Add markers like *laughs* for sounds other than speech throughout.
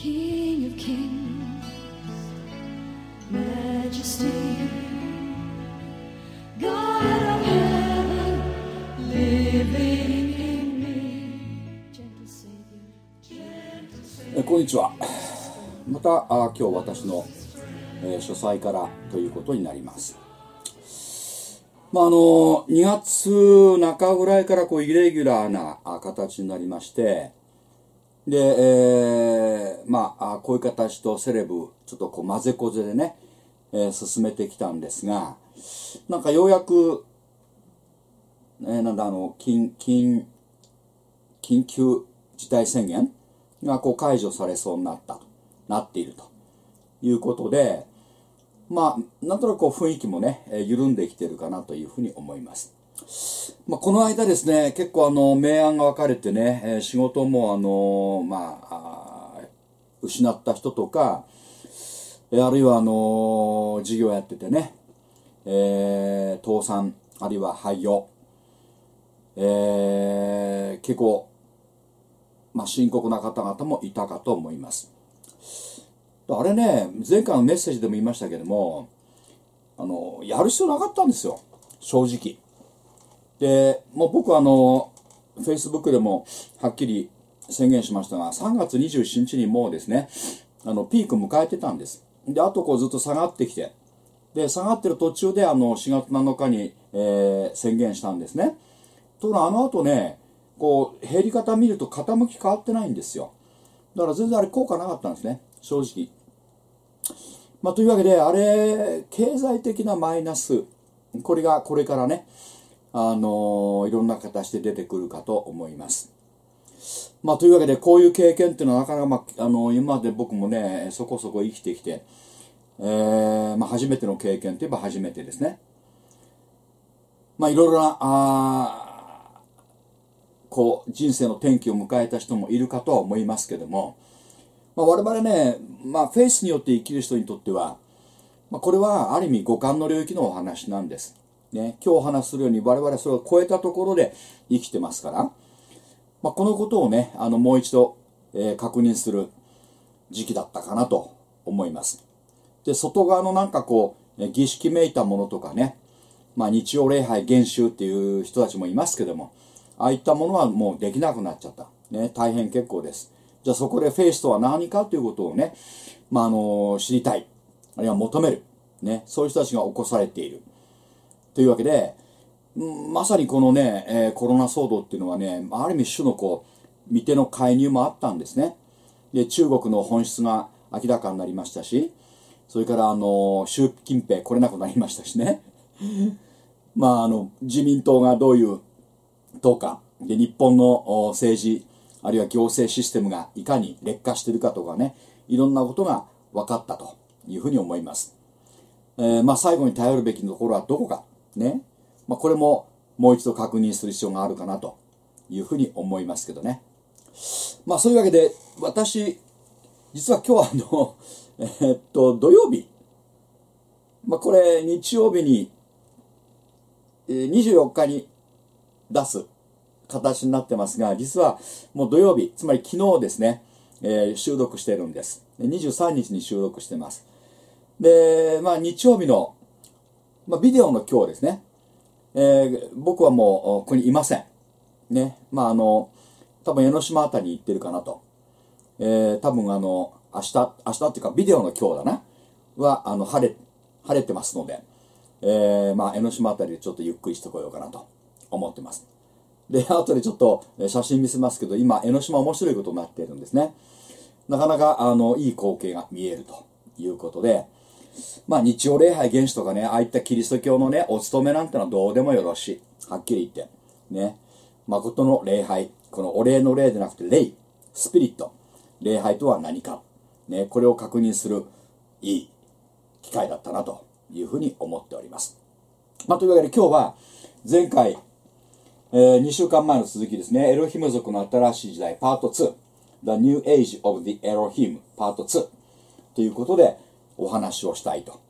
King こんにちは。またあ今日私の、え、書斎からということになります。まああの2月中ぐらいからこうイレギュラーな形になりましてで、えーまあこういう形とセレブちょっとこう混ぜこぜでね、えー進めてきたんですがなんかようやく、えーなんだあの緊緊緊急事態宣言がこう解除されそうになったと、なっているということで、まあ、なんとなくこう雰囲気もね、緩んできてるかなというふうに思います。まあ、この間ですね、結構あの、明暗が分かれてね、えー仕事もあの、まあ、あ失った人とか、あるいはあの、事業やっててね、えー倒産、あるいは廃業、えー結構、まあ、深刻な方々もいたかと思います。あれね、前回のメッセージでも言いましたけども、あの、やる必要なかったんですよ、正直。で、もう僕はあの、Facebook でもはっきり宣言しましたが、3月27日にもうですね、あの、ピーク迎えてたんです。で、あとこうずっと下がってきて、で、下がってる途中であの、4月7日に、えー宣言したんですね。ところがあの後ね、こう、減り方見ると傾き変わってないんですよ。だから全然あれ効果なかったんですね、正直。まあ、というわけで、あれ、経済的なマイナス、これがこれからね、あのいろんな形で出てくるかと思います。まあ、というわけで、こういう経験っていうのはなかなか、まあ、あの今まで僕もね、そこそこ生きてきて、えーまあ、初めての経験といえば初めてですね。まあ、いろいろな、あこう、人生の転機を迎えた人もいるかとは思いますけども、まあ、我々ね、まあ、フェイスによって生きる人にとっては、まあ、これはある意味五感の領域のお話なんです。ね、今日話するように我々はそれを超えたところで生きてますから、まあ、このことをね、あの、もう一度、えー確認する時期だったかなと思います。で、外側のなんかこう、儀式めいたものとかね、まあ、日曜礼拝厳修っていう人たちもいますけども、ああいったものはもうできなくなっちゃった。ね、大変結構です。じゃあそこでフェイスとは何かということをね、まあ、あの、知りたい。あるいは求める。ね、そういう人たちが起こされている。というわけで、まさにこのね、えーコロナ騒動っていうのはね、ある意味種のこう、見手の介入もあったんですね。で、中国の本質が明らかになりましたし、それからあの、習近平来れなくなりましたしね。*laughs* まあ、あの、自民党がどういう党か、で、日本の政治、あるいは行政システムがいかに劣化しているかとかね、いろんなことが分かったというふうに思います。えーまあ、最後に頼るべきところはどこか、ね。まあ、これももう一度確認する必要があるかなというふうに思いますけどね。まあ、そういうわけで、私、実は今日はあの、*laughs* えーっと、土曜日、まあ、これ、日曜日に、24日に出す形になってますが、実はもう土曜日、つまり昨日ですね、えー収録してるんです。23日に収録してます。で、まあ日曜日の、まあビデオの今日ですね、えー僕はもうここにいません。ね、まああの、多分江ノ島あたりに行ってるかなと。えー多分あの、明日、明日っていうかビデオの今日だな、は、あの、晴れ、晴れてますので、えーまあ江ノ島あたりでちょっとゆっくりしてこようかなと思ってます。で、後でちょっと写真見せますけど、今、江ノ島面白いことになっているんですね。なかなか、あの、いい光景が見えるということで、まあ、日曜礼拝原始とかね、ああいったキリスト教のね、お勤めなんてのはどうでもよろしい。はっきり言って。ね。誠の礼拝。このお礼の礼でなくて礼。スピリット。礼拝とは何か。ね。これを確認するいい機会だったなというふうに思っております。まあ、というわけで今日は前回、えー2週間前の続きですね。エロヒム族の新しい時代、パート2。The New Age of the Elohim, パート2。ということでお話をしたいと。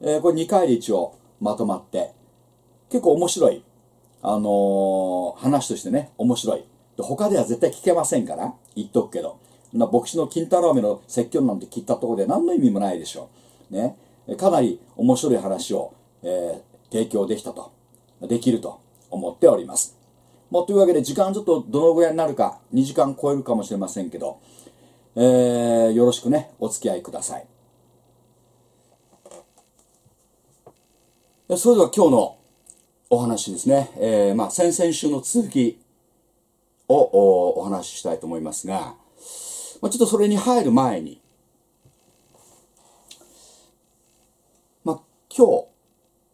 えーこれ2回で一応まとまって、結構面白い、あのー話としてね、面白い。で他では絶対聞けませんから、言っとくけど。な牧師の金太郎飴の説教なんて聞いたところで何の意味もないでしょう。ね。かなり面白い話を、えー提供できたと、できると思っております。もというわけで時間ちょっとどのぐらいになるか、2時間超えるかもしれませんけど、えーよろしくね、お付き合いください。それでは今日のお話ですね。えーまあ、先々週の続きをお話ししたいと思いますが、まあ、ちょっとそれに入る前に、まあ、今日、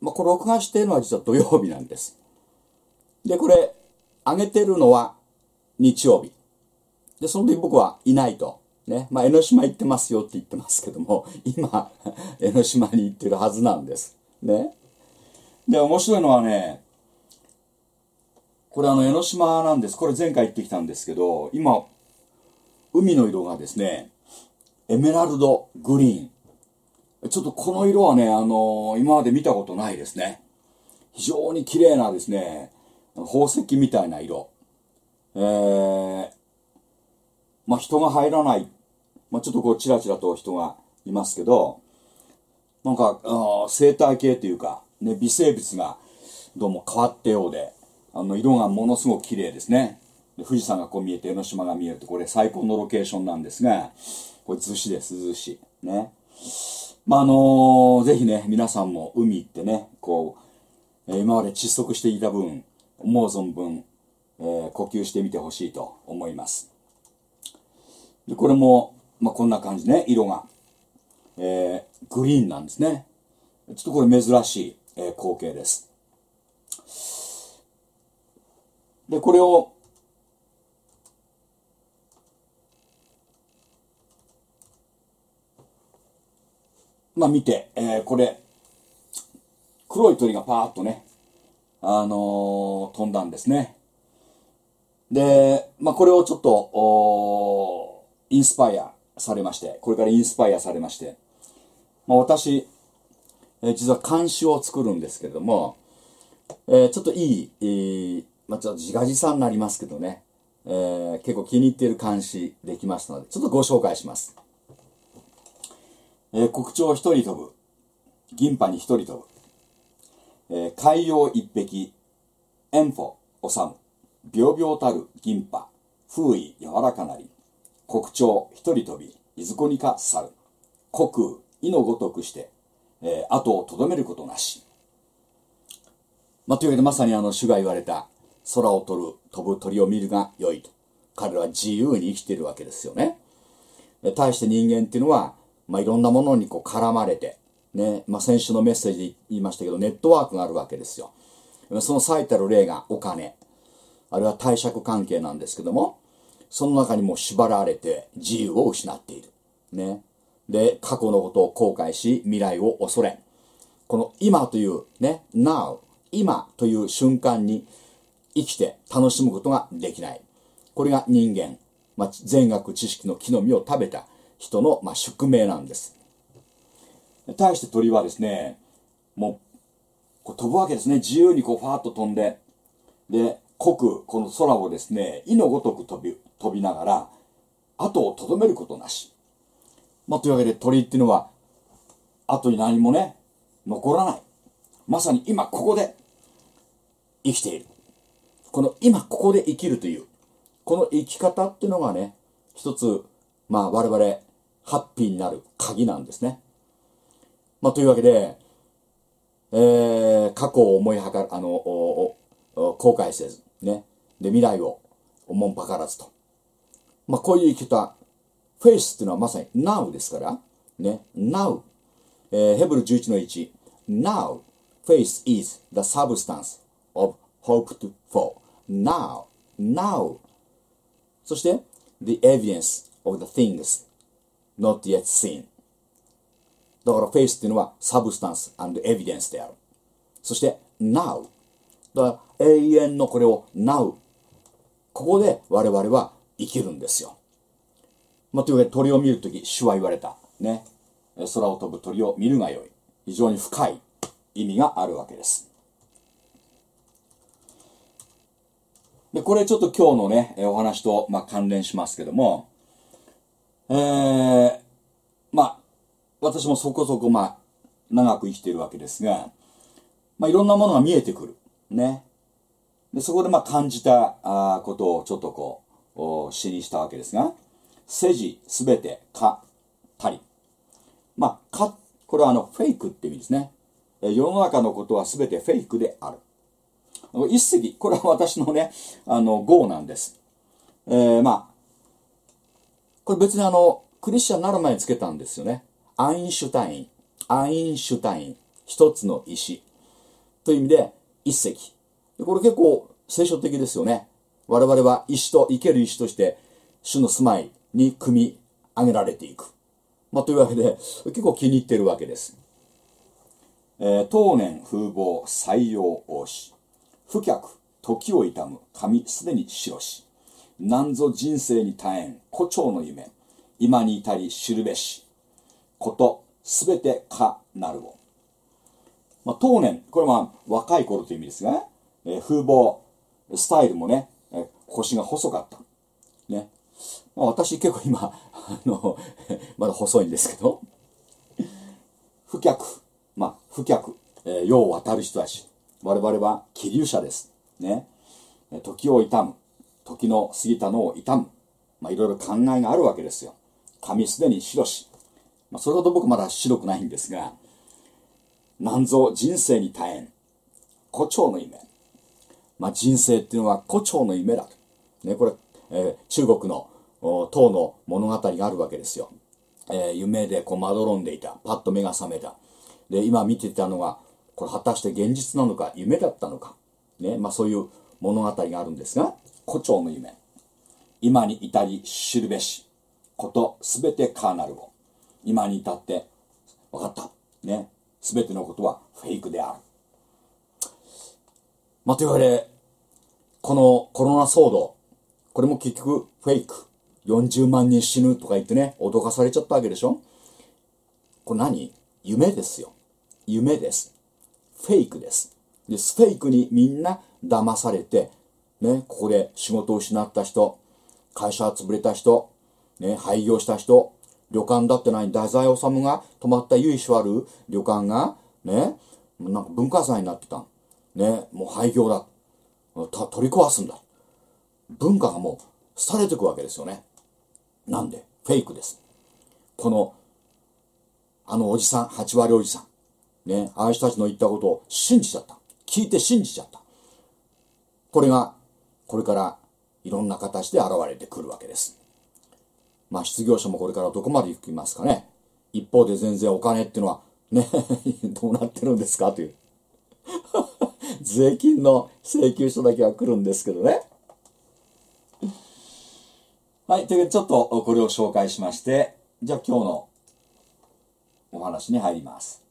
まあ、これ録画しているのは実は土曜日なんです。で、これ、上げてるのは日曜日。で、その時僕はいないと。ね。まあ、江ノ島行ってますよって言ってますけども、今、江ノ島に行ってるはずなんです。ね。で、面白いのはね、これあの江ノ島なんです。これ前回行ってきたんですけど、今、海の色がですね、エメラルドグリーン。ちょっとこの色はね、あの今まで見たことないですね。非常に綺麗なですね、宝石みたいな色。えー、まあ人が入らない。まあちょっとこうチラチラと人がいますけど、なんか、生態系というか、ね、微生物がどうも変わったようで、あの、色がものすごく綺麗ですね。富士山がこう見えて、江ノ島が見えると、これ最高のロケーションなんですが、これ逗子です、逗子。ね。まあ、あのぜひね、皆さんも海行ってね、こう、今まで窒息していた分、思う存分、えー呼吸してみてほしいと思います。で、これも、まあ、こんな感じね、色が。えーグリーンなんですね。ちょっとこれ珍しい、え光景です。で、これを、まあ見て、えーこれ、黒い鳥がパーッとね、あのー飛んだんですね。で、まあこれをちょっと、おインスパイアされまして、これからインスパイアされまして、まあ私、えー実は監視を作るんですけれども、えーちょっといい、えーまあ、ちょっと自画自賛になりますけどね、えー結構気に入っている監視できましたので、ちょっとご紹介します。えー国鳥一人飛ぶ、銀波に一人飛ぶ、えー海洋一匹、エンフォ、おさむ、秒々たる銀波、風意柔らかなり、国鳥一人飛び、いずこにか去る、虚空、意のごとくして、えー後をとどめることなし。まあ、というわけでまさにあの主が言われた空を飛る飛ぶ鳥を見るが良いと。彼らは自由に生きているわけですよね。対して人間っていうのは、まあ、いろんなものにこう絡まれてね、まあ、先週のメッセージで言いましたけどネットワークがあるわけですよ。その最たる例がお金。あるいは貸借関係なんですけどもその中にも縛られて自由を失っている。ね。で過去のことを後悔し未来を恐れこの今というね、now、今という瞬間に生きて楽しむことができない。これが人間、まあ、善悪知識の木の実を食べた人の、まあ、宿命なんです。対して鳥はですね、もうこう飛ぶわけですね。自由にこうファーッと飛んで、で、濃くこの空をですね、意のごとく飛び、飛びながら、後をとどめることなし。まあ、というわけで鳥っていうのは、後に何もね、残らない。まさに今ここで生きている。この今ここで生きるという、この生き方っていうのがね、一つ、まあ我々、ハッピーになる鍵なんですね。まあというわけで、えー、過去を思いはかる、あの、おお後悔せず、ね。で、未来をおもんぱからずと。まあこういう生き方、フェイスっていうのはまさに now ですから、ね。now えーヘブル11の1 Now faith is the substance of hoped for now now そして the evidence of the things not yet seen だから faith っていうのは substance and evidence であるそして now だから永遠のこれを now ここで我々は生きるんですよまあ、というわけで鳥を見るとき、主は言われた。ね。空を飛ぶ鳥を見るがよい。非常に深い意味があるわけです。で、これちょっと今日のね、お話と、まあ、関連しますけども、えー、まあ、私もそこそこまあ、長く生きているわけですが、まあ、いろんなものが見えてくる。ね。でそこでまあ感じたあことをちょっとこう、お詩にしたわけですが、世事すべてか、たり。まあ、か、これはあの、フェイクって意味ですね。世の中のことはすべてフェイクである。一石、これは私のね、あの、号なんです。えー、まあ、これ別にあの、クリスチャンになる前につけたんですよね。アインシュタイン。アインシュタイン。一つの石。という意味で、一石。これ結構聖書的ですよね。我々は石と、生ける石として、主の住まいに組み上げられていく。まあ、というわけで、結構気に入ってるわけです。えー、当年風貌採用王子。不脚、時を悼む、神すでに白し。なんぞ人生に大変、胡蝶の夢。今に至り知るべし。こと、すべてかなるを。まあ、当年、これは若い頃という意味ですが、えー風貌、スタイルもね、えー腰が細かった。ね。まあ、私結構今、あの、*laughs* まだ細いんですけど、不脚、まあ、不脚、えー世を渡る人たち。我々は気流者です。ね。時を悼む。時の過ぎたのを悼む。まあ、いろいろ考えがあるわけですよ。髪すでに白し。まあ、それほど僕まだ白くないんですが、なんぞ人生に大変。胡蝶の夢。まあ、人生っていうのは胡蝶の夢だと。ね、これ、えー中国のお唐の物語があるわけですよ。えー夢でこうまどろんでいた。パッと目が覚めた。で、今見てたのが、これ果たして現実なのか、夢だったのか。ね、まあそういう物語があるんですが、胡蝶の夢。今に至り知るべし。ことすべてカーナルを。今に至って、分かった。ね。すべてのことはフェイクである。まあ、といわけで、このコロナ騒動、これも結局フェイク。40万人死ぬとか言ってね、脅かされちゃったわけでしょ？これ何？夢ですよ。夢です。フェイクです。で、フェイクにみんな騙されて、ね、ここで仕事を失った人、会社潰れた人、ね、廃業した人、旅館だってない、太宰治が泊まった由緒ある旅館が、ね、なんか文化財になってた。ね、もう廃業だ。取り壊すんだ。文化がもう廃れてくわけですよね。なんで？フェイクです。この、あのおじさん、8割おじさん。ね、ああいう人たちの言ったことを信じちゃった。聞いて信じちゃった。これが、これからいろんな形で現れてくるわけです。まあ失業者もこれからどこまで行きますかね。一方で全然お金っていうのは、ね、*laughs* どうなってるんですかという。*laughs* 税金の請求書だけは来るんですけどね。はい、というわけでちょっとこれを紹介しまして、じゃあ今日のお話に入ります。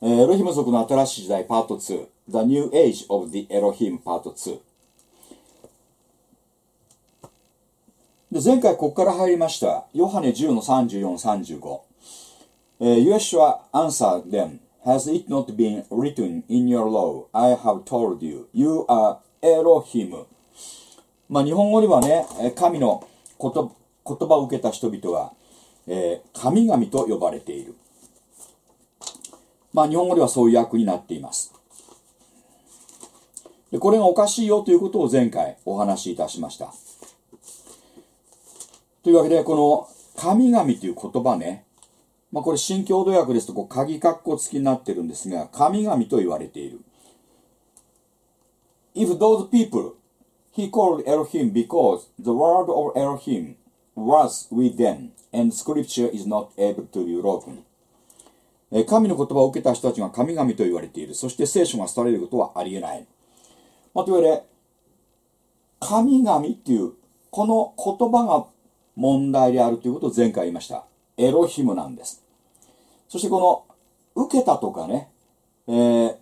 えーエロヒム族の新しい時代パート2 The New Age of the Elohim パート2で前回ここから入りましたヨハネ10の3435えー Yeshua answered them Has it not been written in your law? I have told you You are Elohim まあ日本語ではねえー神の言葉言葉を受けた人々は、えー神々と呼ばれているまあ日本語ではそういう訳になっています。で、これがおかしいよということを前回お話しいたしました。というわけで、この神々という言葉ね、まあこれ新共同訳ですとこう鍵括弧付きになってるんですが、神々と言われている。If those people, he called Elohim because the word of Elohim was with them and scripture is not able to be broken. 神の言葉を受けた人たちが神々と言われている。そして聖書が廃れることはありえない。まあ、というわけで、神々っていう、この言葉が問題であるということを前回言いました。エロヒムなんです。そしてこの、受けたとかね、えー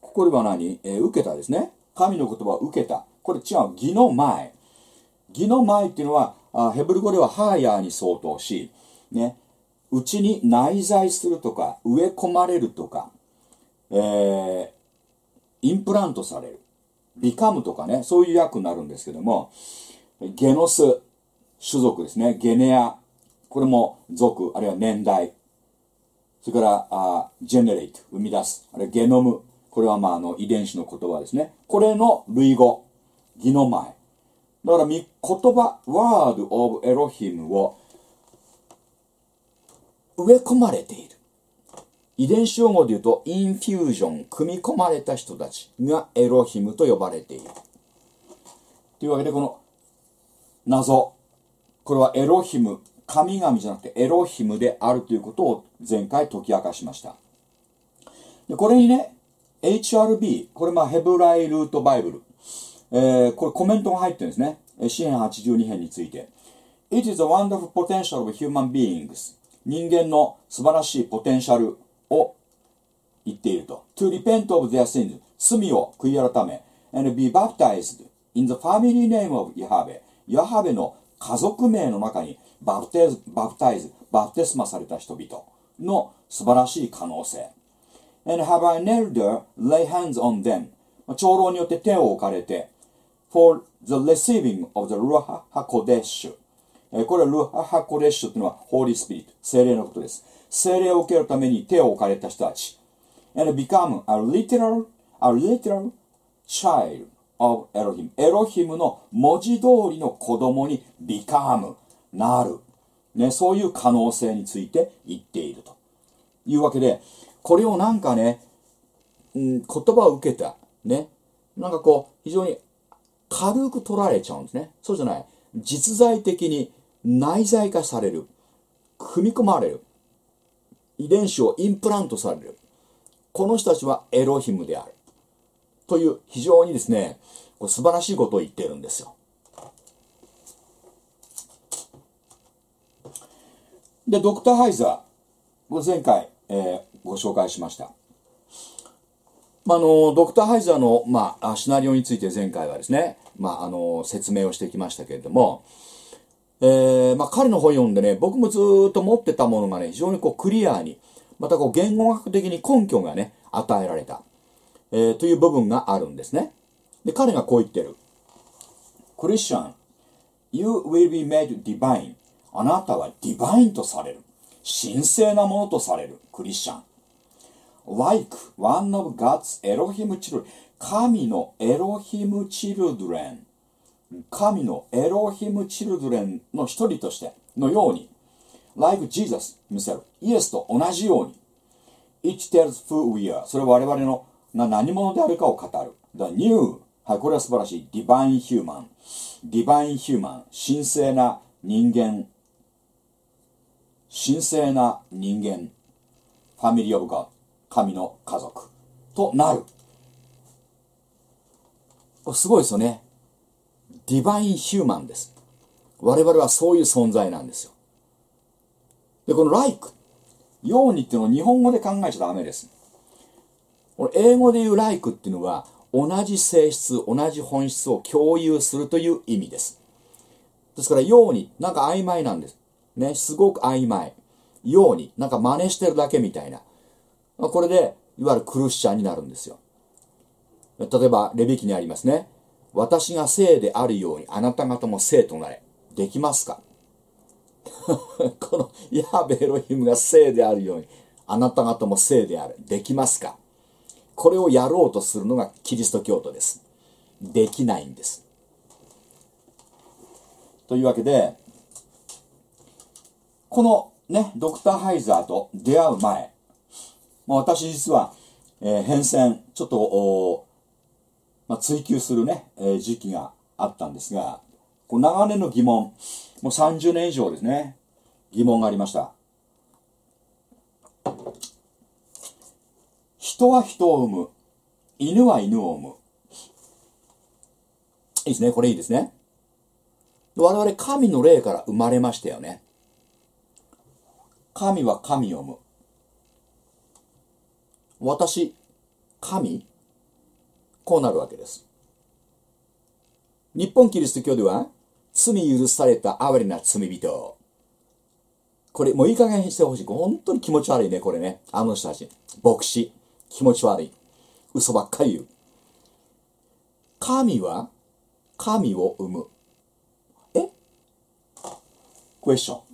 ここでは何、えー受けたですね。神の言葉を受けた。これ違う。義の前。義の前っていうのは、あヘブル語ではハーヤーに相当し、ね、うちに内在するとか、植え込まれるとか、えーインプラントされる。ビカムとかね、そういう訳になるんですけども、ゲノス、種族ですね、ゲネア、これも族、あるいは年代、それから、あジェネレート、生み出す、あるいはゲノム、これはまああの遺伝子の言葉ですね。これの類語、義の前。だから言葉、ワード・オブ・エロヒムを植え込まれている。遺伝子用語で言うと、インフュージョン、組み込まれた人たちがエロヒムと呼ばれている。というわけで、この謎、これはエロヒム、神々じゃなくてエロヒムであるということを前回解き明かしました。でこれにね、HRB、これまあヘブライルートバイブル、えー、これコメントが入ってるんですね。詩篇82編について。It is a wonderful potential of human beings. 人間の素晴らしいポテンシャルを言っていると。To repent of their sins. 罪を悔い改め。And be baptized in the family name of Yahweh. ヤハベの家族名の中にバプテ、バプタイズ、バプテスマされた人々の素晴らしい可能性。And have an elder lay hands on them. 長老によって手を置かれて、for the receiving of the Ruha HaKodesh これはルハハコレッシュというのは、ホーリースピリット、精霊のことです。精霊を受けるために手を置かれた人たち。and become a literal, a literal child of Elohim. エロヒムの文字通りの子供に become, なる。ね、そういう可能性について言っているというわけで、これをなんかね、うん、言葉を受けた、ね、なんかこう、非常に軽く取られちゃうんですね。そうじゃない。実在的に内在化される。組み込まれる。遺伝子をインプラントされる。この人たちはエロヒムである。という非常にですね、これ素晴らしいことを言ってるんですよ。で、ドクター・ハイザー。これ前回、えー、ご紹介しました。まあ、あの、ドクター・ハイザーの、まあ、シナリオについて前回はですね、まあ、あの、説明をしてきましたけれども、えー、まあ、彼の本読んでね、僕もずっと持ってたものがね、非常にこうクリアに、またこう言語学的に根拠がね、与えられた、えー、という部分があるんですね。で、彼がこう言ってる。クリスチャン、You will be made divine. あなたはディバインとされる。神聖なものとされる。クリスチャン。like one of God's Elohim children 神のエロヒムチルドレン神のエロヒムチルドレンの一人としてのように。like Jesus himself イエスと同じように。it tells who we are それは我々の何者であるかを語る。the new はいこれは素晴らしい。divine human divine human 神聖な人間。神聖な人間 family of God 神の家族となる。すごいですよね。ディバインヒューマンです。我々はそういう存在なんですよ。で、この like、ようにっていうのを日本語で考えちゃダメです。英語で言う like っていうのは同じ性質、同じ本質を共有するという意味です。ですから、ように、なんか曖昧なんです。ね、すごく曖昧。ように、なんか真似してるだけみたいな。これで、いわゆるクルスチャンになるんですよ。例えば、レビキにありますね。私が聖であるように、あなた方も聖となれ。できますか？*laughs* この、ヤーベエロヒムが聖であるように、あなた方も聖である。できますか？これをやろうとするのがキリスト教徒です。できないんです。というわけで、このね、ドクター・ハイザーと出会う前、まあ、私実は、えー、変遷、ちょっと、おまあ、追求するね、えー、時期があったんですが、こう長年の疑問、もう30年以上ですね、疑問がありました。人は人を産む。犬は犬を産む。いいですね。これいいですね。我々神の霊から生まれましたよね。神は神を産む。私、神？こうなるわけです。日本キリスト教では、罪許された哀れな罪人。これ、もういい加減にしてほしい。本当に気持ち悪いね、これね。あの人たち。牧師。気持ち悪い。嘘ばっかり言う。神は神を生む。え？クエスチョン。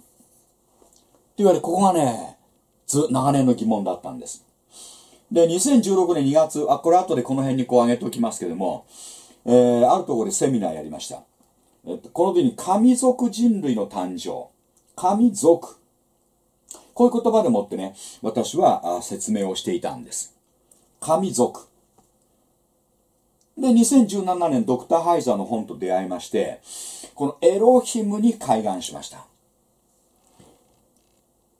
というわけで、ここがね、ず、長年の疑問だったんです。で、2016年2月、あ、これ後でこの辺にこう上げておきますけども、えー、あるところでセミナーやりました。えっと、この時に神族人類の誕生。神族。こういう言葉でもってね、私はあ説明をしていたんです。神族。で、2017年、ドクター・ハイザーの本と出会いまして、このエロヒムに開眼しました。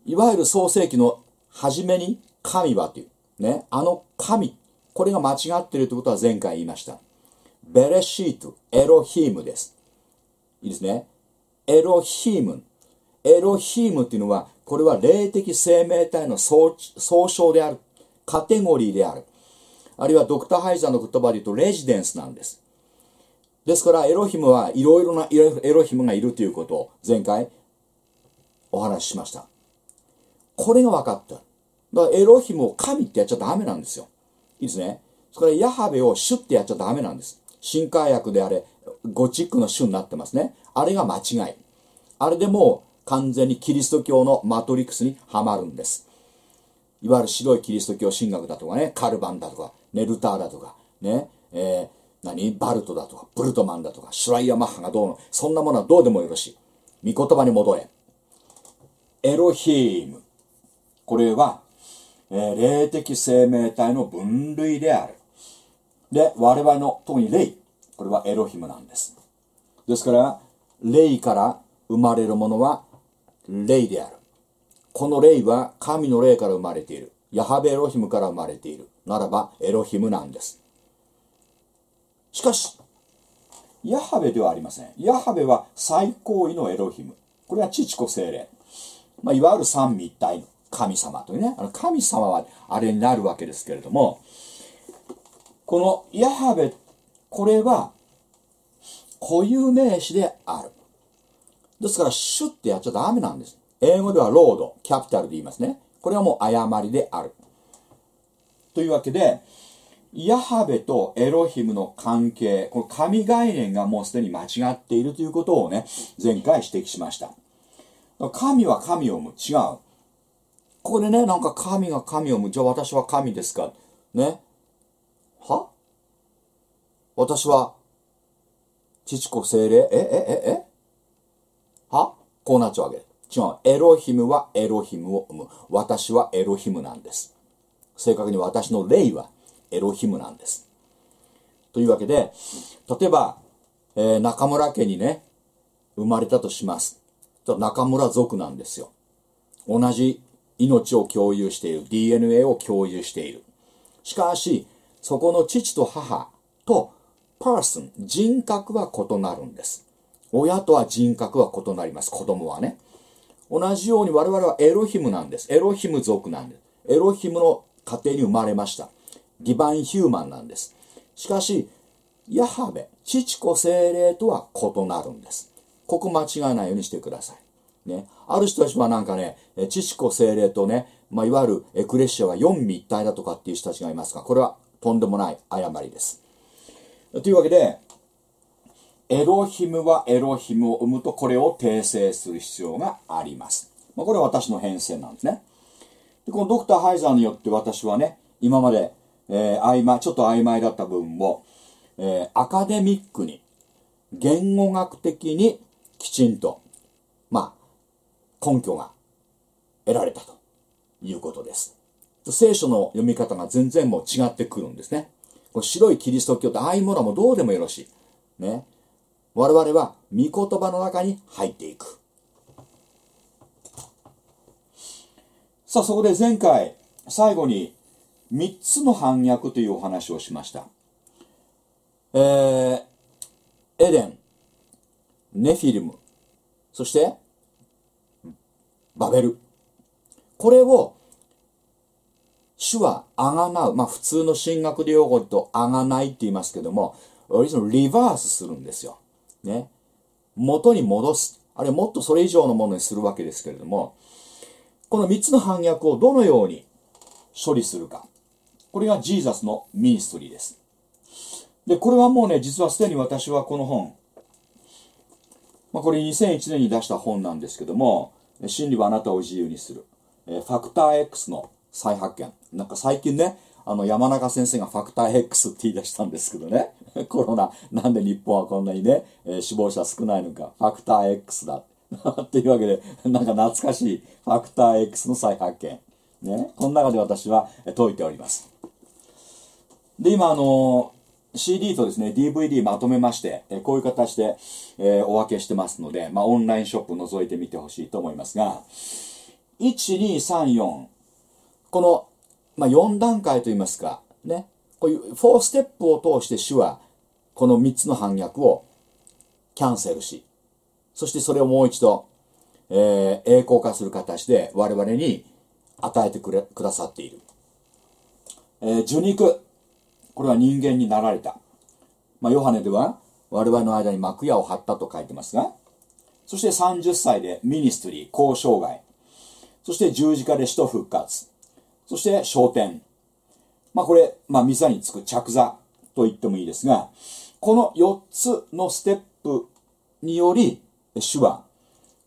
いわゆる創世記の初めに神はという、ね、あの神、これが間違っているということは前回言いました。ベレシート、エロヒームです。いいですね。エロヒーム。エロヒームっていうのは、これは霊的生命体の総総称である。カテゴリーである。あるいはドクター・ハイザーの言葉で言うとレジデンスなんです。ですから、エロヒムはいろいろなエロヒムがいるということを前回お話ししました。これが分かった。だからエロヒムを神ってやっちゃダメなんですよ。いいですね。それからヤハベをシュってやっちゃダメなんです。新化薬であれ、ゴチックの種になってますね。あれが間違い。あれでもう完全にキリスト教のマトリックスにはまるんです。いわゆる白いキリスト教神学だとかね、カルバンだとか、ネルターだとか、ね、えー、何？バルトだとか、ブルトマンだとか、シュライヤマッハがどうの、そんなものはどうでもよろしい。御言葉に戻れ。エロヒーム。これは、えー霊的生命体の分類である。で、我々の、特に霊。これはエロヒムなんです。ですから、霊から生まれるものは霊である。この霊は神の霊から生まれている。ヤハベエロヒムから生まれている。ならばエロヒムなんです。しかし、ヤハベではありません。ヤハベは最高位のエロヒム。これは父子精霊。まあ、いわゆる三位一体の神様というね。あの神様はあれになるわけですけれども、このヤハベ、これは固有名詞である。ですから、シュッてやっちゃダメなんです。英語ではロード、キャピタルで言いますね。これはもう誤りである。というわけで、ヤハベとエロヒムの関係、この神概念がもうすでに間違っているということをね、前回指摘しました。神は神を生む。違う。ここでね、なんか神が神を生む。じゃあ私は神ですか？ね？は？私は、父子精霊？え、え、え、え？は？こうなっちゃうわけ。違う。エロヒムはエロヒムを生む。私はエロヒムなんです。正確に私の霊はエロヒムなんです。というわけで、例えば、えー中村家にね、生まれたとします。中村族なんですよ。同じ命を共有している。DNA を共有している。しかし、そこの父と母とパーソン、人格は異なるんです。親とは人格は異なります。子供はね。同じように我々はエロヒムなんです。エロヒム族なんです。エロヒムの家庭に生まれました。ディバインヒューマンなんです。しかし、ヤハベ、父子精霊とは異なるんです。ここ間違えないようにしてください。ね。ある人たちはなんかね、え父子精霊とね、まあ、いわゆるエクレシアは四位一体だとかっていう人たちがいますが、これはとんでもない誤りです。というわけで、エロヒムはエロヒムを生むとこれを訂正する必要があります。まあ、これは私の変遷なんですね。でこのドクター・ハイザーによって私はね、今まで、えー曖昧、ちょっと曖昧だった部分を、えーアカデミックに、言語学的にきちんと、根拠が得られたということです。聖書の読み方が全然もう違ってくるんですね。これ白いキリスト教ってああいうものはもうどうでもよろしい。ね。我々は御言葉の中に入っていく。さあ、そこで前回、最後に3つの反逆というお話をしました。えー、エデン、ネフィルム、そして、バベル。これを、主はあがなう。まあ普通の神学で用語とあがないって言いますけども、リバースするんですよ。ね。元に戻す。あるいはもっとそれ以上のものにするわけですけれども、この3つの反逆をどのように処理するか。これがジーザスのミニストリーです。で、これはもうね、実はすでに私はこの本、まあ、これ2001年に出した本なんですけども、真理はあなたを自由にする。えファクター X の再発見。なんか最近ね、あの山中先生がファクター X って言い出したんですけどね。*laughs* コロナ、なんで日本はこんなにね、え死亡者少ないのか。ファクター X だ。*laughs* っていうわけで、なんか懐かしいファクター X の再発見。ね。この中で私は解いております。で、今、あの CD とですね、DVD まとめまして、えこういう形で、えお分けしてますので、まあ、オンラインショップ覗いてみてほしいと思いますが、1、2、3、4。この、まあ、4段階といいますか、ね。こういう4ステップを通して主は、この3つの反逆をキャンセルし、そしてそれをもう一度、えー栄光化する形で我々に与えてくれ、くださっている。えー受肉。これは人間になられた。まあ、ヨハネでは我々の間に幕屋を張ったと書いてますが、そして30歳でミニストリー、交渉外。そして十字架で死と復活。そして昇天。まあこれ、まあミサにつく着座と言ってもいいですが、この4つのステップにより、主は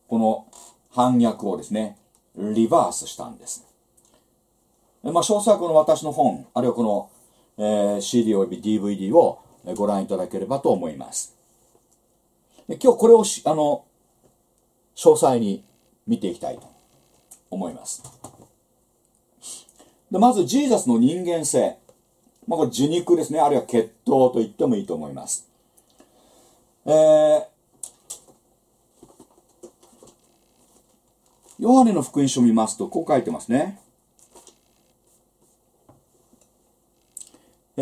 この反逆をですね、リバースしたんです。まあ詳細はこの私の本、あるいはこの、えー CD および DVD をご覧いただければと思います。今日これをあの詳細に見ていきたいと思います。でまず、ジーザスの人間性。まあ、これ、受肉ですね。あるいは血統と言ってもいいと思います。えー、ヨハネの福音書を見ますと、こう書いてますね。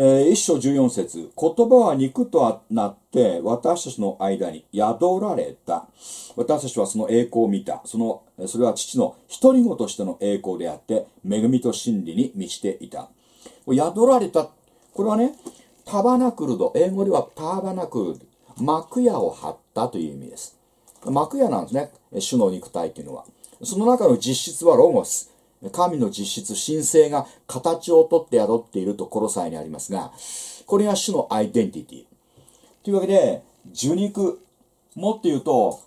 えー、一章14節言葉は肉となって私たちの間に宿られた。私たちはその栄光を見た。その、それは父の独り子としての栄光であって、恵みと真理に満ちていた。宿られた。これはね、タバナクルド。英語ではタバナクルド。幕屋を張ったという意味です。幕屋なんですね。主の肉体というのは。その中の実質はロゴス。神の実質、神聖が形をとって宿っているとコロサイにありますが、これが主のアイデンティティ。というわけで、受肉、もっと言うと、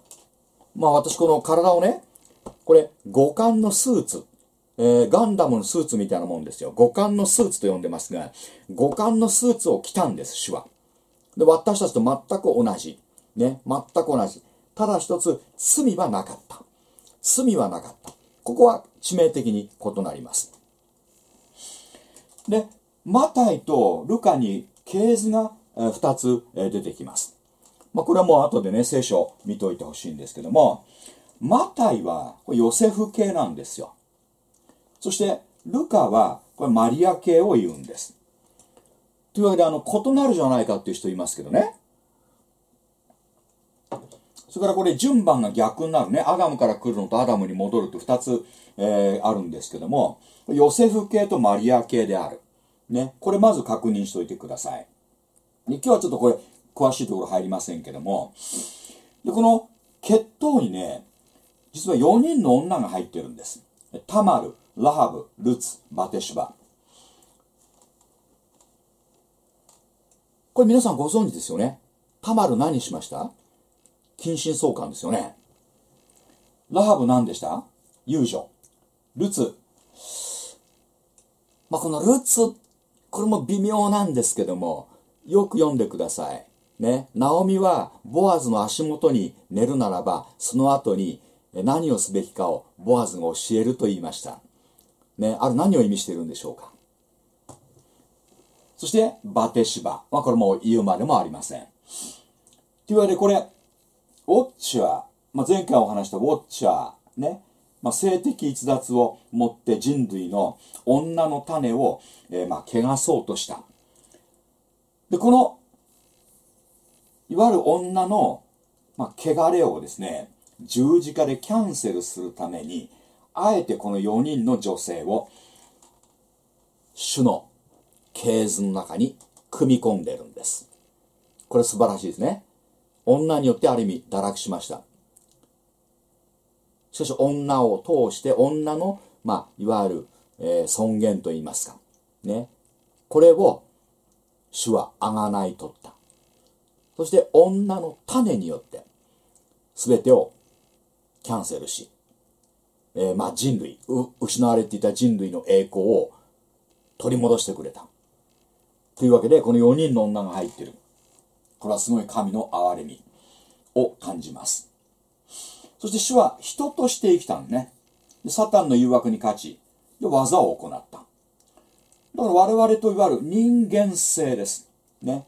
まあ私この体をね、これ五感のスーツ、えーガンダムのスーツみたいなもんですよ。五感のスーツと呼んでますが、五感のスーツを着たんです、主は。で、私たちと全く同じ。ね、全く同じ。ただ一つ、罪はなかった。罪はなかった。ここは致命的に異なります。で、マタイとルカに系図がえー二つ出てきます。まあ、これはもう後でね、聖書を見といてほしいんですけども、マタイはヨセフ系なんですよ。そして、ルカはこれマリア系を言うんです。というわけで、あの、異なるじゃないかっていう人いますけどね。それからこれ順番が逆になるね。アダムから来るのとアダムに戻ると2つ、えーあるんですけども、ヨセフ系とマリア系である。ね。これまず確認しておいてください。で今日はちょっとこれ、詳しいところ入りませんけども、で、この血統にね、実は4人の女が入ってるんです。タマル、ラハブ、ルツ、バテシバ。これ皆さんご存知ですよね。タマル何しました？近親相関ですよね。ラハブ何でした？遊女。ルツ。まあ、このルツ、これも微妙なんですけども、よく読んでください。ね。ナオミは、ボアズの足元に寝るならば、その後に何をすべきかをボアズが教えると言いました。ね。あれ何を意味しているんでしょうか？そして、バテシバ。まあ、これも言うまでもありません。というわけで、これ、ォッチャー、まあ、前回お話したウォッチャー、ね、まあ、性的逸脱を持って人類の女の種を、えーまあ、汚そうとした。で、この、いわゆる女の、まあ、汚れをですね、十字架でキャンセルするために、あえてこの4人の女性を、主の系図の中に組み込んでるんです。これ素晴らしいですね。女によってある意味堕落しました。しかし女を通して女の、まあ、いわゆる、えー尊厳といいますか。ね。これを主はあがない取ったそして女の種によって全てをキャンセルし、えーまあ人類失われていた人類の栄光を取り戻してくれたというわけでこの4人の女が入っているこれはすごい神の憐れみを感じます。そして主は人として生きたのね。でサタンの誘惑に勝ちで技を行った。だから我々といわゆる人間性です。ね。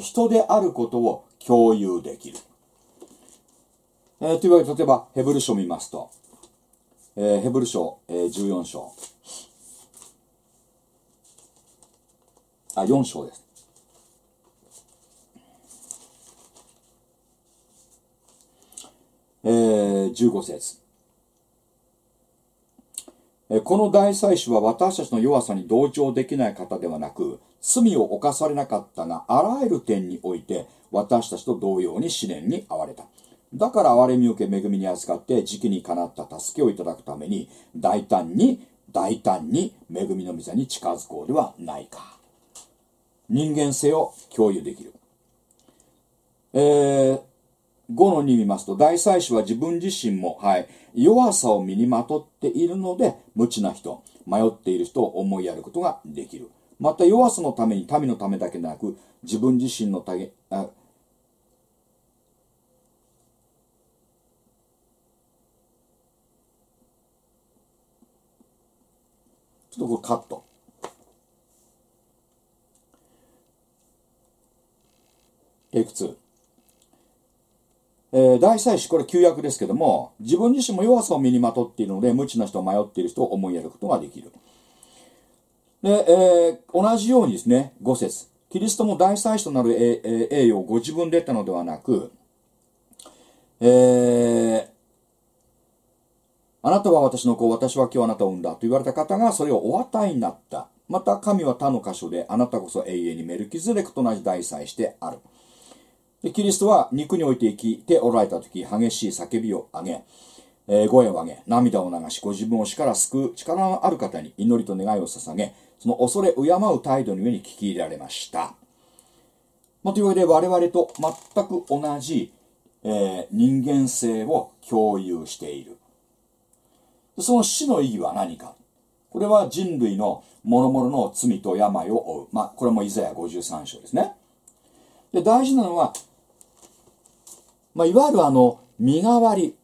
人であることを共有できる、えーというわけで例えばヘブル書を見ますと、えーヘブル書、えー14章。あ4章です。え、15節。この大祭司は私たちの弱さに同情できない方ではなく罪を犯されなかったがあらゆる点において私たちと同様に試練に遭われた。だから憐れみを受け恵みに預かって時期にかなった助けをいただくために大胆に大胆に恵みの御座に近づこうではないか。人間性を共有できる。えー5の2見ますと、大祭司は自分自身も、はい、弱さを身にまとっているので、無知な人、迷っている人を思いやることができる。また弱さのために民のためだけでなく、自分自身のたげ、あちょっとこれカット。テイク2。えー大祭司、これ旧約ですけども、自分自身も弱さを身にまとっているので、無知な人を迷っている人を思いやることができる。で、えー同じようにですね、5節キリストも大祭司となる栄栄誉をご自分で得たのではなく、えーあなたは私の子、私は今日あなたを産んだと言われた方がそれをお与えになった。また神は他の箇所であなたこそ永遠にメルキズレクと同じ大祭司である。でキリストは肉において生きておられた時激しい叫びを上げ、えー声を上げ涙を流しご自分を死から救う力のある方に祈りと願いを捧げその恐れ敬う態度の上に聞き入れられました、まあ、というわけで我々と全く同じ、えー人間性を共有しているその死の意義は何かこれは人類の諸々の罪と病を負う。まあ、これもイザヤ53章ですね。で、大事なのは、まあ、いわゆるあの、身代わり。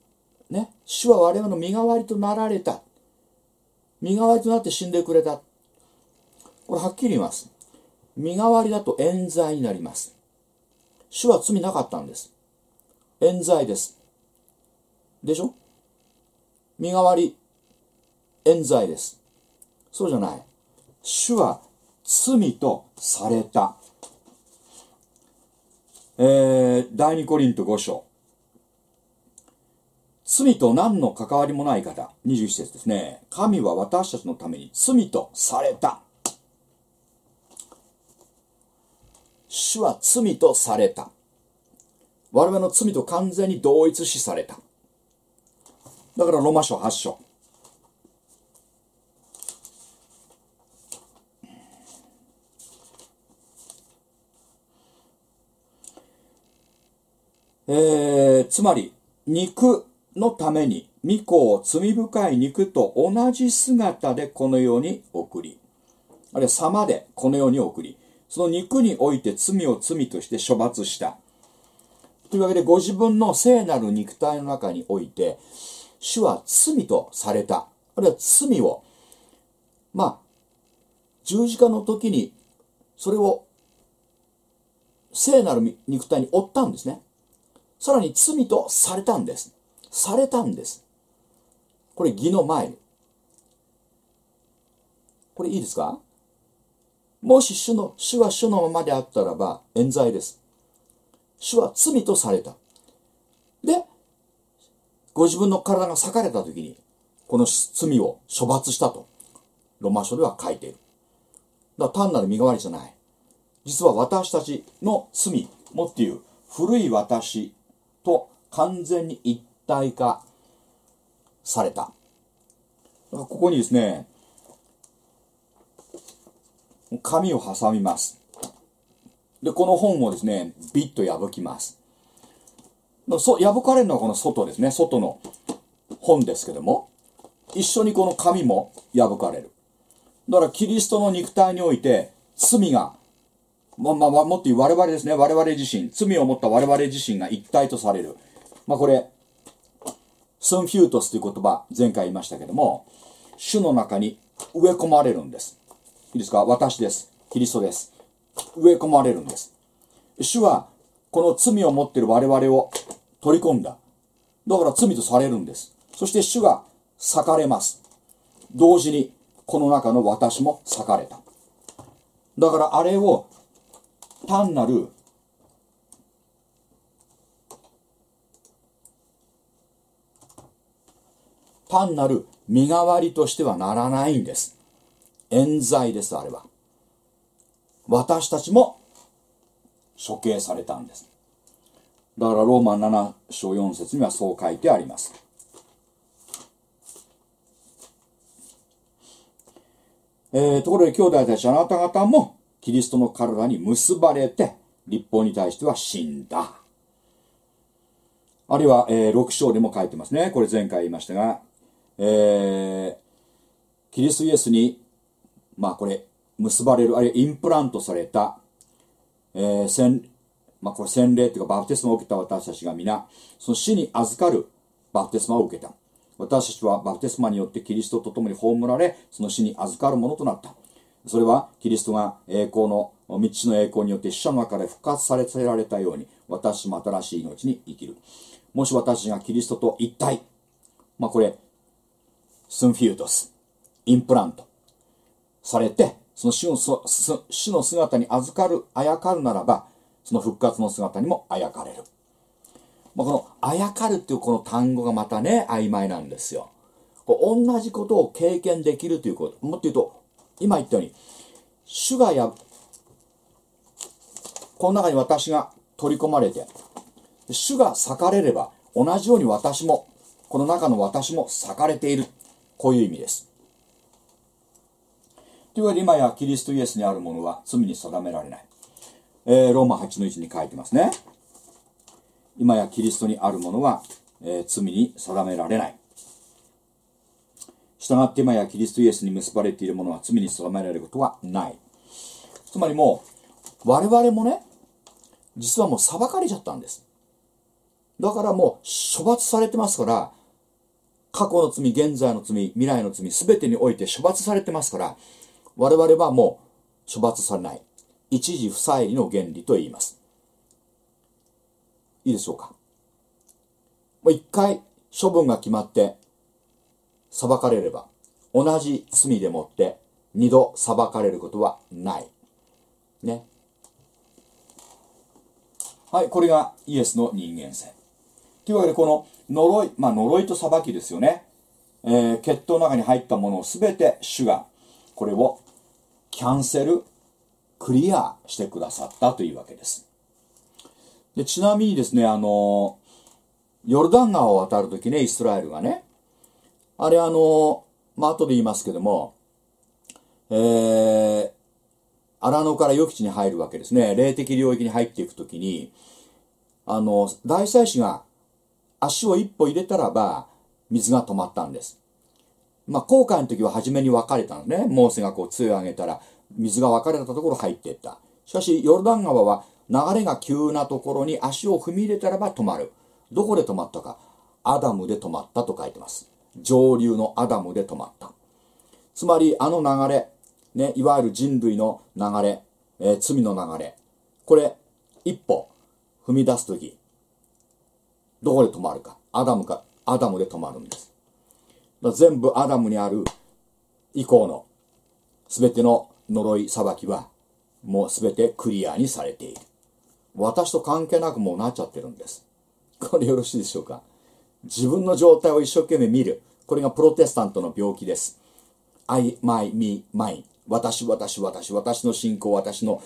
ね。主は我々の身代わりとなられた。身代わりとなって死んでくれた。これはっきり言います。身代わりだと冤罪になります。主は罪なかったんです。冤罪です。でしょ？身代わり、冤罪です。そうじゃない。主は罪とされた。えー、第2コリント5章。罪と何の関わりもない方、21節ですね。神は私たちのために罪とされた。主は罪とされた。我々の罪と完全に同一視された。だからロマ書8章。えーつまり肉のために御子を罪深い肉と同じ姿でこの世に送りあるいは様でこの世に送りその肉において罪を罪として処罰した。というわけでご自分の聖なる肉体の中において主は罪とされた。あるいは罪をまあ十字架の時にそれを聖なる肉体に負ったんですね。さらに罪とされたんです。されたんです。これ義の前に。これいいですか？もし主の、主は主のままであったらば冤罪です。主は罪とされた。で、ご自分の体が裂かれた時に、この罪を処罰したと、ロマ書では書いている。だ単なる身代わりじゃない。実は私たちの罪もっていう古い私と完全に一体化された。ここにですね、紙を挟みます。でこの本をですねビッと破きますそ破かれるのはこの外ですね外の本ですけども一緒にこの紙も破かれるだからキリストの肉体において罪がまあまあ、もっと言う我々ですね。我々自身。罪を持った我々自身が一体とされる。まあこれスンフュートスという言葉前回言いましたけども主の中に植え込まれるんです。いいですか？私です。キリストです。植え込まれるんです。主はこの罪を持っている我々を取り込んだ。だから罪とされるんです。そして主が裂かれます。同時にこの中の私も裂かれた。だからあれを単なる単なる身代わりとしてはならないんです。冤罪ですあれは。私たちも処刑されたんです。だからローマン7章4節にはそう書いてあります。えー、ところで兄弟たちあなた方もキリストの体に結ばれて立法に対しては死んだ。あるいは、えー、6章でも書いてますね。これ前回言いましたが、えー、キリストイエスにまあこれ結ばれるあるいはインプラントされた、えー洗まあ、これ洗礼というかバプテスマを受けた私たちが皆その死に預かるバプテスマを受けた。私たちはバプテスマによってキリストと共に葬られその死に預かるものとなった。それはキリストが栄光の道の栄光によって死者の中で復活されせられたように私も新しい命に生きるもし私がキリストと一体まあこれスンフィートスインプラントされてその死の死の姿に預かるあやかるならばその復活の姿にもあやかれる、まあ、このあやかるっていうこの単語がまたね曖昧なんですよ同じことを経験できるということもっと言うと今言ったように主がやこの中に私が取り込まれて主が裂かれれば同じように私もこの中の私も裂かれているこういう意味ですというわけで今やキリストイエスにあるものは罪に定められない。えー、ローマ8の1に書いてますね。今やキリストにあるものは、えー、罪に定められない。したがって今やキリストイエスに結ばれているものは罪に定められることはない。つまりもう、我々もね、実はもう裁かれちゃったんです。だからもう処罰されてますから、過去の罪、現在の罪、未来の罪、すべてにおいて処罰されてますから、我々はもう処罰されない。一時不再理の原理と言います。いいでしょうか。もう一回処分が決まって裁かれれば、同じ罪でもって二度裁かれることはない。ね。はい、これがイエスの人間性。というわけで、この呪い、まあ呪いと裁きですよね。えー、血統の中に入ったものを全て主がこれをキャンセル、クリアしてくださったというわけです。でちなみにですね、あの、ヨルダン川を渡るときね、イスラエルがね、あれあの、まあ、後で言いますけども、えー、荒野から予期地に入るわけですね。霊的領域に入っていくときに、あの、大祭司が足を一歩入れたらば、水が止まったんです。まあ、航海の時は初めに分かれたのね。モーセがこう、杖を上げたら、水が分かれたところ入っていった。しかし、ヨルダン川は流れが急なところに足を踏み入れたらば止まる。どこで止まったか。アダムで止まったと書いてます。上流のアダムで止まった。つまり、あの流れ、ね、いわゆる人類の流れ、えー、罪の流れ。これ、一歩踏み出すとき、どこで止まるか？アダムか、アダムで止まるんです。全部アダムにある以降の全ての呪い裁きはもう全てクリアにされている。私と関係なくもうなっちゃってるんです。これよろしいでしょうか？自分の状態を一生懸命見る。これがプロテスタントの病気です。I, my, me, mine. 私、私、私、私の信仰、私の、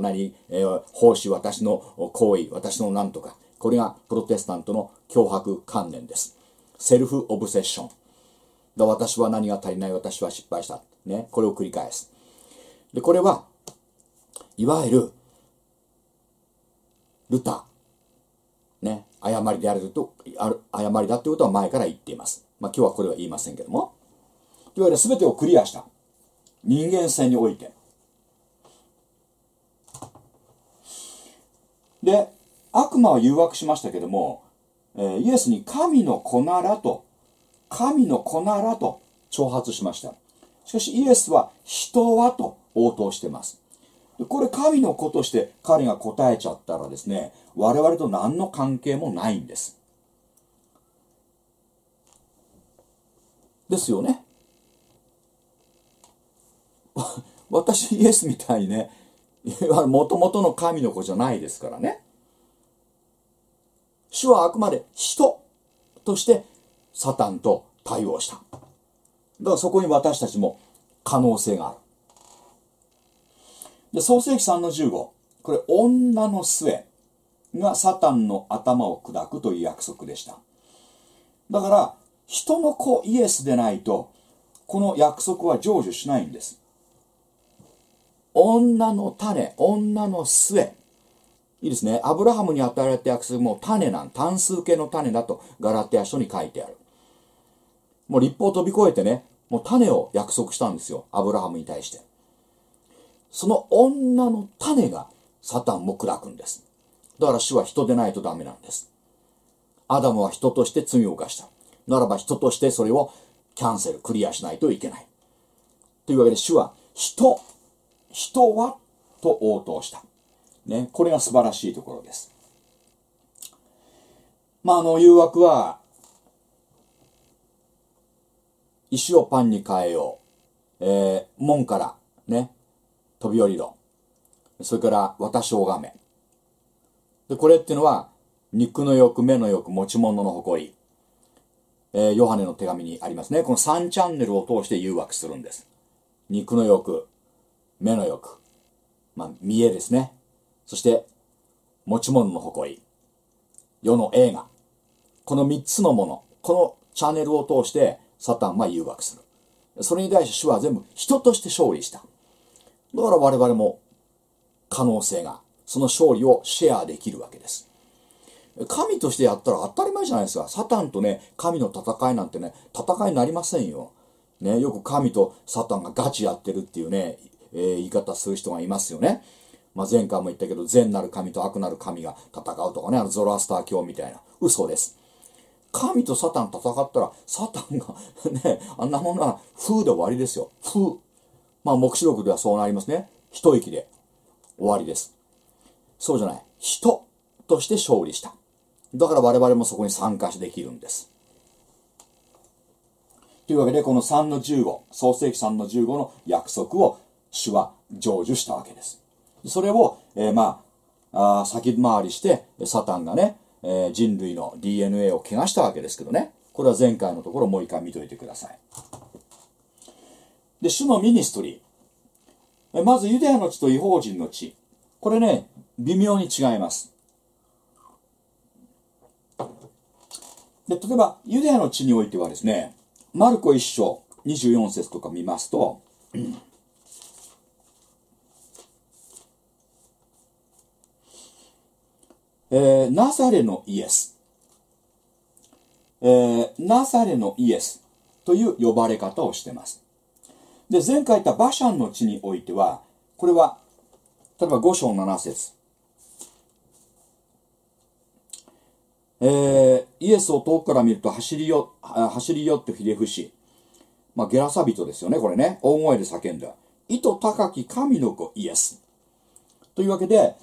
何、えー、奉仕、私の行為、私の何とか。これがプロテスタントの脅迫観念です。セルフオブセッション。だ私は何が足りない？私は失敗した。ね？これを繰り返す。で、これは、いわゆる、ルター、ね、誤りであると、ある誤りだということは前から言っています。まあ今日はこれは言いませんけども。いわけで全てをクリアした。人間性において。で、悪魔は誘惑しましたけども、えーイエスに神の子ならと、神の子ならと挑発しました。しかしイエスは人はと応答してます。これ神の子として彼が答えちゃったらですね、我々と何の関係もないんです。ですよね。*laughs* 私イエスみたいにね、もともとの神の子じゃないですからね。主はあくまで人としてサタンと対応した。だからそこに私たちも可能性がある。で、創世記3の15。これ、女の末がサタンの頭を砕くという約束でした。だから、人の子イエスでないと、この約束は成就しないんです。女の種、女の末。いいですね。アブラハムに与えられた約束も種なん、単数形の種だとガラテヤ書に書いてある。もう立法を飛び越えてね、もう種を約束したんですよ。アブラハムに対して。その女の種がサタンも砕くんです。だから主は人でないとダメなんです。アダムは人として罪を犯した。ならば人としてそれをキャンセル、クリアしないといけない。というわけで主は人、人はと応答した。ね、これが素晴らしいところです。まあ、あの、誘惑は、石をパンに変えよう。えー門からね、飛び降りろ。それから、私を拝め。で、これっていうのは、肉の欲、目の欲、持ち物の誇り。えーヨハネの手紙にありますね。この3チャンネルを通して誘惑するんです。肉の欲、目の欲、まあ、見栄ですね。そして、持ち物の誇り。世の映画。この3つのもの。このチャンネルを通して、サタンは誘惑する。それに対して主は全部人として勝利した。だから我々も可能性が、その勝利をシェアできるわけです。神としてやったら当たり前じゃないですか。サタンとね、神の戦いなんてね、戦いになりませんよ。ね、よく神とサタンがガチやってるっていうね、えー言い方する人がいますよね。まあ、前回も言ったけど、善なる神と悪なる神が戦うとかね、あのゾロアスター教みたいな。嘘です。神とサタン戦ったら、サタンがね、あんなものは風で終わりですよ。風。まあ、黙示録ではそうなりますね。一息で終わりです。そうじゃない。人として勝利した。だから我々もそこに参加できるんです。というわけで、この3の15、創世記3の15の約束を主は成就したわけです。それを、えーまあ、あ先回りして、サタンがね、えー人類の DNA を汚したわけですけどね。これは前回のところもう一回見といてください。で、主のミニストリー。まずユダヤの地と違法人の地。これね、微妙に違います。で、例えば、ユダヤの地においてはですね、マルコ一章24節とか見ますと、えーナザレのイエス、えーナザレのイエスという呼ばれ方をしています。で、前回言ったバシャンの地においては、これは、例えば5章7節えーイエスを遠くから見ると走りよ、走り寄ってひれ伏し、まあ、ゲラサビトですよね、これね。大声で叫んだ。意図高き神の子イエス。というわけで、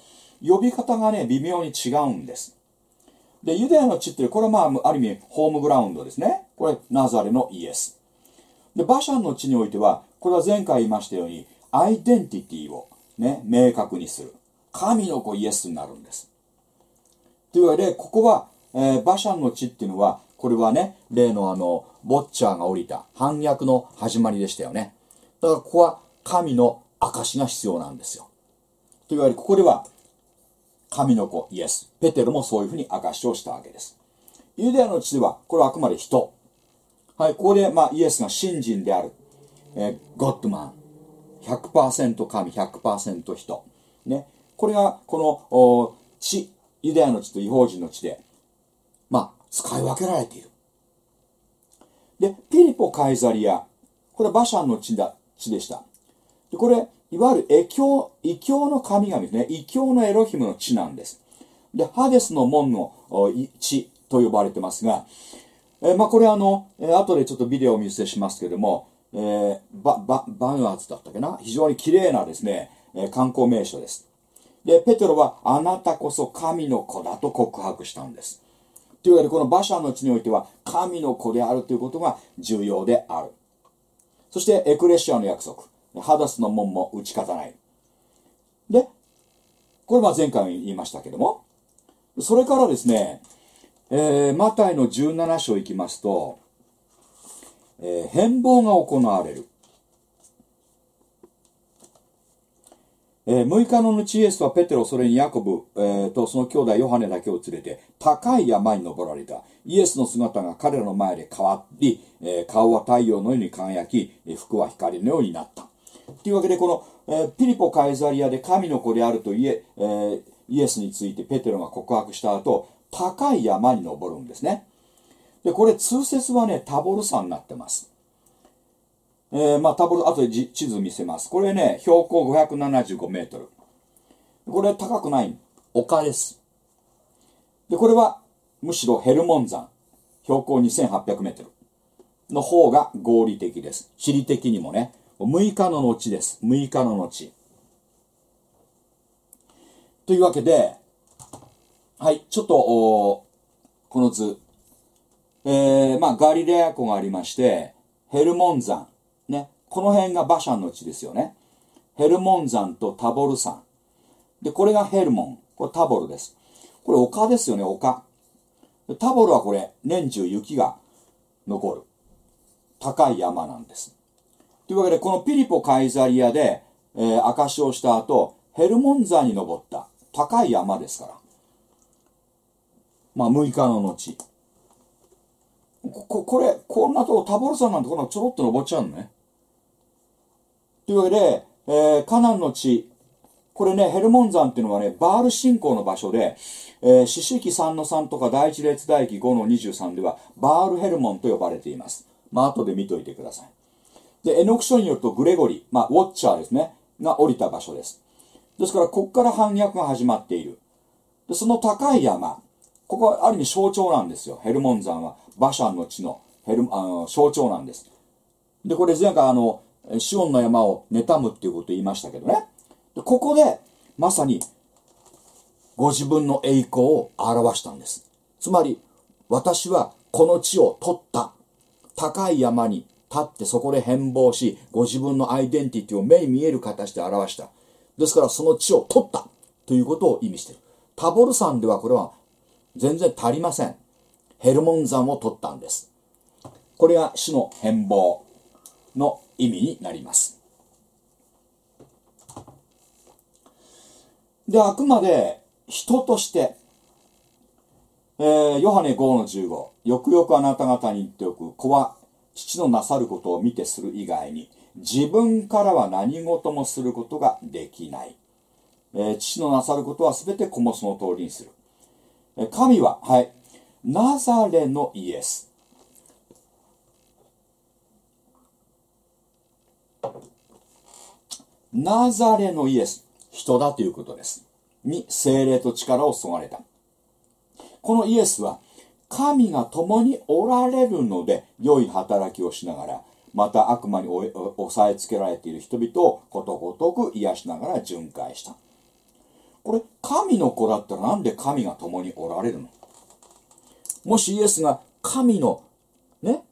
呼び方がね、微妙に違うんです。で、ユダヤの地って、これはまあ、ある意味、ホームグラウンドですね。これ、ナザレのイエス。で、バシャンの地においては、これは前回言いましたように、アイデンティティをね、明確にする。神の子イエスになるんです。というわけで、ここは、えーバシャンの地っていうのは、これはね、例のあの、ボッチャーが降りた反逆の始まりでしたよね。だからここは神の証が必要なんですよ。というわけで、ここでは、神の子イエス。ペテロもそういうふうに証をしたわけです。ユダヤの地では、これはあくまで人。はい、ここで、まあ、イエスが信心である。えーゴッドマン。100%神、100%人。ね。これが、この、地、ユダヤの地と違法人の地で、まあ、使い分けられている。で、ピリポ・カイザリア。これはバシャンの地だ地でした。でこれ、いわゆる異教、異教の神々ですね。異教のエロヒムの地なんです。で、ハデスの門の地と呼ばれてますが、えまあ、これあの、え後でちょっとビデオを見せしますけども、えーバ、バ、バンアーツだったっけな？非常に綺麗なですね、えー観光名所です。で、ペテロは、あなたこそ神の子だと告白したんです。というわけで、この馬車の地においては、神の子であるということが重要である。そして、エクレシアの約束。ハダスの門も打ち勝たない。で、これは前回言いましたけども、それからですね、えーマタイの17章行きますと、えー変貌が行われる。えー6日の後イエスはペテロ、それにヤコブ、えーとその兄弟ヨハネだけを連れて高い山に登られた。イエスの姿が彼らの前で変わり、えー顔は太陽のように輝き、服は光のようになった。というわけで、この、えーピリポ・カイザリアで神の子であるとイエ,、えーイエスについてペテロが告白した後、高い山に登るんですね。で、これ通説はね、タボル山になってます。えーまあ、タボル、後で地図見せます。これね、標高575メートル。これ高くない丘です。で、これはむしろヘルモン山、標高2800メートルの方が合理的です。地理的にもね、6日の後です。6日の後。というわけで、はい、ちょっと、おこの図。えー、まあ、ガリレア湖がありまして、ヘルモン山。ね。この辺がバシャンの地ですよね。ヘルモン山とタボル山。で、これがヘルモン。これタボルです。これ丘ですよね、丘。タボルはこれ、年中雪が残る。高い山なんです。というわけで、このピリポ・カイザリアで、えー証しをした後、ヘルモン山に登った。高い山ですから。まあ、6日の後。こ、これ、こんなとこ、タボル山なんてこんなちょろっと登っちゃうのね。というわけで、えーカナンの地、これね、ヘルモン山っていうのはね、バール信仰の場所で、えー、四式3の3とか第一列大記5の23では、バールヘルモンと呼ばれています。まあ、後で見といてください。で、エノク書によるとグレゴリー、まあ、ウォッチャーですね、が降りた場所です。ですから、ここから反逆が始まっている。で、その高い山、ここはある意味象徴なんですよ。ヘルモン山は、バシャンの地のヘルあの象徴なんです。で、これ前回あの、シオンの山を妬むっていうことを言いましたけどね。でここで、まさに、ご自分の栄光を表したんです。つまり、私はこの地を取った。高い山に立ってそこで変貌し、ご自分のアイデンティティを目に見える形で表した。ですから、その地を取ったということを意味している。タボル山ではこれは全然足りません。ヘルモン山を取ったんです。これが主の変貌の意味になります。で、あくまで人として、えーヨハネ5の15、よくよくあなた方に言っておく、子は父のなさることを見てする以外に、自分からは何事もすることができない。えー父のなさることは全て子もその通りにする。神は、はい、ナザレのイエス。ナザレのイエス、人だということです。に精霊と力を注がれた。このイエスは、神が共におられるので、良い働きをしながら、また悪魔におお抑えつけられている人々をことごとく癒しながら巡回した。これ、神の子だったらなんで神が共におられるの？もしイエスが神の、ね、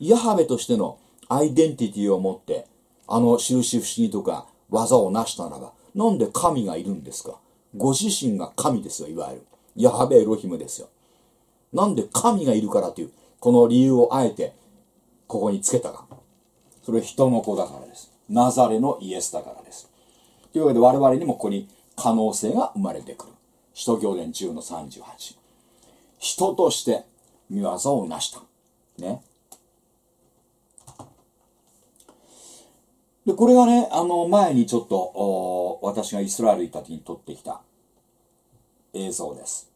ヤハベとしてのアイデンティティを持って、あの印不思議とか技を成したならば、なんで神がいるんですか？ご自身が神ですよ、いわゆる。ヤハベエロヒムですよ。なんで神がいるからという、この理由をあえて、ここにつけたか。それは人の子だからです。ナザレのイエスだからです。というわけで我々にもここに可能性が生まれてくる。使徒行伝10の38。人として見業を成した。ね。で、これがね、あの、前にちょっと、私がイスラエル行った時に撮ってきた、映像です。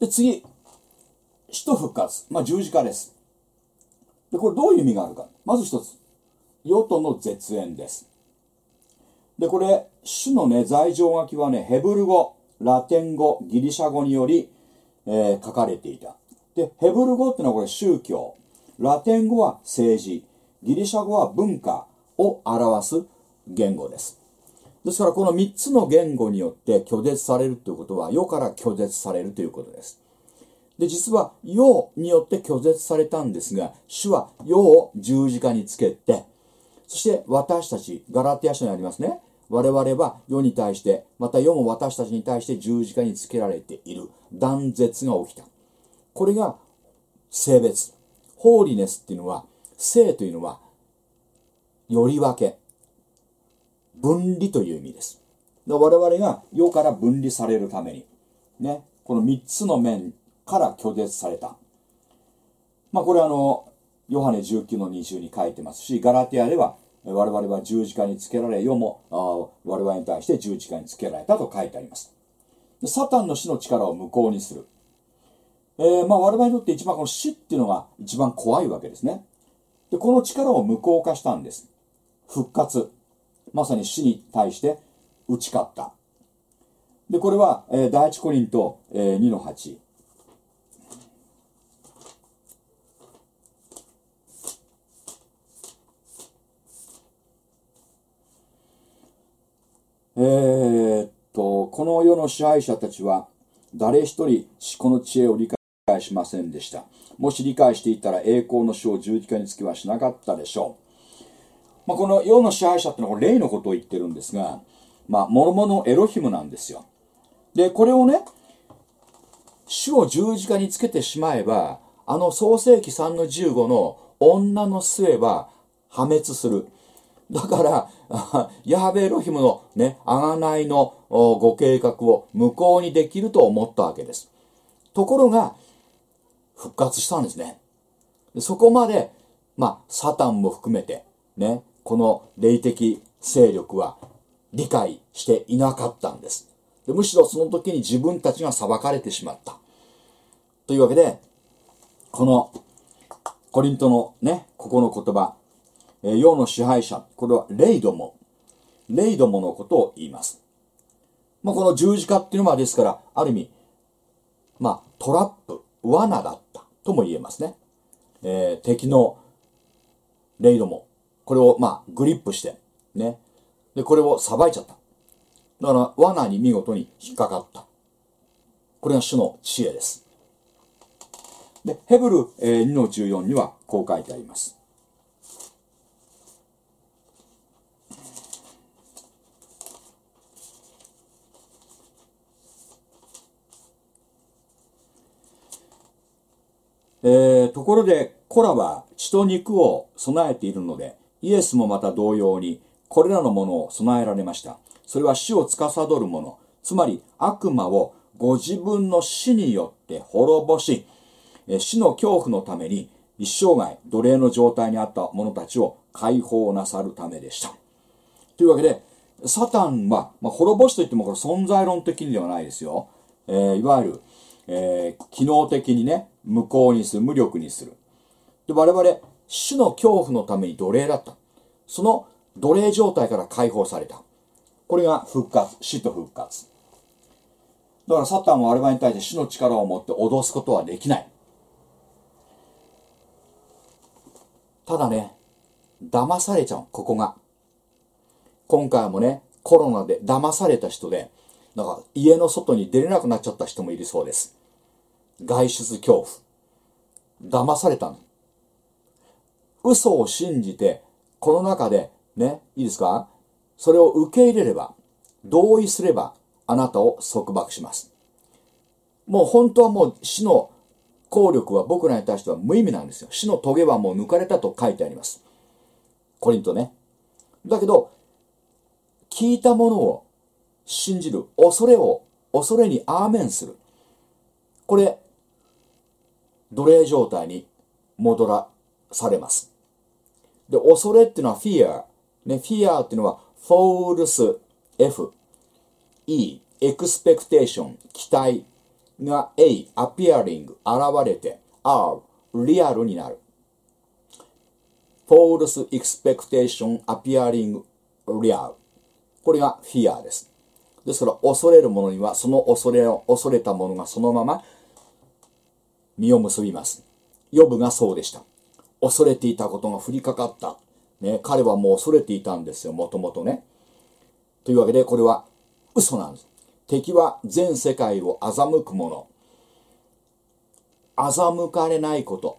で、次、死と復活。まあ、十字架です。で、これどういう意味があるか。まず一つ。世との絶縁です。で、これ、主のね、罪状書きはね、ヘブル語、ラテン語、ギリシャ語により、えー書かれていた。で、ヘブル語ってのはこれ宗教、ラテン語は政治、ギリシャ語は文化を表す言語です。ですからこの3つの言語によって拒絶されるということは世から拒絶されるということです。で、実は世によって拒絶されたんですが、主は世を十字架につけて、そして私たち、ガラテヤ書にありますね。我々は世に対して、また世も私たちに対して十字架につけられている断絶が起きた。これが性別。ホーリネスっていうのは、性というのは、より分け。分離という意味です。で我々が世から分離されるために、ね、この3つの面から拒絶された。まあこれはあの、ヨハネ19の20に書いてますし、ガラテヤでは、我々は十字架につけられ、世も我々に対して十字架につけられたと書いてあります。サタンの死の力を無効にする。えーまあ我々にとって一番この死っていうのが一番怖いわけですね。で、この力を無効化したんです。復活。まさに死に対して打ち勝った。で、これは、えー第一コリント、えー2の8。えーっと、この世の支配者たちは、誰一人この知恵を理解しませんでした。もし理解していたら栄光の死を十字架につけはしなかったでしょう。まあ、この世の支配者ってのはこれ霊のことを言ってるんですが、まあ、諸々のエロヒムなんですよ。で、これをね、主を十字架につけてしまえば、あの創世紀3の15の女の末は破滅する。だから、*laughs* ヤハベエロヒムのね、贖いのご計画を無効にできると思ったわけです。ところが、復活したんですね。そこまで、まあ、サタンも含めて、ね、この霊的勢力は理解していなかったんです。でむしろその時に自分たちが裁かれてしまった。というわけで、このコリントのね、ここの言葉、え世の支配者、これはレイドモ。レイドモのことを言います。まあ、この十字架っていうのはですから、ある意味、まあ、トラップ、罠だったとも言えますね。えー敵のレイドモ。これを、まあ、グリップして、ね。で、これをさばいちゃった。だから、罠に見事に引っかかった。これが主の知恵です。で、ヘブル、えー2の14にはこう書いてあります。えーところで、コラは血と肉を備えているので、イエスもまた同様に、これらのものを備えられました。それは死を司るもの、つまり悪魔をご自分の死によって滅ぼし、死の恐怖のために一生涯奴隷の状態にあった者たちを解放なさるためでした。というわけで、サタンは、まあ、滅ぼしといってもこれ存在論的にではないですよ。えーいわゆる、えー機能的にね、無効にする、無力にする。で、我々、死の恐怖のために奴隷だった。その奴隷状態から解放された。これが復活、死と復活。だからサタンは我々に対して死の力を持って脅すことはできない。ただね、騙されちゃう、ここが。今回もね、コロナで騙された人で、なんか家の外に出れなくなっちゃった人もいるそうです。外出恐怖。騙されたの。嘘を信じて、この中で、ね、いいですか？それを受け入れれば、同意すれば、あなたを束縛します。もう本当はもう死の効力は僕らに対しては無意味なんですよ。死の棘はもう抜かれたと書いてあります。コリントね。だけど、聞いたものを信じる。恐れを、恐れにアーメンする。これ、奴隷状態に戻らされます。で、恐れっていうのは fear。ね、fear っていうのは false F。E。expectation。期待。が A、appearing、現れて R、リアルになる。false expectation appearing real。これが fear です。ですから、恐れるものには、その恐れを、恐れたものがそのまま実を結びます。ヨブがそうでした。恐れていたことが降りかかった。ね、彼はもう恐れていたんですよ、もともとね。というわけで、これは嘘なんです。敵は全世界を欺くもの。欺かれないこと。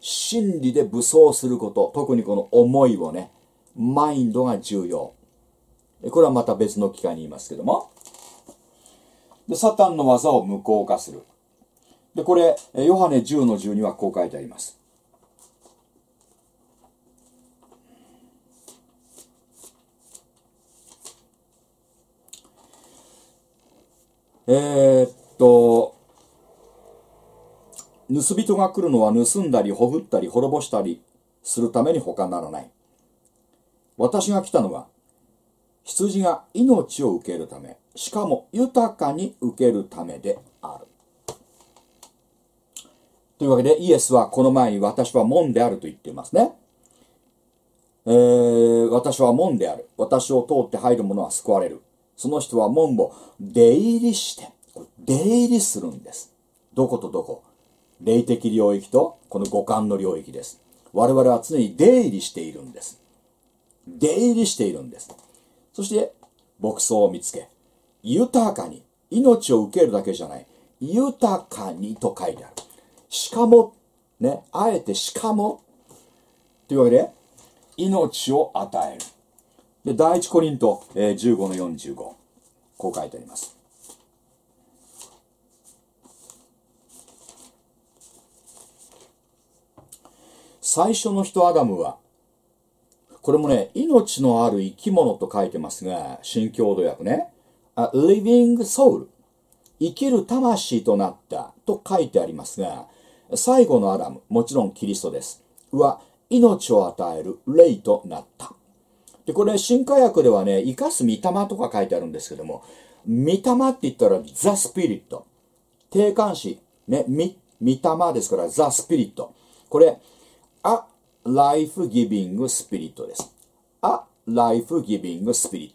真理で武装すること。特にこの思いをね、マインドが重要。これはまた別の機会に言いますけども。で、サタンの技を無効化する。で、これ、ヨハネ10の10にはこう書いてあります。えー、っと、盗人が来るのは盗んだり、ほふったり、滅ぼしたりするために他ならない。私が来たのは、羊が命を受けるため、しかも豊かに受けるためである。というわけで、イエスはこの前に私は門であると言っていますね。えー、私は門である。私を通って入る者は救われる。その人は門を出入りして、出入りするんです。どことどこ霊的領域とこの五感の領域です。我々は常に出入りしているんです。出入りしているんです。そして、牧草を見つけ、豊かに、命を受けるだけじゃない、豊かにと書いてある。しかも、ね、あえてしかも、というわけで、命を与える。で、第一コリント、えー15の45。こう書いてあります。最初の人アダムは、これもね、命のある生き物と書いてますが、新共同訳ね。A living soul。生きる魂となったと書いてありますが、最後のアダム、もちろんキリストです。は、命を与える霊となった。で、これ、新科学ではね、生かす御霊とか書いてあるんですけども、御霊って言ったら、ザ・スピリット。定冠詞、ね、み、御霊ですから、ザ・スピリット。これ、a life giving spirit です。a life giving spirit。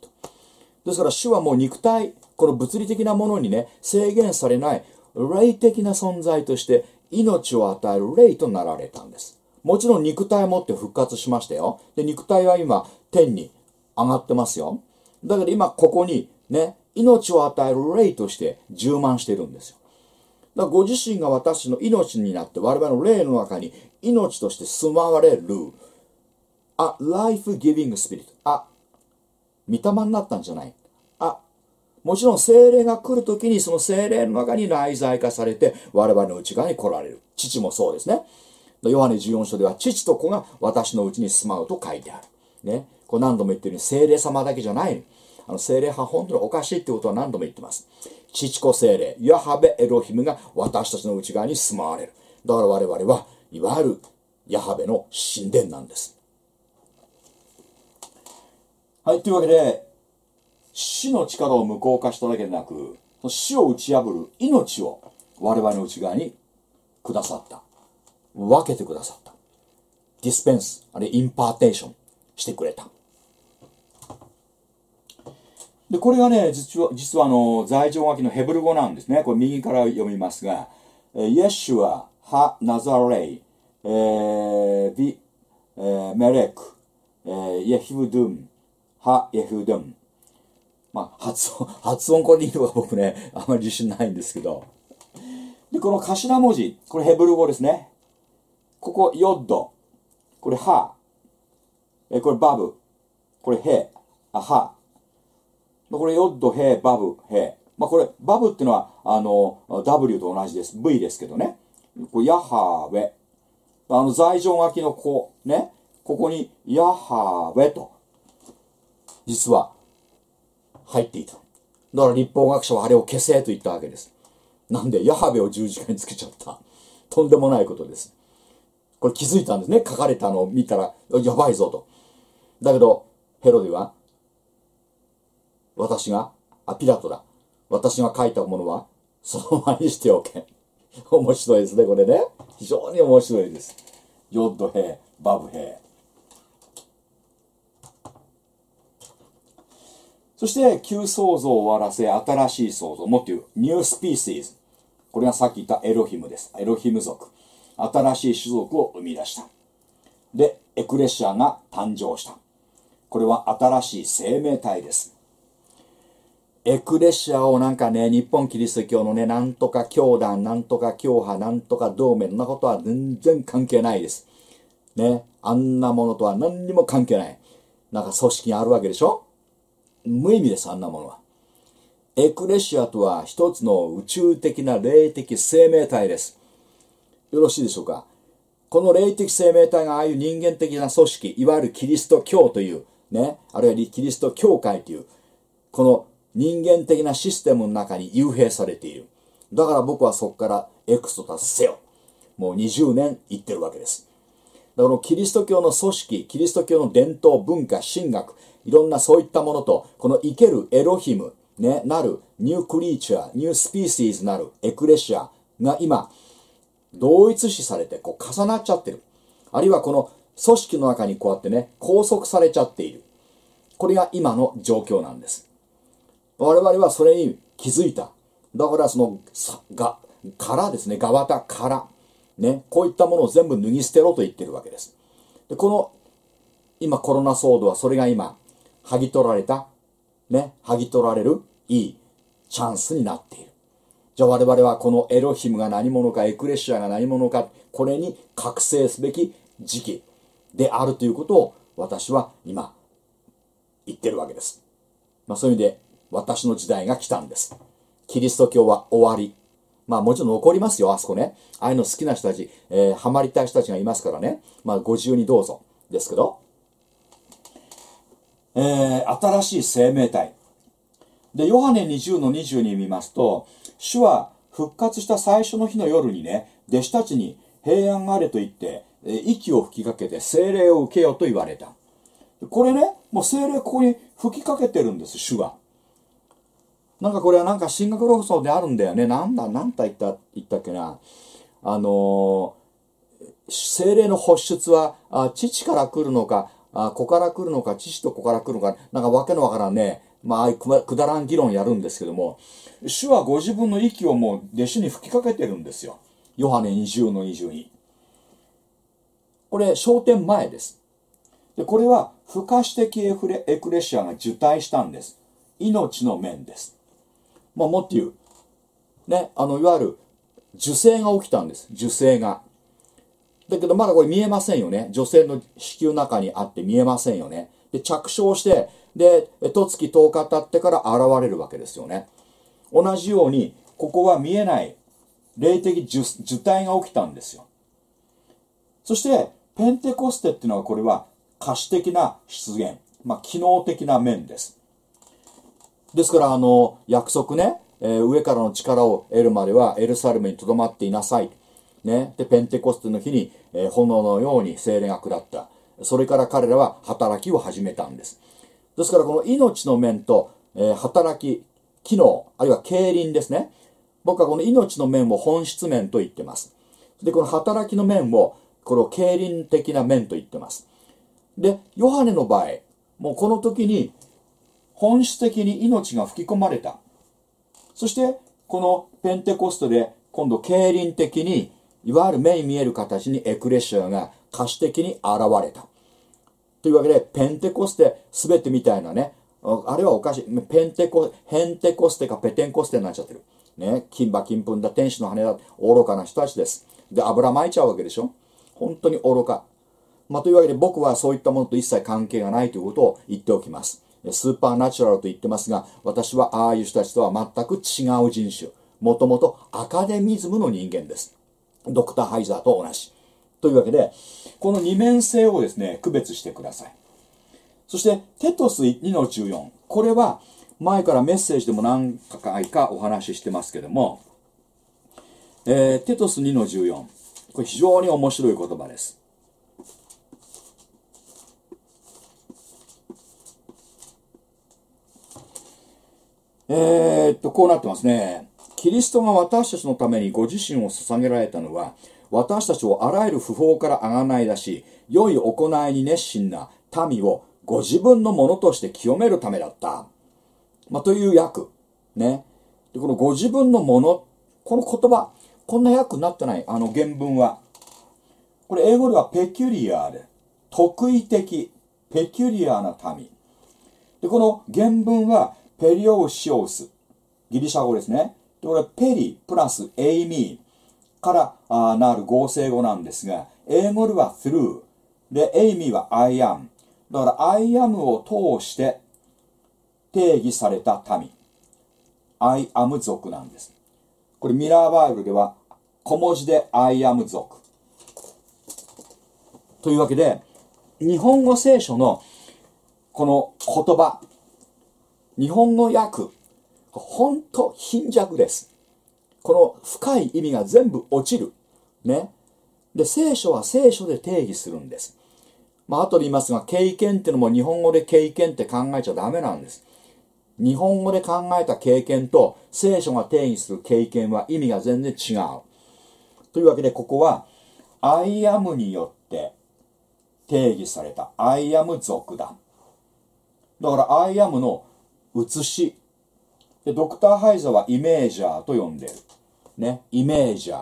ですから、主はもう肉体、この物理的なものにね、制限されない、霊的な存在として、命を与える霊となられたんです。もちろん肉体を持って復活しましたよ。で、肉体は今、天に上がってますよ。だけど今、ここにね、命を与える霊として充満してるんですよ。だからご自身が私の命になって我々の霊の中に命として住まわれる。あ、life-giving spirit。あ、御霊になったんじゃない？あ、もちろん精霊が来るときにその精霊の中に内在化されて我々の内側に来られる。父もそうですね。ヨハネ14章では父と子が私のうちに住まうと書いてある。ね。これ何度も言ってるように精霊様だけじゃない。あの精霊派本当におかしいってことは何度も言ってます。父子精霊、ヤハベエロヒムが私たちの内側に住まわれる。だから我々はいわゆるヤハベの神殿なんです。はい、というわけで、死の力を無効化しただけでなく、死を打ち破る命を我々の内側にくださった。分けてくださった。 dispense、あるいは impartation してくれた。で、これがね、実は、実はあの、罪状書きのヘブル語なんですね。これ右から読みますが、えーישוע、הנצרי、えー ו、えーメレク、えーイェヒブドゥン、ハ・イェフドゥン。まあ、発音、*laughs* 発音これでいいのか僕ね、あまり自信ないんですけど。で、この頭文字、これヘブル語ですね。ここ、ヨッド。これ、ハ。え、これ、バブ。これ、ヘ。あ、ハ。これ、ヨッド、ヘ、バブ、ヘ。まあ、これ、バブっていうのは、あの、W と同じです。V ですけどね。これ、ヤハウェ。あの、在場書きのこう、ね。ここに、ヤハウェと、実は、入っていた。だから立法学者はあれを消せと言ったわけです。なんで、ヤハベを十字架につけちゃった。とんでもないことです。これ気づいたんですね。書かれたのを見たら、やばいぞと。だけど、ヘロデは、私が、あ、ピラトだ。私が書いたものは、そのままにしておけ。面白いですね、これね。非常に面白いです。ヨッド兵、バブ兵。そして、旧創造を終わらせ、新しい創造。もっと言う、ニュースピーシーズ。これがさっき言ったエロヒムです。エロヒム族。新しい種族を生み出した。で、エクレシアが誕生した。これは新しい生命体です。エクレシアをなんかね、日本キリスト教のね、なんとか教団、なんとか教派、なんとか同盟、そんなことは全然関係ないです。ね、あんなものとは何にも関係ない。なんか組織があるわけでしょ？無意味です、あんなものは。エクレシアとは一つの宇宙的な霊的生命体です。よろしいでしょうか？この霊的生命体がああいう人間的な組織、いわゆるキリスト教という、ね、あるいはキリスト教会という、この人間的なシステムの中に幽閉されている。だから僕はそこからエクソタスせよ。もう20年言ってるわけです。だからキリスト教の組織、キリスト教の伝統、文化、神学、いろんなそういったものと、この生けるエロヒム、ね、なるニュークリーチャー、ニュースピーシーズなるエクレシアが今、同一視されてこう重なっちゃってる。あるいはこの組織の中にこうやってね、拘束されちゃっている。これが今の状況なんです。我々はそれに気づいた。だからその、さが、からですね、ガワタから、ね、こういったものを全部脱ぎ捨てろと言ってるわけです。で、この、今コロナ騒動はそれが今、剥ぎ取られた、ね、剥ぎ取られるいいチャンスになっている。じゃあ我々はこのエロヒムが何者か、エクレシアが何者か、これに覚醒すべき時期であるということを私は今言ってるわけです。まあそういう意味で私の時代が来たんです。キリスト教は終わり。まあもちろん残りますよ、あそこね。ああいうの好きな人たち、えーハマりたい人たちがいますからね。まあご自由にどうぞ。ですけど、えー新しい生命体。で、ヨハネ20の20に見ますと、主は復活した最初の日の夜にね、弟子たちに平安があれと言って、息を吹きかけて精霊を受けよと言われた。これね、もう精霊ここに吹きかけてるんです、主が。なんかこれはなんか進学論争であるんだよね。なんだ、なんだ言った、言ったっけな。あのー精霊の発出は、あ父から来るのか、あ子から来るのか、父と子から来るのか、なんかわけのわからんね、まあく、だらん議論やるんですけども、主はご自分の息をもう弟子に吹きかけてるんですよ。ヨハネ20の22。これ、焦点前です。で、これは、不可視的エフレエクレシアが受胎したんです。命の面です。まあ、もっと言う。ね、あの、いわゆる、受精が起きたんです。受精が。だけどまだこれ見えませんよね。女性の子宮の中にあって見えませんよね。で、着床して、で、十月10日経ってから現れるわけですよね。同じように、ここは見えない、霊的受受胎が起きたんですよ。そして、ペンテコステっていうのはこれは可視的な出現。まあ、機能的な面です。ですから、あの、約束ね、えー上からの力を得るまではエルサレムに留まっていなさい。ね。で、ペンテコステの日に、えー炎のように精霊が下った。それから彼らは働きを始めたんです。ですから、この命の面と、えー働き、機能、あるいは経輪ですね。僕はこの命の面を本質面と言ってます。で、この働きの面を、この経輪的な面と言ってます。で、ヨハネの場合、もうこの時に本質的に命が吹き込まれた。そして、このペンテコストで今度経輪的に、いわゆる目に見える形にエクレシアが可視的に現れた。というわけで、ペンテコステ全てみたいなね、あれはおかしい。ペンテコ、ヘンテコステかペテンコステになっちゃってる。ね、金馬金粉だ、天使の羽だ、愚かな人たちです。で、油撒いちゃうわけでしょ本当に愚か。まあ、というわけで僕はそういったものと一切関係がないということを言っておきます。スーパーナチュラルと言ってますが、私はああいう人たちとは全く違う人種。もともとアカデミズムの人間です。ドクター・ハイザーと同じ。というわけで、この二面性をですね、区別してください。そして、テトス2の14。これは、前からメッセージでも何回かお話ししてますけども、えーテトス2の14。これ非常に面白い言葉です。えーっと、こうなってますね。キリストが私たちのためにご自身を捧げられたのは私たちをあらゆる不法からあがない出し良い行いに熱心な民をご自分のものとして清めるためだった、まあ、という訳。ね。でこのご自分のものこの言葉こんな訳になってない。あの原文は。これ英語ではペキュリアで特異的ペキュリアな民。でこの原文はペリオシオス。ギリシャ語ですね。でこれペリプラスエイミー。からあーなる合成語なんですが英語では through でエイミーは I am だから I am を通して定義された民。I am 族なんです。これミラーバイブルでは小文字で I am 族。というわけで日本語聖書のこの言葉。日本語訳。本当貧弱です。この深い意味が全部落ちる。ね。で聖書は聖書で定義するんです。まあ後で言いますが経験っていうのも日本語で経験って考えちゃダメなんです。日本語で考えた経験と聖書が定義する経験は意味が全然違う。というわけでここは I am によって定義された。I am 族だ。だから I am の写し。でドクター・ハイザーはイメージャーと呼んでる。ねイメージャー、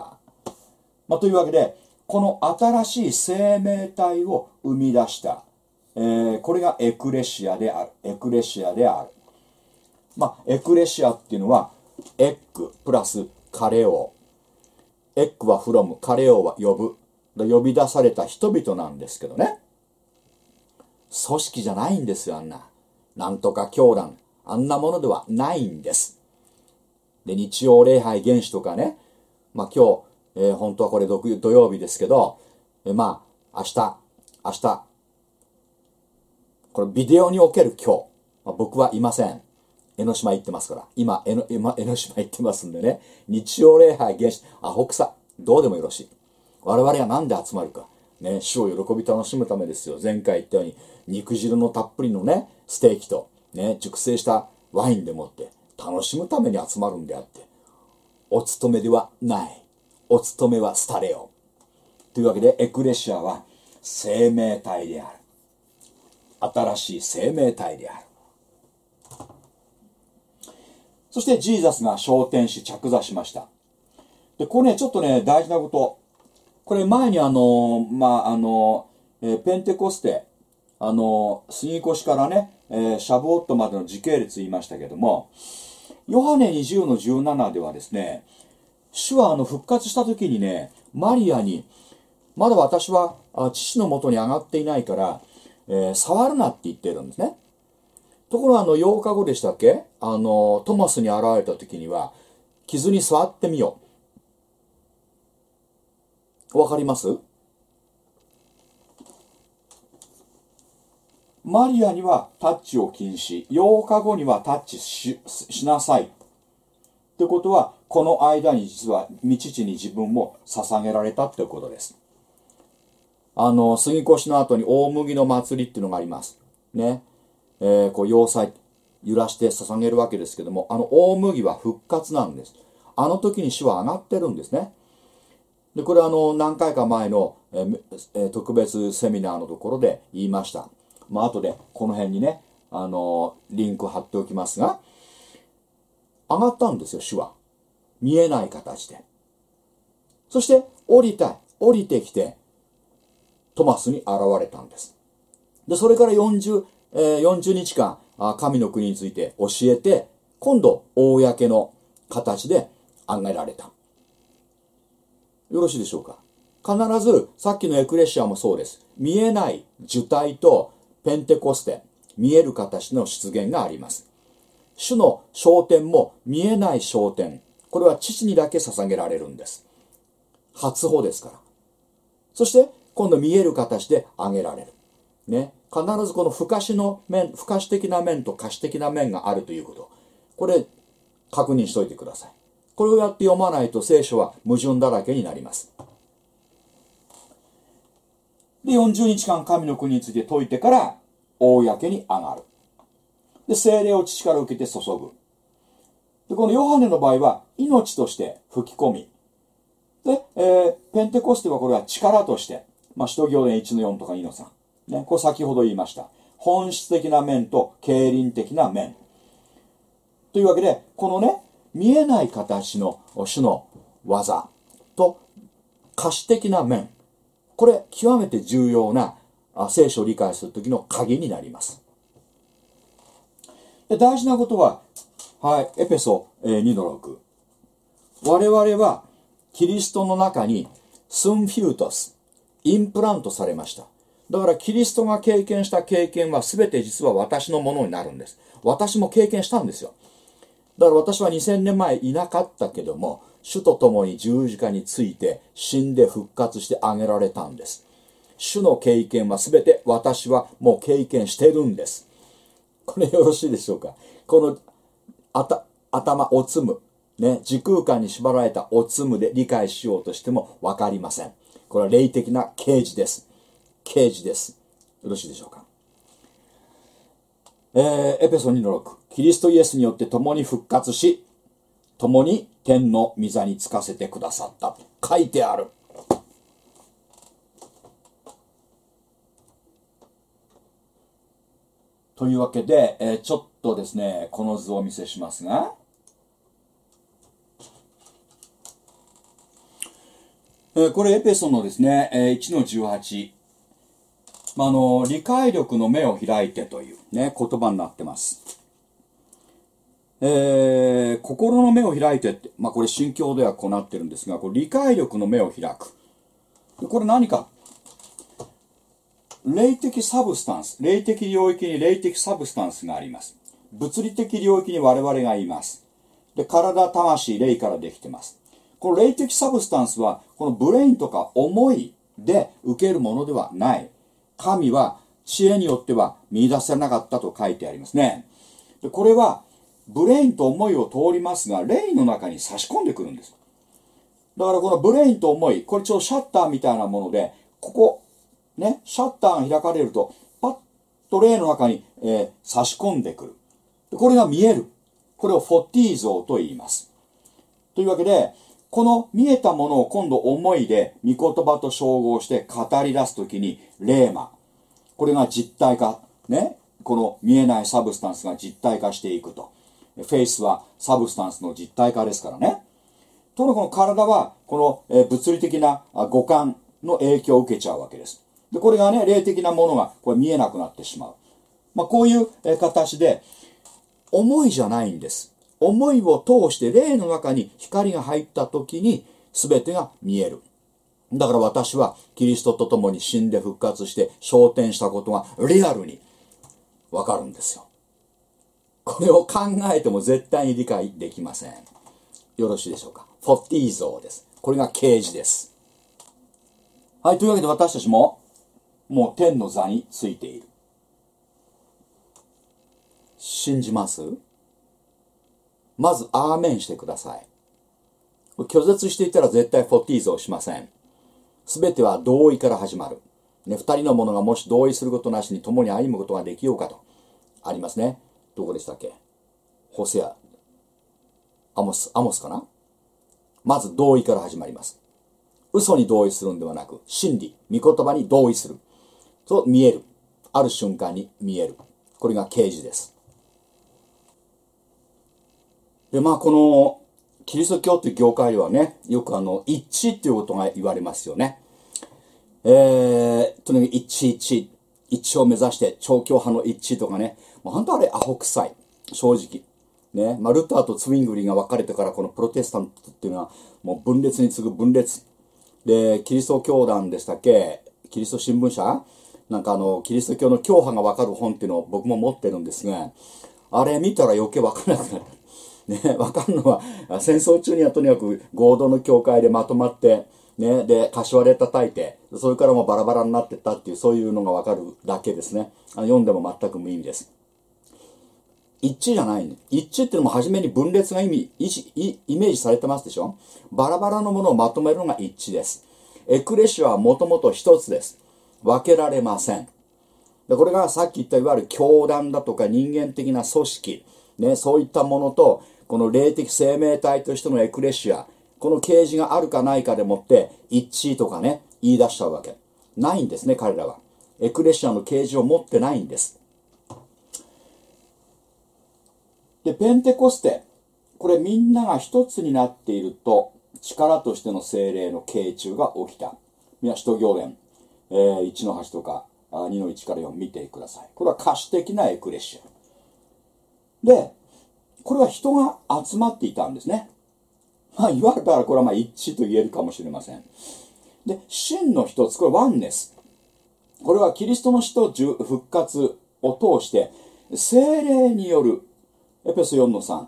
まあ、というわけでこの新しい生命体を生み出した、えーこれがエクレシアである。エクレシアである。まあエクレシアっていうのはἐκ プラス καλέω。ἐκ は from。καλέω は呼ぶ。呼び出された人々なんですけどね。組織じゃないんですよあんな。なんとか教団。あんなものではないんです。で日曜礼拝厳守とかね。まあ今日、えー本当はこれ土土曜日ですけど、えーまあ明日明日。これビデオにおける今日、まあ僕はいません。江ノ島行ってますから。今江ノ島行ってますんでね。日曜礼拝原始アホ草どうでもよろしい。我々は何で集まるか。ね主を喜び楽しむためですよ。前回言ったように肉汁のたっぷりのねステーキとね熟成したワインでもって。楽しむために集まるんであってお勤めではない。お勤めは廃れよというわけでエクレシアは生命体である。新しい生命体である。そしてジーザスが昇天し着座しました。でこれねちょっとね大事なこと。これ前にあのまああの、えペンテコステあの杉越からね、えーシャボットまでの時系列言いましたけどもヨハネ20の17ではですね主はあの復活した時にねマリアにまだ私は父のもとに上がっていないから、えー触るなって言ってるんですね。ところがあの8日後でしたっけあのトマスに現れた時には傷に触ってみよう。わかります？マリアにはタッチを禁止。8日後にはタッチしなさい。ってことはこの間に実は道地に自分も捧げられたってことです。あの杉越の後に大麦の祭りっていうのがあります。ね。えーこう要塞揺らして捧げるわけですけどもあの大麦は復活なんです。あの時に主は上がってるんですね。でこれあの何回か前の、えー特別セミナーのところで言いました。まあ後でこの辺にねあのリンク貼っておきますが上がったんですよ主は見えない形で。そして降りたい降りてきてトマスに現れたんです。でそれから40、えー40日間あ神の国について教えて今度公の形で挙げられた。よろしいでしょうか。必ずさっきのエクレシアもそうです。見えない受体とペンテコステ見える形の出現があります。主の焦点も見えない焦点これは父にだけ捧げられるんです。初歩ですから。そして今度見える形で挙げられる。ね。必ずこの不可視の面不可視的な面と可視的な面があるということ。これ確認しておいてください。これをやって読まないと聖書は矛盾だらけになります。で40日間神の国について説いてから公に上がるで精霊を父から受けて注ぐでこのヨハネの場合は命として吹き込みで、えーペンテコステはこれは力として、まあ、使徒行伝1の4とか2の3。ね、これ先ほど言いました。本質的な面と経輪的な面。というわけで、このね、見えない形の主の技と可視的な面。これ、極めて重要な聖書を理解するときの鍵になります。で大事なことは、はい、エペソ2の6。我々はキリストの中にσύμφυτος、インプラントされました。だからキリストが経験した経験は全て実は私のものになるんです。私も経験したんですよ。だから私は2000年前いなかったけども、主と共に十字架について死んで復活してあげられたんです。主の経験は全て私はもう経験してるんです。これよろしいでしょうか？この頭おつむ、ね、時空間に縛られたおつむで理解しようとしても分かりません。これは霊的な啓示です。啓示です。よろしいでしょうか？えーエペソ2の6。キリストイエスによって共に復活し、共に天の御座につかせてくださったと。書いてある。というわけで、えーちょっとですね、この図をお見せしますが、えーこれエペソのですね、えー1の18、まあ、あの、理解力の目を開いてというね、言葉になってます。えー心の目を開いてって、まあ、これ心境ではこうなってるんですが、これ理解力の目を開く。これ何か？霊的 substance、霊的領域に霊的 substance があります。物理的領域に我々がいます。で、体、魂、霊からできてます。この霊的 substance は、この brain とか思いで受けるものではない。神は知恵によっては見出せなかったと書いてありますね。でこれは、 brain と思いを通りますが、霊の中に差し込んでくるんです。だからこの brain と思い、これちょっとシャッターみたいなもので、ここ、ね、シャッターが開かれると、パッと霊の中に、えー差し込んでくる。これが見える。これをフォッティー像と言います。というわけで、この見えたものを今度思いで御言葉と照合して語り出すときに、ῥῆμα。これが実体化。ね。この見えない substance が実体化していくと。 faith は substance の実体化ですからね。ところがこの体は、この、物理的な五感の影響を受けちゃうわけです。で、これがね、霊的なものがこれ見えなくなってしまう。まあ、こういう形で、思いじゃないんです。思いを通して霊の中に光が入った時に全てが見える。だから私はキリストと共に死んで復活して昇天したことがリアルにわかるんですよ。これを考えても絶対に理解できません。よろしいでしょうか？フォッティー像です。これが啓示です。はい、というわけで私たちももう天の座についている。信じます？まず、アーメンしてください。拒絶していたら絶対フォッティーズをしません。すべては同意から始まる。ね、二人の者がもし同意することなしに共に歩むことができようかと。ありますね。どこでしたっけ？ホセア。アモス、アモスかな？まず同意から始まります。嘘に同意するんではなく、真理、御言葉に同意する。と見える。ある瞬間に見える。これが啓示です。で、まあ、この、キリスト教っていう業界ではね、よくあの、一致っていうことが言われますよね。えー、とにかく一致一致、一致を目指して、調教派の一致とかね、もう本当あれアホ臭い。正直。ね、まあ、ルターとツイングリーが分かれてから、このプロテスタントっていうのは、もう分裂に次ぐ分裂。で、キリスト教団でしたっけ？キリスト新聞社？なんかあの、キリスト教の教派が分かる本っていうのを僕も持ってるんですが、あれ見たら余計分かんなくなる。*laughs* ね、分かるのは、戦争中にはとにかく合同の教会でまとまって、ね、で、柏で叩いて、それからもうバラバラになってったっていう、そういうのが分かるだけですね。読んでも全く無意味です。一致じゃない。一致っていうのも初めに分裂が意味、イイメージされてますでしょ？バラバラのものをまとめるのが一致です。エクレシアはもともと一つです。分けられません。これがさっき言ったいわゆる教団だとか人間的な組織、ね、そういったものとこの霊的生命体としてのエクレシアこの啓示があるかないかでもって一致とかね言い出しちゃうわけないんですね彼らはエクレシアの啓示を持ってないんですでペンテコステ。これみんなが一つになっていると力としての精霊の傾注が起きた。皆使行伝、えー1の8とか2の1から4見てください。これは可視的なエクレシア。でこれは人が集まっていたんですね。まあ言われたらこれはまあ一致と言えるかもしれません。で真の一つこれワンネス。これはキリストの死と復活を通して精霊によるエペソ4の3、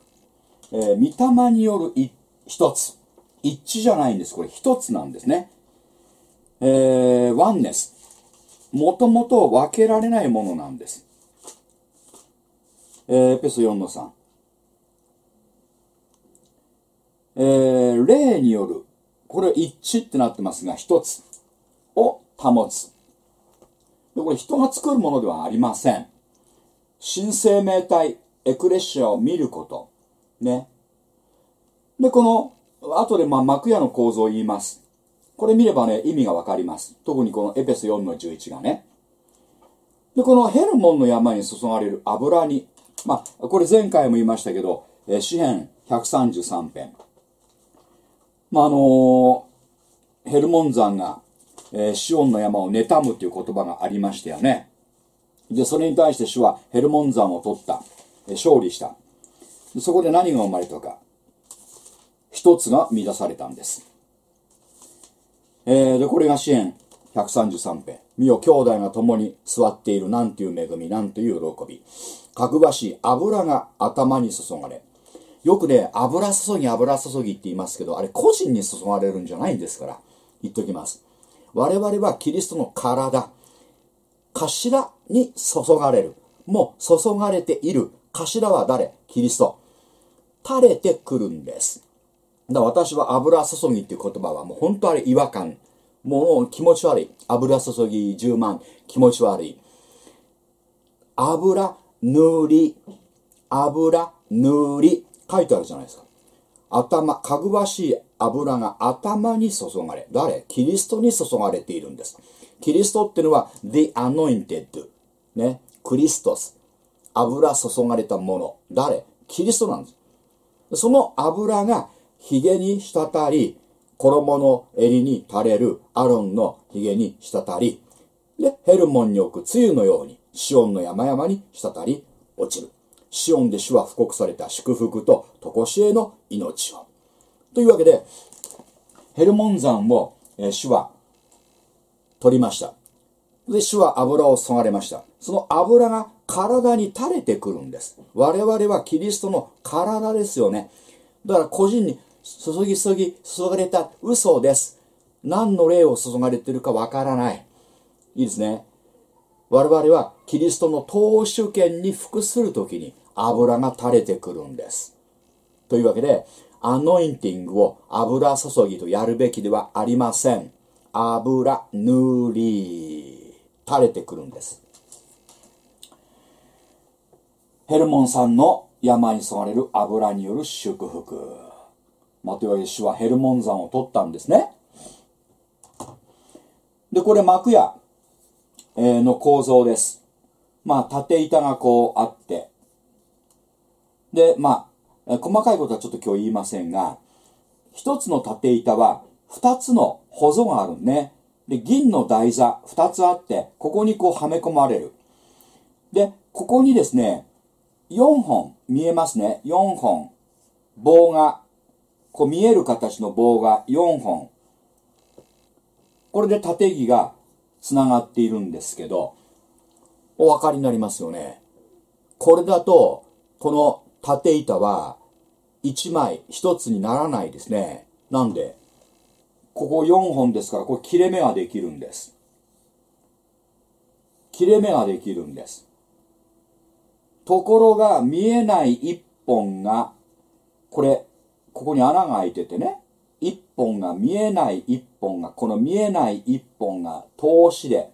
えー御霊による一つ。一致じゃないんです。これ一つなんですね。えーワンネス。もともと分けられないものなんです。えーエペソ4の3えー霊による。これ一致ってなってますが一つ。を保つ。でこれ人が作るものではありません。新生命体エクレシアを見ること。ね。でこの後でまあ幕屋の構造を言います。これ見ればね意味がわかります。特にこのエペス4の11がね。でこのヘルモンの山に注がれる油にまあこれ前回も言いましたけど、えー詩編133編。まああのーヘルモン山が、えーシオンの山を妬むという言葉がありましたよね。でそれに対して主はヘルモン山を取った。勝利した。そこで何が生まれたか。一つが乱されたんです。えーでこれが支援。133編見よ兄弟が共に座っている。なんていう恵みなんていう喜び。かぐわしい油が頭に注がれ。よくね油注ぎ油注ぎって言いますけどあれ個人に注がれるんじゃないんですから。言っときます。我々はキリストの体頭に注がれる。もう注がれている。頭は誰？キリスト。垂れてくるんです。だから私は油注ぎっていう言葉はもう本当あれ違和感。もう気持ち悪い。油注ぎ10万。気持ち悪い。油塗り。油塗り。書いてあるじゃないですか。頭かぐわしい油が頭に注がれ。誰？キリストに注がれているんです。キリストっていうのは The Anointed ね？クリストス油注がれたもの誰？キリストなんですその油が髭に滴り、衣の襟に垂れるアロンの髭に滴り、で、ヘルモンに置く露のように、シオンの山々に滴り落ちる。シオンで主は布告された祝福と常しえの命を。というわけで、ヘルモン山を、えー主は取りました。で、主は油を注がれました。その油が体に垂れてくるんです。我々はキリストの体ですよね。だから個人に注ぎ注ぎ注がれた嘘です。何の霊を注がれてるかわからない。いいですね。我々はキリストの投手権に服するときに油が垂れてくるんです。というわけで、アノインティングを油注ぎとやるべきではありません。油塗り、垂れてくるんです。ヘルモンさんの山に注がれる油による祝福。まあ、というわけで主はヘルモン山を取ったんですね。で、これ幕屋の構造です。まあ、縦板がこうあって、で、まあ、細かいことはちょっと今日言いませんが、一つの縦板は二つの補助があるね。で、銀の台座二つあって、ここにこうはめ込まれる。で、ここにですね、4本見えますね。4本。棒が、こう見える形の棒が4本。これで縦木がつながっているんですけど、お分かりになりますよね。これだと、この縦板は1枚1つにならないですね。なんで、ここ4本ですから、これ切れ目ができるんです。切れ目ができるんです。ところが見えない一本が、これ、ここに穴が開いててね、一本が見えない一本が、この見えない一本が通しで、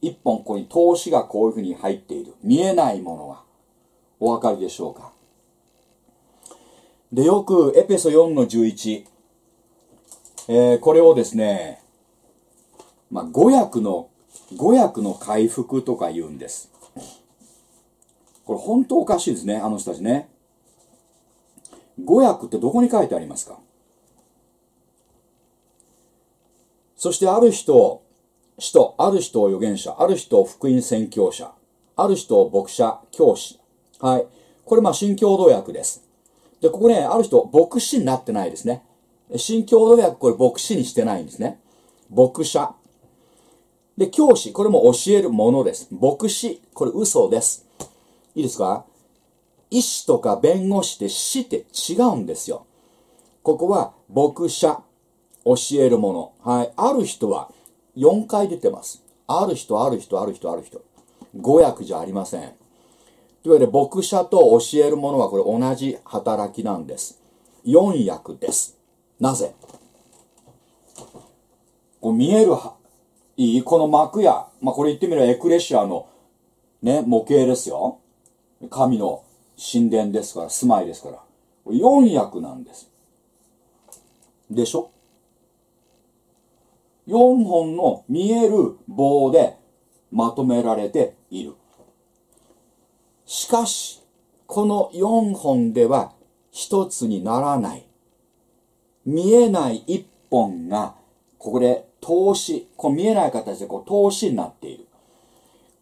一本ここに通しがこういうふうに入っている。見えないものが。お分かりでしょうか？で、よくエペソ4の11、えーこれをですね、まあ、語訳の、語訳の回復とか言うんです。これ本当おかしいですね、あの人たちね。語訳ってどこに書いてありますか？そしてある人、使徒、ある人を預言者、ある人を福音宣教者、ある人を牧者、教師。はい。これまあ新共同訳です。で、ここね、ある人、牧師になってないですね。新共同訳これ牧師にしてないんですね。牧者。で、教師、これも教えるものです。牧師、これ嘘です。いいですか？医師とか弁護士って死って違うんですよ。ここは牧者、教えるもの。はい。ある人は4回出てます。ある人、ある人、ある人、ある人。語訳じゃありません。というわけで、牧者と教えるものはこれ同じ働きなんです。4訳です。なぜ？こう見える、いい？この幕や、まあ、これ言ってみればエクレシアのね、模型ですよ。神の神殿ですから、住まいですから。4役なんです。でしょ ?4 本の見える棒でまとめられている。しかし、この4本では一つにならない。見えない1本が、ここで投資、こう見えない形でこう投資になっている。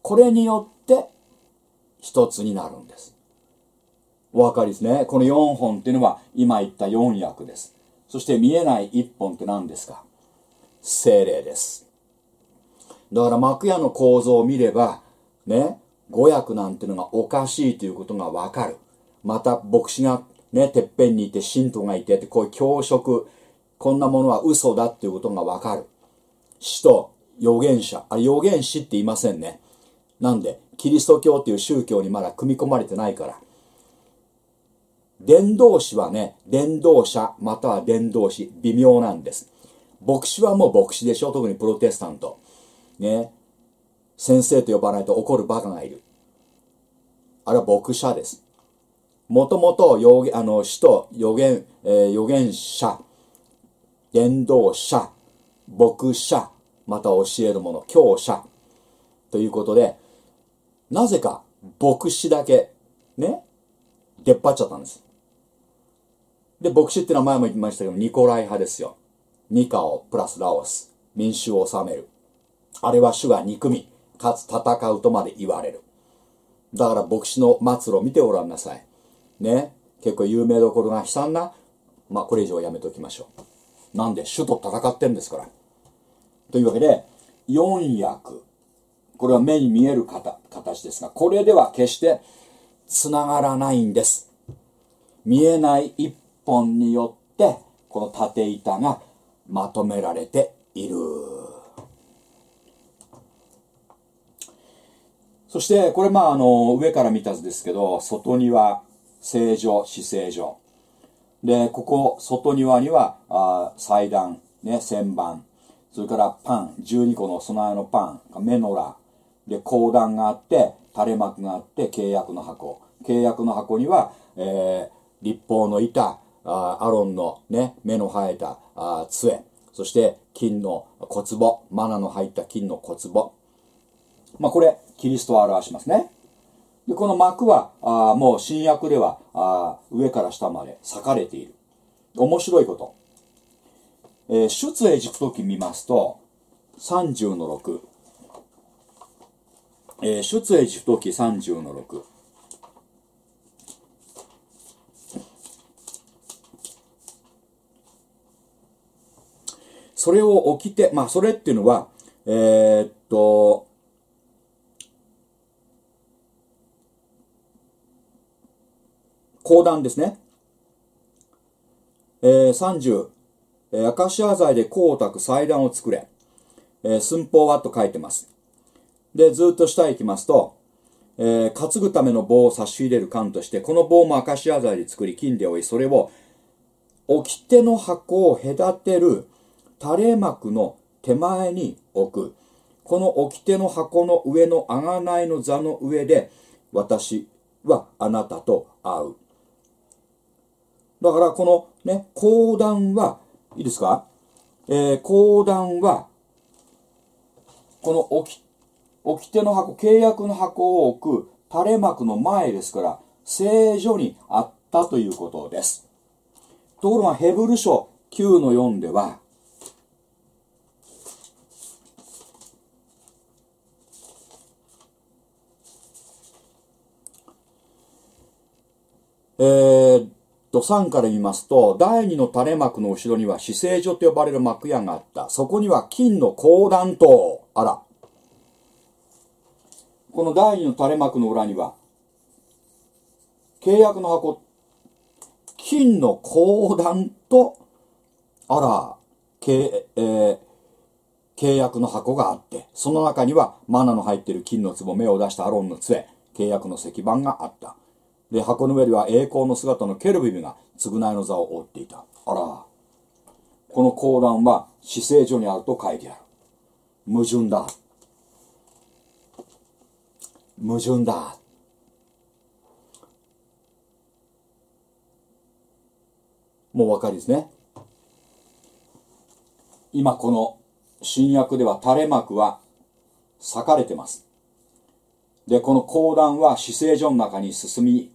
これによって一つになるんです。お分かりですね。この4本っていうのは今言った4役です。そして見えない1本って何ですか？精霊です。だから幕屋の構造を見れば、ね、5役なんていうのがおかしいということがわかる。また牧師がね、てっぺんにいて信徒がいてって、こういう教職、こんなものは嘘だっていうことがわかる。使徒、預言者、あ、預言師って言いませんね。なんで、キリスト教っていう宗教にまだ組み込まれてないから。伝道師はね、伝道者または伝道師、微妙なんです。牧師はもう牧師でしょ？特にプロテスタント。ね。先生と呼ばないと怒るバカがいる。あれは牧者です。もともと、あの、使徒、預言、えー預言者、伝道者、牧者、また教える者、教者。ということで、なぜか牧師だけ、ね、出っ張っちゃったんです。で、牧師ってのは前も言いましたけど、ニコライ派ですよ。ニカオプラスラオス。民衆を治める。あれは主が憎み、かつ戦うとまで言われる。だから牧師の末路を見てごらんなさい。ね。結構有名どころが悲惨な。まあ、これ以上はやめておきましょう。なんで、主と戦ってんですから。というわけで、四役。これは目に見える形形ですが、これでは決して繋がらないんです。見えない一本によって、この縦板がまとめられている。そして、これまああの、上から見た図ですけど、外庭、正常、死正常。で、ここ、外庭には、あ祭壇、ね、旋盤、それからパン、12個の備えのパン、メノラ、で、講談があって、垂れ幕があって、契約の箱。契約の箱には、えー立法の板、あアロンのね、目の生えたあ杖、そして金の小壺、マナの入った金の小壺。まあ、これ、キリストを表しますね。で、この幕は、あもう新約では、あ上から下まで裂かれている。面白いこと。えー出エジプト記見ますと、30の6。えー出エジプト記30の6。それを起きて、まあ、それっていうのは、えーっと、講談ですね。えー、30、えーアカシア材で光沢祭壇を作れ。えー寸法はと書いてます。で、ずっと下へ行きますと、えー担ぐための棒を差し入れる缶として、この棒もアカシア材で作り、金で覆い、それを、掟の箱を隔てる垂れ幕の手前に置く。この掟の箱の上の贖いの座の上で、私はあなたと会う。だからこのね、講談は、いいですか？えー、講談は、この置き、掟の箱、契約の箱を置く垂れ幕の前ですから、聖所にあったということです。ところがヘブル書9の4では、えーと、3から見ますと、第二の垂れ幕の後ろには死聖所と呼ばれる幕屋があった。そこには金の講談塔。あら。この第二の垂れ幕の裏には、契約の箱、金の講談と、あら、契えー契約の箱があって、その中にはマナの入っている金の壺、目を出したアロンの杖、契約の石板があった。で、箱の上では栄光の姿のケルビムが償いの座を覆っていた。あら、この講談は死聖所にあると書いてある。矛盾だ。矛盾だ。もうお分かりですね。今この新約では垂れ幕は裂かれてます。で、この講談は死聖所の中に進み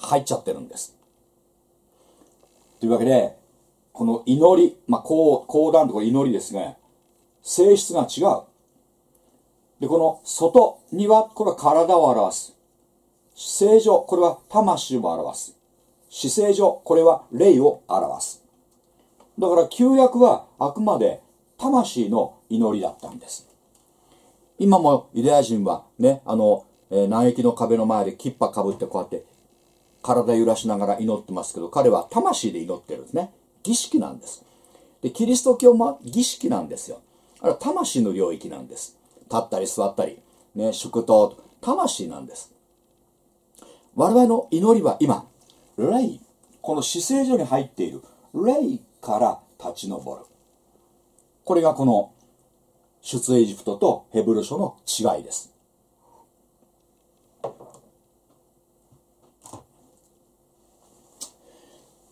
入っちゃってるんです。というわけで、この祈り、まあ、講講談とこれ祈りですが、性質が違う。で、この外には、これは体を表す。正常、これは魂を表す。死聖所、これは霊を表す。だから旧約はあくまで魂の祈りだったんです。今もユダヤ人はね、あの、えー嘆きの壁の前でキッパかぶってこうやって体揺らしながら祈ってますけど、彼は魂で祈ってるんですね。儀式なんです。で、キリスト教も儀式なんですよ。あれは魂の領域なんです。立ったり座ったり、ね、祝祷、魂なんです。我々の祈りは今、霊、この死聖所に入っている霊から立ち上る。これがこの出エジプトとヘブル書の違いです。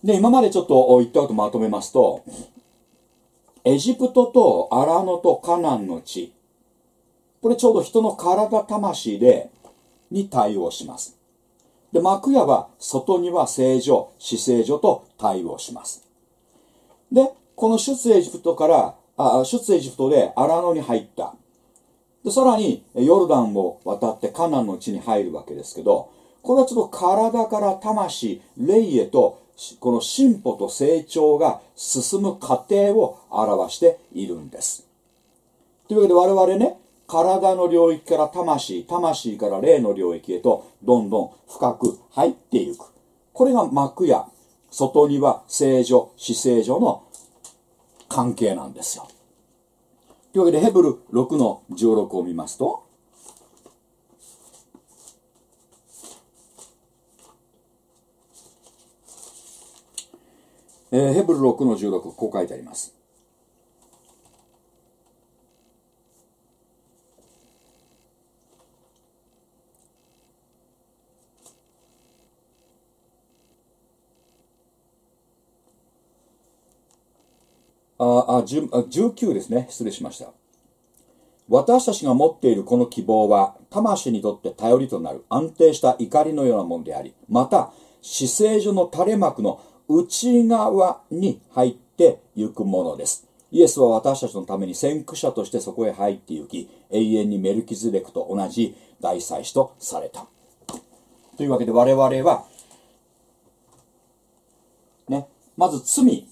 で、今までちょっと言ったことまとめますと、エジプトとアラノとカナンの地、これちょうど人の体魂で、に対応します。で、幕屋は外には聖女、死聖女と対応します。で、この出エジプトから、あ出エジプトでアラノに入った。で、さらにヨルダンを渡ってカナンの地に入るわけですけど、これはちょっと体から魂、霊へと、この進歩と成長が進む過程を表しているんです。というわけで我々ね、体の領域から魂、魂から霊の領域へとどんどん深く入っていく。これが幕や外には聖女、死聖女の関係なんですよ。というわけでヘブル6の16を見ますと、えーヘブル6の16こう書いてあります。ああ19ですね。失礼しました。私たちが持っているこの希望は、魂にとって頼りとなる安定した怒りのようなものであり、また、死聖所の垂れ幕の内側に入ってゆくものです。イエスは私たちのために先駆者としてそこへ入って行き、永遠にメルキズレクと同じ大祭司とされた。というわけで我々は、ね、まず罪、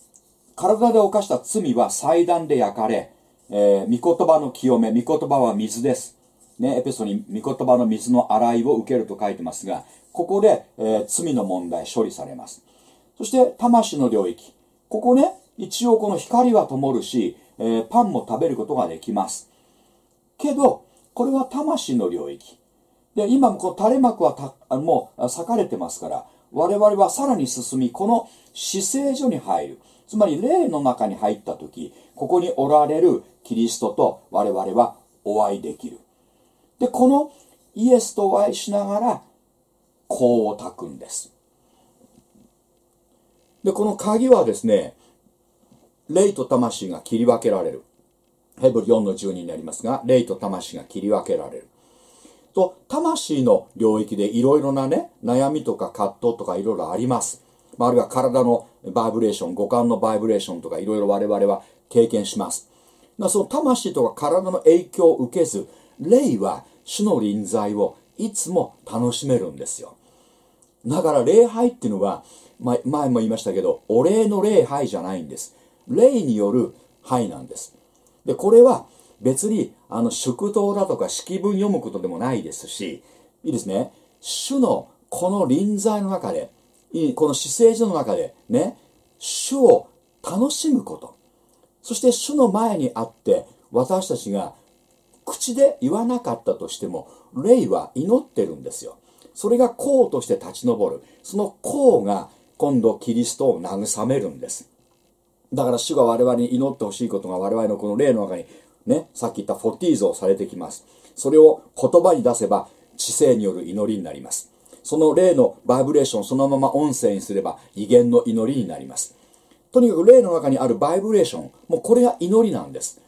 体で犯した罪は祭壇で焼かれ、えー、御言葉の清め、御言葉は水です。ね、エペソに御言葉の水の洗いを受けると書いてますが、ここで、えー罪の問題処理されます。そして、魂の領域。ここね、一応この光は灯るし、えーパンも食べることができます。けど、これは魂の領域。で、今もこの垂れ幕はたもう裂かれてますから、我々はさらに進み、この死聖所に入る。つまり、霊の中に入ったとき、ここにおられるキリストと我々はお会いできる。で、このイエスとお会いしながら、香を焚くんです。でこの鍵はですね霊と魂が切り分けられる。ヘブル4の12になりますが霊と魂が切り分けられる。と魂の領域でいろいろなね悩みとか葛藤とかいろいろあります。まあるいは体のバイブレーション五感のバイブレーションとかいろいろ我々は経験します。まその魂とか体の影響を受けず霊は主の臨在をいつも楽しめるんですよ。だから礼拝っていうのは、前も言いましたけどお礼の礼拝じゃないんです。霊による拝なんです。でこれは別にあの祝祷だとか式文読むことでもないですしいいですね。主のこの臨在の中でこの死聖所の中でね主を楽しむこと。そして主の前にあって私たちが口で言わなかったとしても霊は祈ってるんですよ。それが功として立ち上る。その功が今度キリストを慰めるんです。だから主が我々に祈ってほしいことが我々のこの霊の中にねさっき言ったフォティーゾをされてきます。それを言葉に出せば知性による祈りになります。その霊のバイブレーションそのまま音声にすれば威厳の祈りになります。とにかく霊の中にあるバイブレーションもうこれが祈りなんです。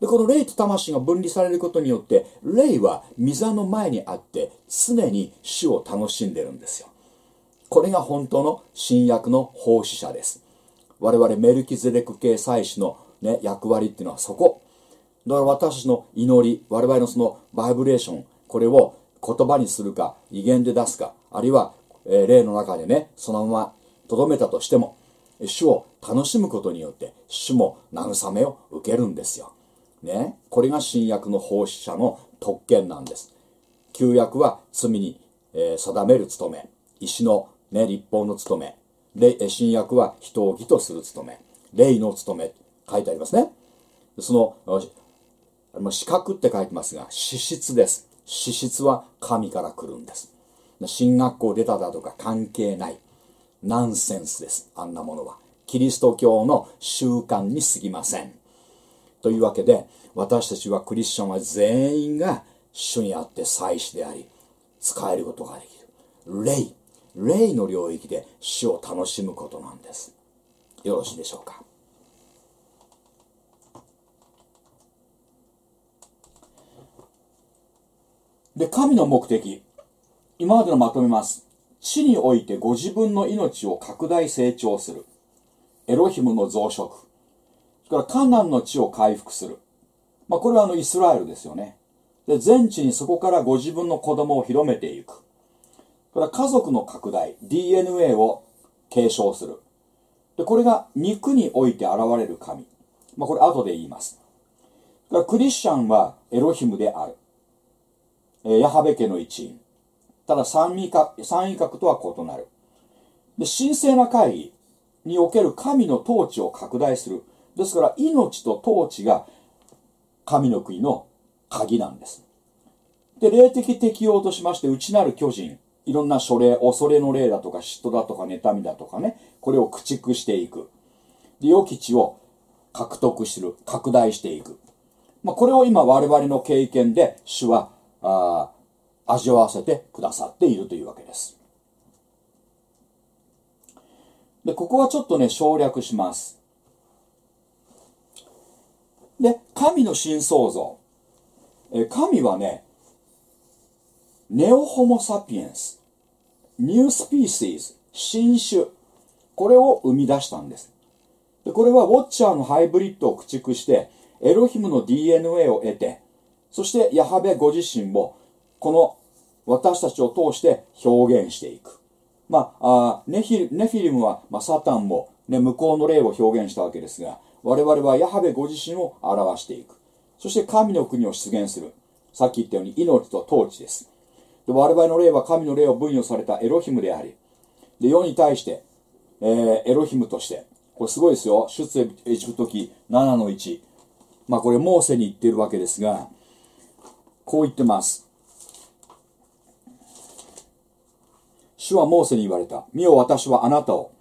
でこの霊と魂が分離されることによって霊は御座の前にあって常に主を楽しんでるんですよ。これが本当の新約の奉仕者です。我々メルキゼレク系祭司の、ね、役割っていうのはそこ。だから私たちの祈り我々のそのバイブレーションこれを言葉にするか威厳で出すかあるいは、えー霊の中でねそのまま留めたとしても主を楽しむことによって主も慰めを受けるんですよ。ね、これが新約の奉仕者の特権なんです。旧約は罪に、えー定める務め。石の、ね、立法の務め。新約は人を義とする務め。霊の務め。書いてありますね。その資格って書いてますが資質です。資質は神から来るんです。進学校出ただとか関係ない。ナンセンスです。あんなものは。キリスト教の習慣に過ぎません。というわけで私たちはクリスチャンは全員が主にあって祭司であり使えることができる。霊。霊の領域で主を楽しむことなんですよろしいでしょうか？で神の目的今までのまとめます地においてご自分の命を拡大成長するエロヒムの増殖それからカナンの地を回復する。まあ、これはあのイスラエルですよね。で、全地にそこからご自分の子供を広めていく。これは家族の拡大、DNA を継承する。で、これが肉において現れる神。まあ、これ後で言います。クリスチャンはエロヒムである。えーヤハベ家の一員。ただ三位格三位格とは異なる。で、神聖な会議における神の統治を拡大する。ですから、命と統治が神の国の鍵なんです。で、霊的適応としまして、内なる巨人、いろんな書霊、恐れの霊だとか、嫉妬だとか、妬みだとかね、これを駆逐していく。で、良き地を獲得する、拡大していく。まあ、これを今我々の経験で主はあー味わわせてくださっているというわけです。で、ここはちょっとね、省略します。で、神の新創造。え神はね、ネオホモサピエンス、ニュースピーシーズ、新種、これを生み出したんです。でこれはウォッチャーのハイブリッドを駆逐して、エロヒムの DNA を得て、そしてヤハベご自身を、この私たちを通して表現していく。まあ、あネフィネフィリムは、まあ、サタンも、ね、向こうの霊を表現したわけですが、我々はヤハベご自身を表していく。そして神の国を出現する。さっき言ったように命と統治です。で我々の霊は神の霊を分与されたエロヒムであり、で世に対して、えーエロヒムとして、これすごいですよ。出エジプト記7の1。まあこれモーセに言ってるわけですが、こう言ってます。主はモーセに言われた。見よ私はあなたを、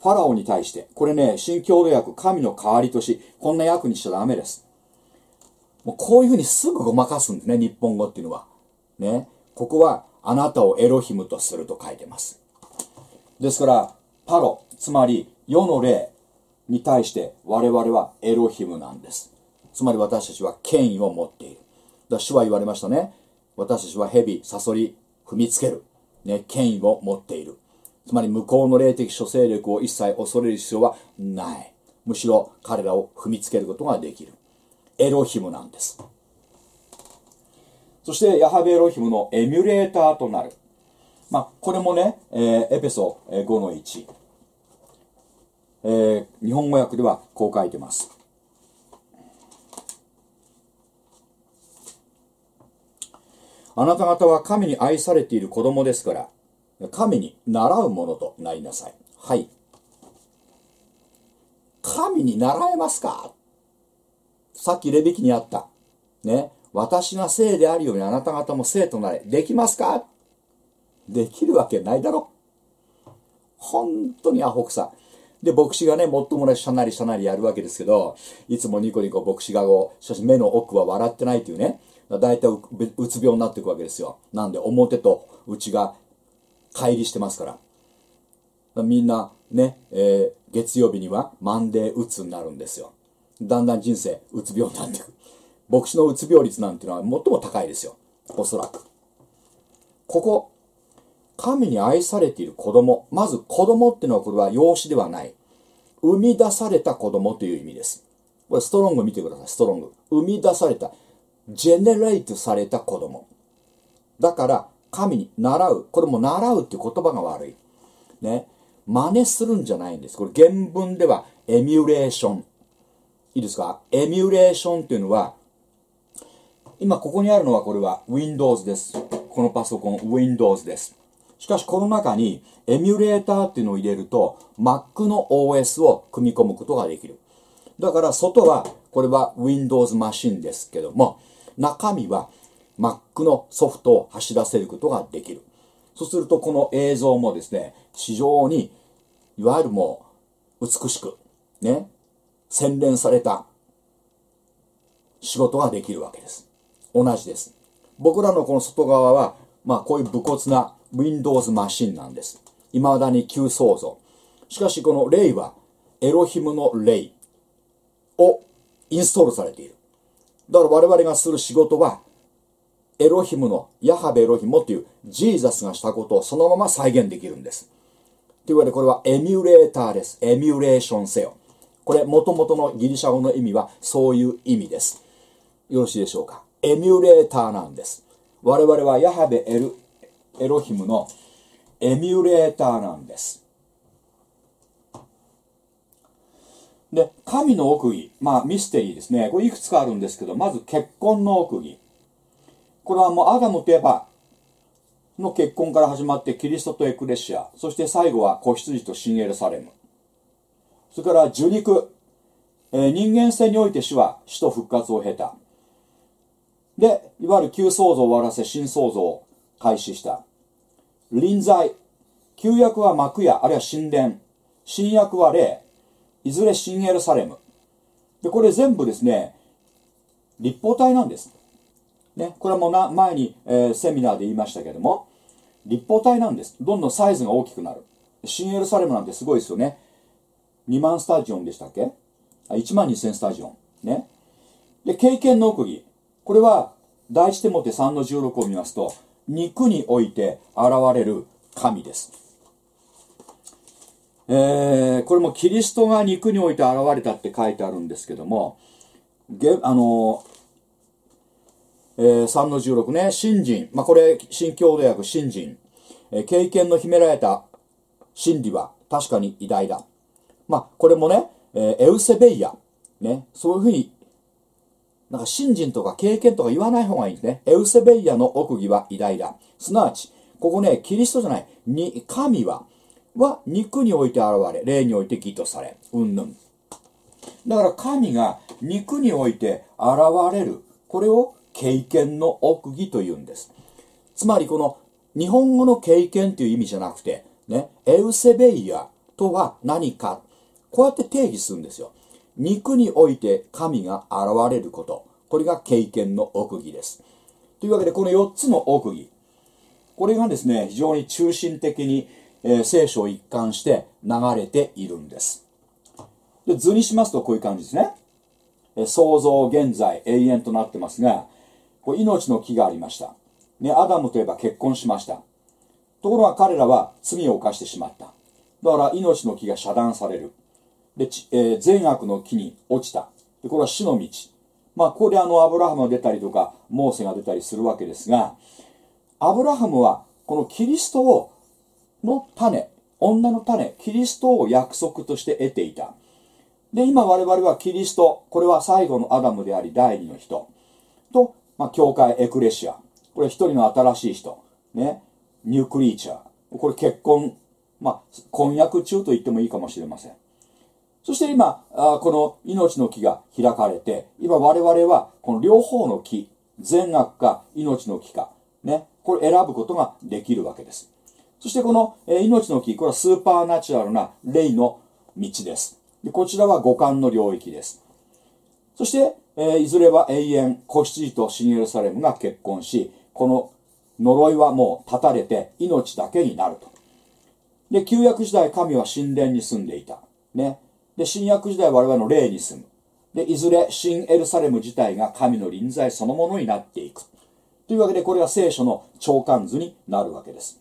ファラオに対して、これね、新共同訳、神の代わりとし、こんな訳にしちゃダメです。もうこういうふうにすぐごまかすんですね、日本語っていうのは。ね。ここは、あなたをエロヒムとすると書いてます。ですから、パロ、つまり世の霊に対して我々はエロヒムなんです。つまり私たちは権威を持っている。だから主は言われましたね。私たちは蛇サソリ踏みつける、ね、権威を持っている。つまり向こうの霊的諸勢力を一切恐れる必要はない。むしろ彼らを踏みつけることができる。エロヒムなんです。そしてヤハベエロヒムのエミュレーターとなる。まあこれもね、えーエペソー5の1えー日本語訳ではこう書いてます。あなた方は神に愛されている子供ですから神に習うものとなりなさい。はい。神に習えますか？さっきレビキにあった。ね。私が聖であるようにあなた方も聖となれ。できますか？できるわけないだろ。本当にアホくさで牧師がねもっともねしゃなりしゃなりやるわけですけどいつもニコニコ牧師がこうしかし目の奥は笑ってないというね。大体ううつ病になっていくわけですよ。なんで表と内が乖離してますから。みんなね、えー月曜日にはマンデーうつになるんですよ。だんだん人生うつ病になっていく。牧師のうつ病率なんていうのは最も高いですよ。おそらく。ここ神に愛されている子供。まず子供っていうのはこれは養子ではない。生み出された子供という意味です。これストロング見てくださいストロング。生み出されたジェネレートされた子供。だから神に習う。これも習うっていう言葉が悪い。ね。真似するんじゃないんです。これ原文ではエミュレーション。いいですか？エミュレーションっていうのは今ここにあるのはこれは Windows です。このパソコン Windows です。しかしこの中にエミュレーターっていうのを入れると Mac の OS を組み込むことができる。だから外はこれは Windows マシンですけども中身は Mac のソフトを走らせることができる。そうするとこの映像もですね非常にいわゆるもう美しくね洗練された仕事ができるわけです。同じです。僕らのこの外側はまあこういう武骨な Windows マシンなんです。未だに旧創造。しかしこの霊はエロヒムの霊をインストールされている。だから我々がする仕事はエロヒムのヤハベエロヒムというジーザスがしたことをそのまま再現できるんです。というわけでこれはエミュレーターです。エミュレーションせよ。これ元々のギリシャ語の意味はそういう意味です。よろしいでしょうか？エミュレーターなんです。我々はヤハベエルエロヒムのエミュレーターなんです。で神の奥義。まあミステリーですね。これいくつかあるんですけどまず結婚の奥義。これはもうアダムとエバの結婚から始まってキリストとエクレシア。そして最後は子羊と新エルサレム。それから受肉、えー人間性において主は死と復活を経た。でいわゆる旧創造を終わらせ新創造を開始した。臨在旧約は幕屋あるいは神殿。新約は霊。いずれ新エルサレム。でこれ全部ですね立方体なんです。ね、これもな前に、えーセミナーで言いましたけども立方体なんです。どんどんサイズが大きくなる。新エルサレムなんてすごいですよね。2万スタジオンでしたっけ？あ1万2000スタジオン。ね。で経験の奥義。これは第一テモテ3の16を見ますと肉において現れる神ですえーこれもキリストが肉において現れたって書いてあるんですけどもげあのえー3の16ね、信心。まあ、これ、新共同訳、信心。えー経験の秘められた真理は確かに偉大だ。まあ、これもね、えーエウセベイヤ。ね、そういうふうに、なんか信心とか経験とか言わない方がいいですね。エウセベイヤの奥義は偉大だ。すなわち、ここね、キリストじゃない、に、神は、は肉において現れ、霊において義とされ、うんぬん。だから神が肉において現れる。これを経験の奥義というんです。つまりこの日本語の経験という意味じゃなくて、ね、エウセベイヤとは何か。こうやって定義するんですよ。肉において神が現れること。これが経験の奥義です。というわけでこの4つの奥義。これがですね、非常に中心的にえー聖書を一貫して流れているんですで図にしますとこういう感じですねえ創造現在永遠となってますがこう命の木がありました、ね、アダムといえば結婚しましたところが彼らは罪を犯してしまっただから命の木が遮断されるで、えー善悪の木に落ちた。でこれは死の道。まあここであのアブラハムが出たりとかモーセが出たりするわけですがアブラハムはこのキリストをの種女の種キリストを約束として得ていた。で今我々はキリストこれは最後のアダムであり第二の人。と、まあ、教会エクレシア。これ一人の新しい人。ね。ニュークリーチャー。これ結婚まあ婚約中と言ってもいいかもしれません。そして今、あこの命の木が開かれて、今我々はこの両方の木、善悪か命の木か、ね、これ選ぶことができるわけです。そしてこの、え命の木、これはスーパーナチュラルな霊の道です。でこちらは五感の領域です。そして、えいずれは永遠、子羊と新エルサレムが結婚し、この呪いはもう断たれて命だけになると。で、旧約時代神は神殿に住んでいた。ね。で、新約時代我々の霊に住む。で、いずれ新エルサレム自体が神の臨在そのものになっていく。というわけで、これが聖書の長官図になるわけです。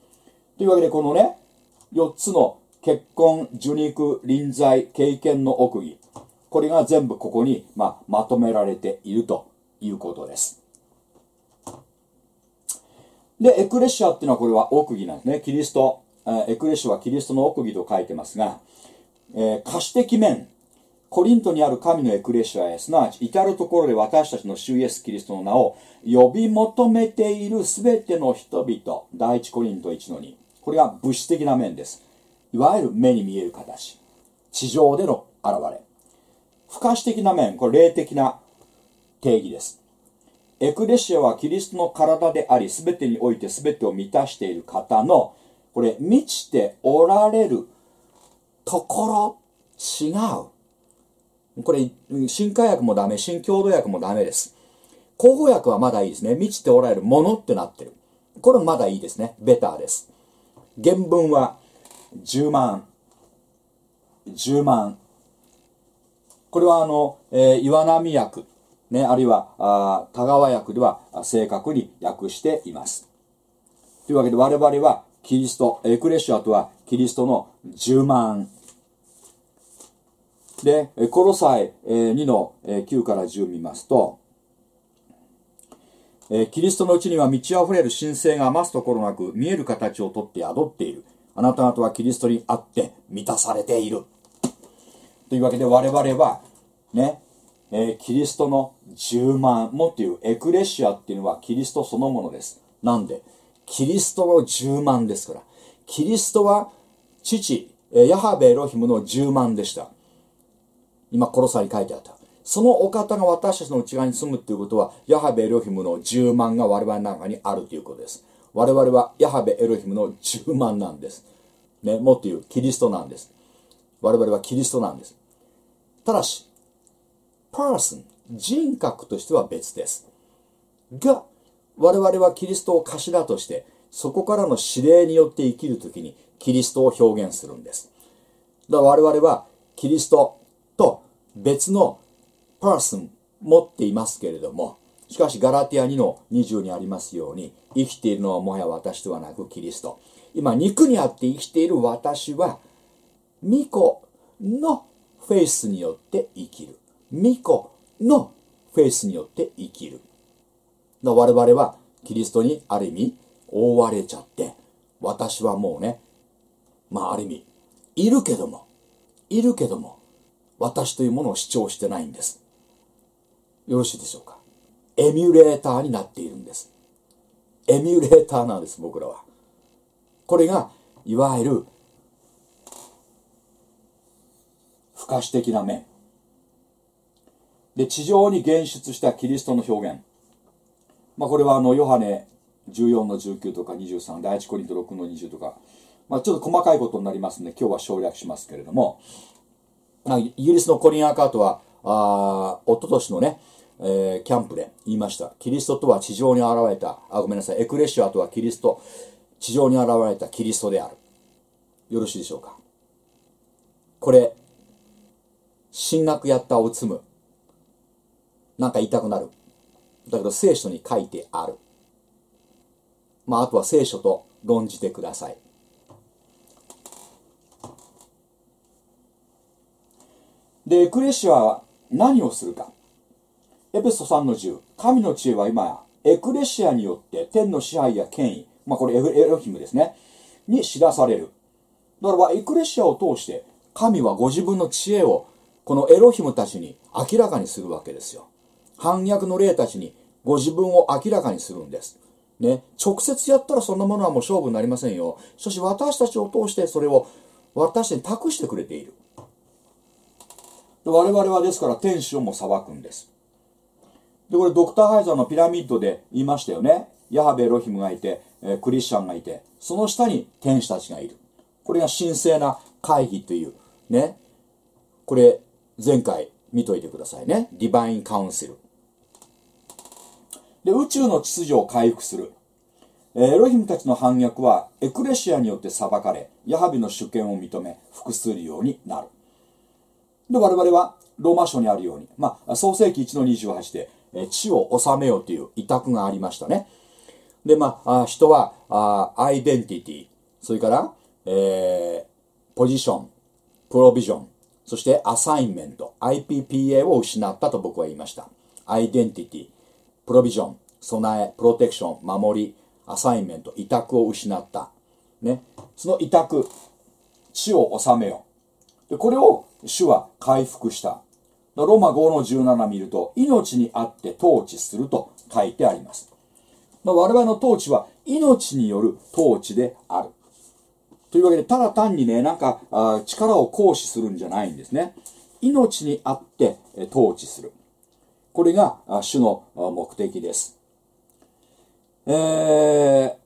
というわけで、このね、4つの結婚、受肉、臨在、経験の奥義。これが全部ここに、まあ、まとめられているということです。で、エクレシアっていうのはこれは奥義なんですね。キリスト、エクレシアはキリストの奥義と書いてますが、えー可視的面、コリントにある神のエクレシアへ、すなわち至るところで私たちの主イエス・キリストの名を呼び求めているすべての人々、第一コリント1の2。これが物質的な面です。いわゆる目に見える形。地上での現れ。不可視的な面、これ霊的な定義です。エクレシアはキリストの体であり、すべてにおいてすべてを満たしている方の、これ、満ちておられるところ、違う。これ、新化薬もダメ、新共同薬もダメです。口語訳はまだいいですね。満ちておられるものってなってる。これまだいいですね。ベターです。原文は10万。10万。これはあの、えー岩波訳、ね、あるいはあー田川訳では正確に訳しています。というわけで我々はキリスト、エクレシアとはキリストの10万。で、えコロサイ2の9から10見ますと、キリストのうちには満ち溢れる神聖が余すところなく見える形をとって宿っている。あなた方はキリストにあって満たされている。というわけで我々はね、えキリストの10万もっていうエクレシアっていうのはキリストそのものです。なんでキリストの10万ですから。キリストは父、ヤハベエロヒムの10万でした。今、コロサに書いてあった。そのお方が私たちの内側に住むということは、ヤハベエロヒムの10万が我々の中にあるということです。我々はヤハベエロヒムの10万なんです。ね、もっと言う、キリストなんです。我々はキリストなんです。ただし、パーソン、人格としては別です。が、我々はキリストを頭として、そこからの指令によって生きるときに、キリストを表現するんです。だから我々は、キリストと別のパーソン持っていますけれども、しかしガラティア2の20にありますように、生きているのはもはや私ではなくキリスト。今、肉にあって生きている私は、巫女のフェイスによって生きる。巫女のフェイスによって生きる。だから我々はキリストにある意味覆われちゃって、私はもうね、まあある意味、いるけども、いるけども、私というものを主張してないんです。よろしいでしょうか？エミュレーターになっているんです。エミュレーターなんです、僕らは。これが、いわゆる、不可視的な面。で、地上に現出したキリストの表現。まあ、これはあの、ヨハネ14の19とか23、第一コリント6の20とか、まあ、ちょっと細かいことになりますので、今日は省略しますけれども、イギリスのコリン・アーカートは、あー一昨年のね、えーキャンプで言いました。キリストとは地上に現れた、あ、ごめんなさい、エクレシアとはキリスト、地上に現れたキリストである。よろしいでしょうか。これ進学やったおつむ。なんか言いたくなる。だけど聖書に書いてある。まああとは聖書と論じてください。でエクレシアは何をするか。エペソ3の10神の知恵は今やエクレシアによって天の支配や権威。まあこれエフエロヒムですね。に知らされる。だからエクレシアを通して神はご自分の知恵をこのエロヒムたちに明らかにするわけですよ。反逆の霊たちにご自分を明らかにするんです。ね、直接やったらそんなものはもう勝負になりませんよ。しかし私たちを通してそれを私たちに託してくれている。で我々はですから天使をも裁くんです。でこれドクター・ハイザーのピラミッドで言いましたよね。ヤハベロヒムがいて、えクリスチャンがいてその下に天使たちがいる。これが神聖な会議というね。これ前回見といてくださいね。ディバインカウンセルで宇宙の秩序を回復する。えーエロヒムたちの反逆はエクレシアによって裁かれヤハビの主権を認め服するようになる。で我々はローマ書にあるように、まあ、創世紀1の28で、え地を治めよという委託がありましたね。でまああ人はあアイデンティティそれから、えーポジションプロビジョンそしてアサインメント IPPA を失ったと僕は言いました。アイデンティティプロビジョン備えプロテクション守りアサインメント委託を失った。ね。その委託地を治めよでこれを主は回復した。ローマ5の17見ると命にあって統治すると書いてあります。ま我々の統治は命による統治である。というわけでただ単にねなんかあ力を行使するんじゃないんですね。命にあってえ統治する。これが主の目的ですえー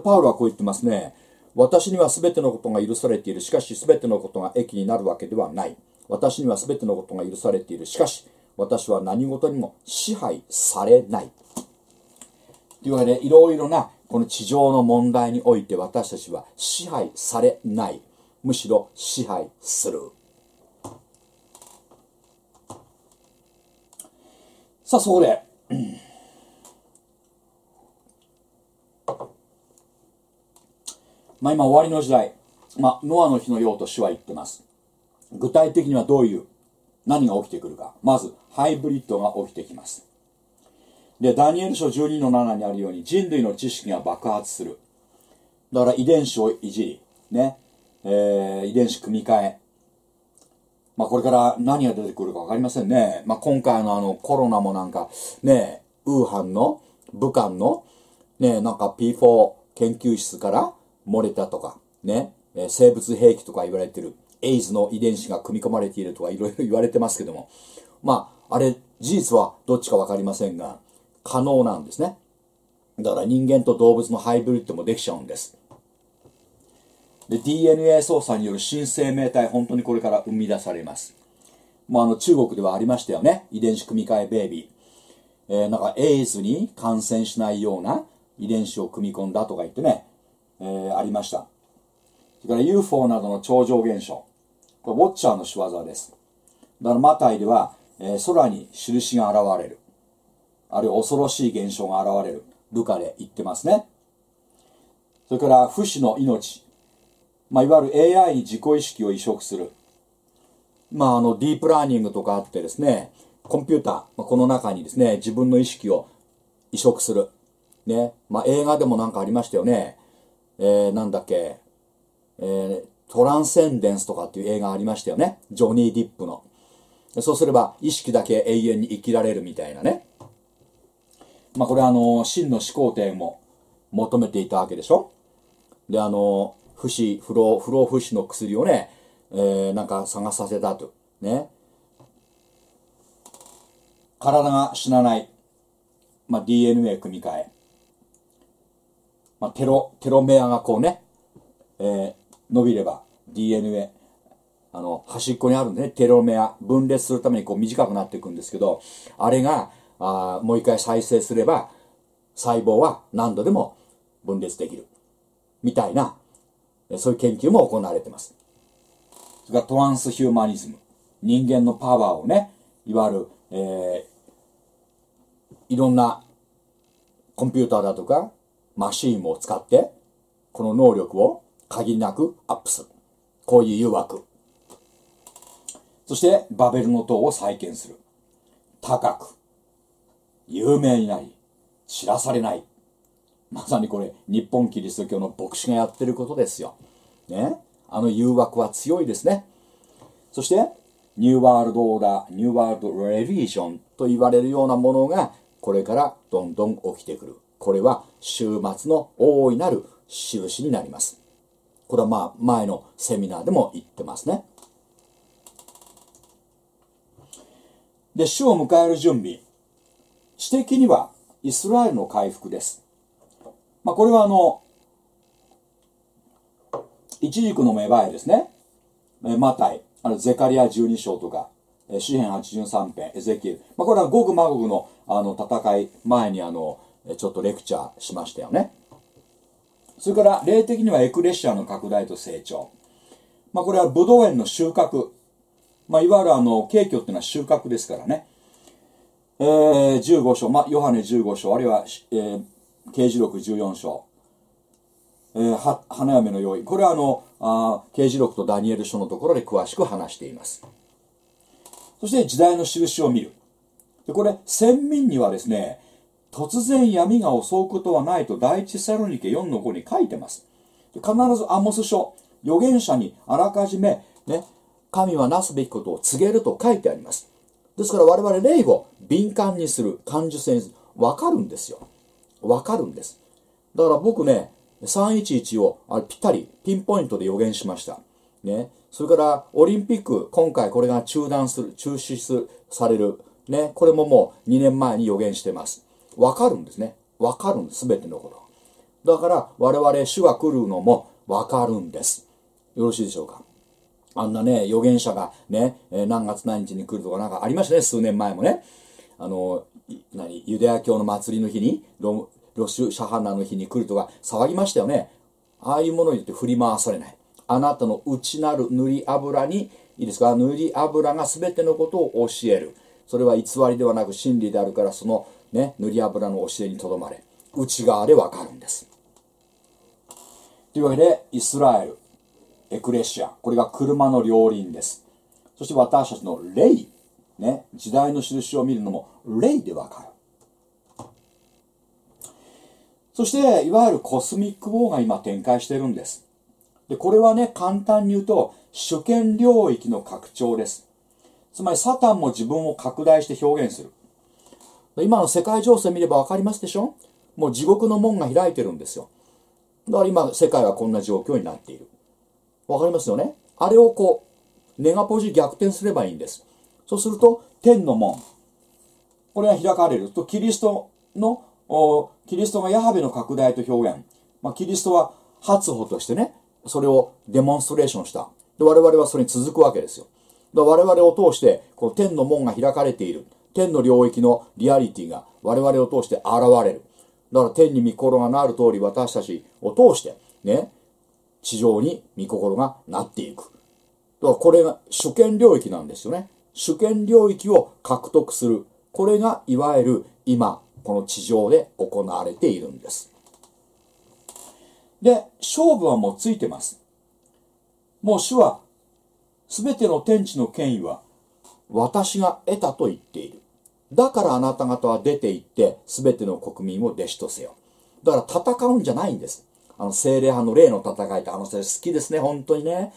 パウロはこう言ってますね。私には全てのことが許されている。しかし全てのことが益になるわけではない。私には全てのことが許されている。しかし私は何事にも支配されない。というわけでいろいろなこの地上の問題において私たちは支配されない。むしろ支配する。さあそこで、まあ今終わりの時代、まあノアの日のようと主は言ってます。具体的にはどういう、何が起きてくるか。まず、ハイブリッドが起きてきます。で、ダニエル書12の7にあるように人類の知識が爆発する。だから遺伝子をいじり、ね、えー遺伝子組み換え。まあこれから何が出てくるかわかりませんね。まあ今回のあのコロナもなんか、ね、ウーハンの、武漢の、ね、なんか P4 研究室から漏れたとか、ね、生物兵器とか言われてる、エイズの遺伝子が組み込まれているとかいろいろ *laughs* 言われてますけども、まあ、あれ、事実はどっちかわかりませんが、可能なんですね。だから人間と動物のハイブリッドもできちゃうんです。で、DNA 操作による新生命体、本当にこれから生み出されます。もうあの中国ではありましたよね。遺伝子組み換えベイビー。えーなんかエイズに感染しないような遺伝子を組み込んだとか言ってね、えーありました。それから UFO などの超常現象。これウォッチャーの仕業です。だからマタイでは、えー空に印が現れる。あるいは恐ろしい現象が現れる。ルカで言ってますね。それから不死の命。まあ、いわゆる AI に自己意識を移植する。まあ、あの、ディープラーニングとかあってですね、コンピューター、まあこの中にですね、自分の意識を移植する。ね。まあ、映画でもなんかありましたよね。えー、なんだっけ、えー、トランセンデンスとかっていう映画ありましたよね。ジョニー・ディップの。そうすれば、意識だけ永遠に生きられるみたいなね。まあ、これはあの、真の思考点も求めていたわけでしょで、あの、不死、不老、不老不死の薬をね、えー、なんか探させたと。ね。体が死なない。まあ、DNA 組み換え。まあ、テロ、テロメアがこうね、えー伸びれば DNA、あの、端っこにあるんでね、テロメア、分裂するためにこう短くなっていくんですけど、あれが、あもう一回再生すれば、細胞は何度でも分裂できる。みたいな、そういう研究も行われてます。それからトランスヒューマニズム。人間のパワーをね、いわゆる、えーいろんなコンピューターだとかマシーンを使って、この能力を限りなくアップする。こういう誘惑。そして、バベルの塔を再建する。高く、有名になり、知らされない。まさにこれ、日本キリスト教の牧師がやってることですよ。ね？あの誘惑は強いですね。そして、ニューワールドオーダー、ニューワールドレリーションと言われるようなものが、これからどんどん起きてくる。これは終末の大いなる印になります。これはまあ前のセミナーでも言ってますね。で、主を迎える準備。詩的にはイスラエルの回復です。まあこれはあの、一軸の芽生えですね。えマタイ、あのゼカリア12章とか、え詩編83編、エゼキエル。まあこれはゴグマゴグのあの戦い前にあの、ちょっとレクチャーしましたよね。それから、霊的にはエクレシアの拡大と成長。まあ、これはブドウ園の収穫。まあ、いわゆるあの、景挙っていうのは収穫ですからね。えー、15章、まあ、ヨハネ15章、あるいは、えー、刑事録14章。えー、は、花嫁の用意。これはあの、あ刑事録とダニエル書のところで詳しく話しています。そして、時代の印を見る。で、これ、先民にはですね、突然闇が襲うことはないと第一サロニケ4の5に書いてます。必ずアモス書、預言者にあらかじめ、ね、神はなすべきことを告げると書いてあります。ですから我々霊を敏感にする、感受性にする。わかるんですよ。わかるんです。だから僕ね、311をあれぴったり、ピンポイントで予言しました。ね。それから、オリンピック、今回これが中断する、中止するされる。ね。これももう2年前に予言してます。わかるんですね。わかるんです。すべてのこと。だから、我々主が来るのもわかるんです。よろしいでしょうか。あんなね、預言者がね、何月何日に来るとかなんかありましたね、数年前もね。あの、何、ユダヤ教の祭りの日に、ロロシュ・シャハナの日に来るとか騒ぎましたよね。ああいうものによって振り回されない。あなたの内なる塗り油に、いいですか、塗り油が全てのことを教える。それは偽りではなく真理であるから、そのね、塗り油の教えにとどまれ。内側でわかるんです。というわけで、イスラエル、エクレシア、これが車の両輪です。そして私たちの霊、ね、時代の印を見るのも霊でわかる。そして、いわゆるコスミックウォーが今展開してるんです。で、これはね、簡単に言うと、主権領域の拡張です。つまり、サタンも自分を拡大して表現する。今の世界情勢見ればわかりますでしょ？もう地獄の門が開いてるんですよ。だから今、世界はこんな状況になっている。わかりますよね？あれをこう、ネガポジ逆転すればいいんです。そうすると、天の門。これが開かれると、キリストの、キリストがヤハベの拡大と表現。まあ、キリストは発歩としてね、それをデモンストレーションした。で、我々はそれに続くわけですよ。我々を通して、この天の門が開かれている。天の領域のリアリティが我々を通して現れる。だから天に御心がなる通り私たちを通して、ね、地上に御心がなっていく。だからこれが主権領域なんですよね。主権領域を獲得する。これがいわゆる今、この地上で行われているんです。で、勝負はもうついてます。もう主は、すべての天地の権威は、私が得たと言っている。だからあなた方は出て行って、すべての国民を弟子とせよ。だから戦うんじゃないんです。あの、精霊派の霊の戦いって、あの、それ好きですね、本当にね。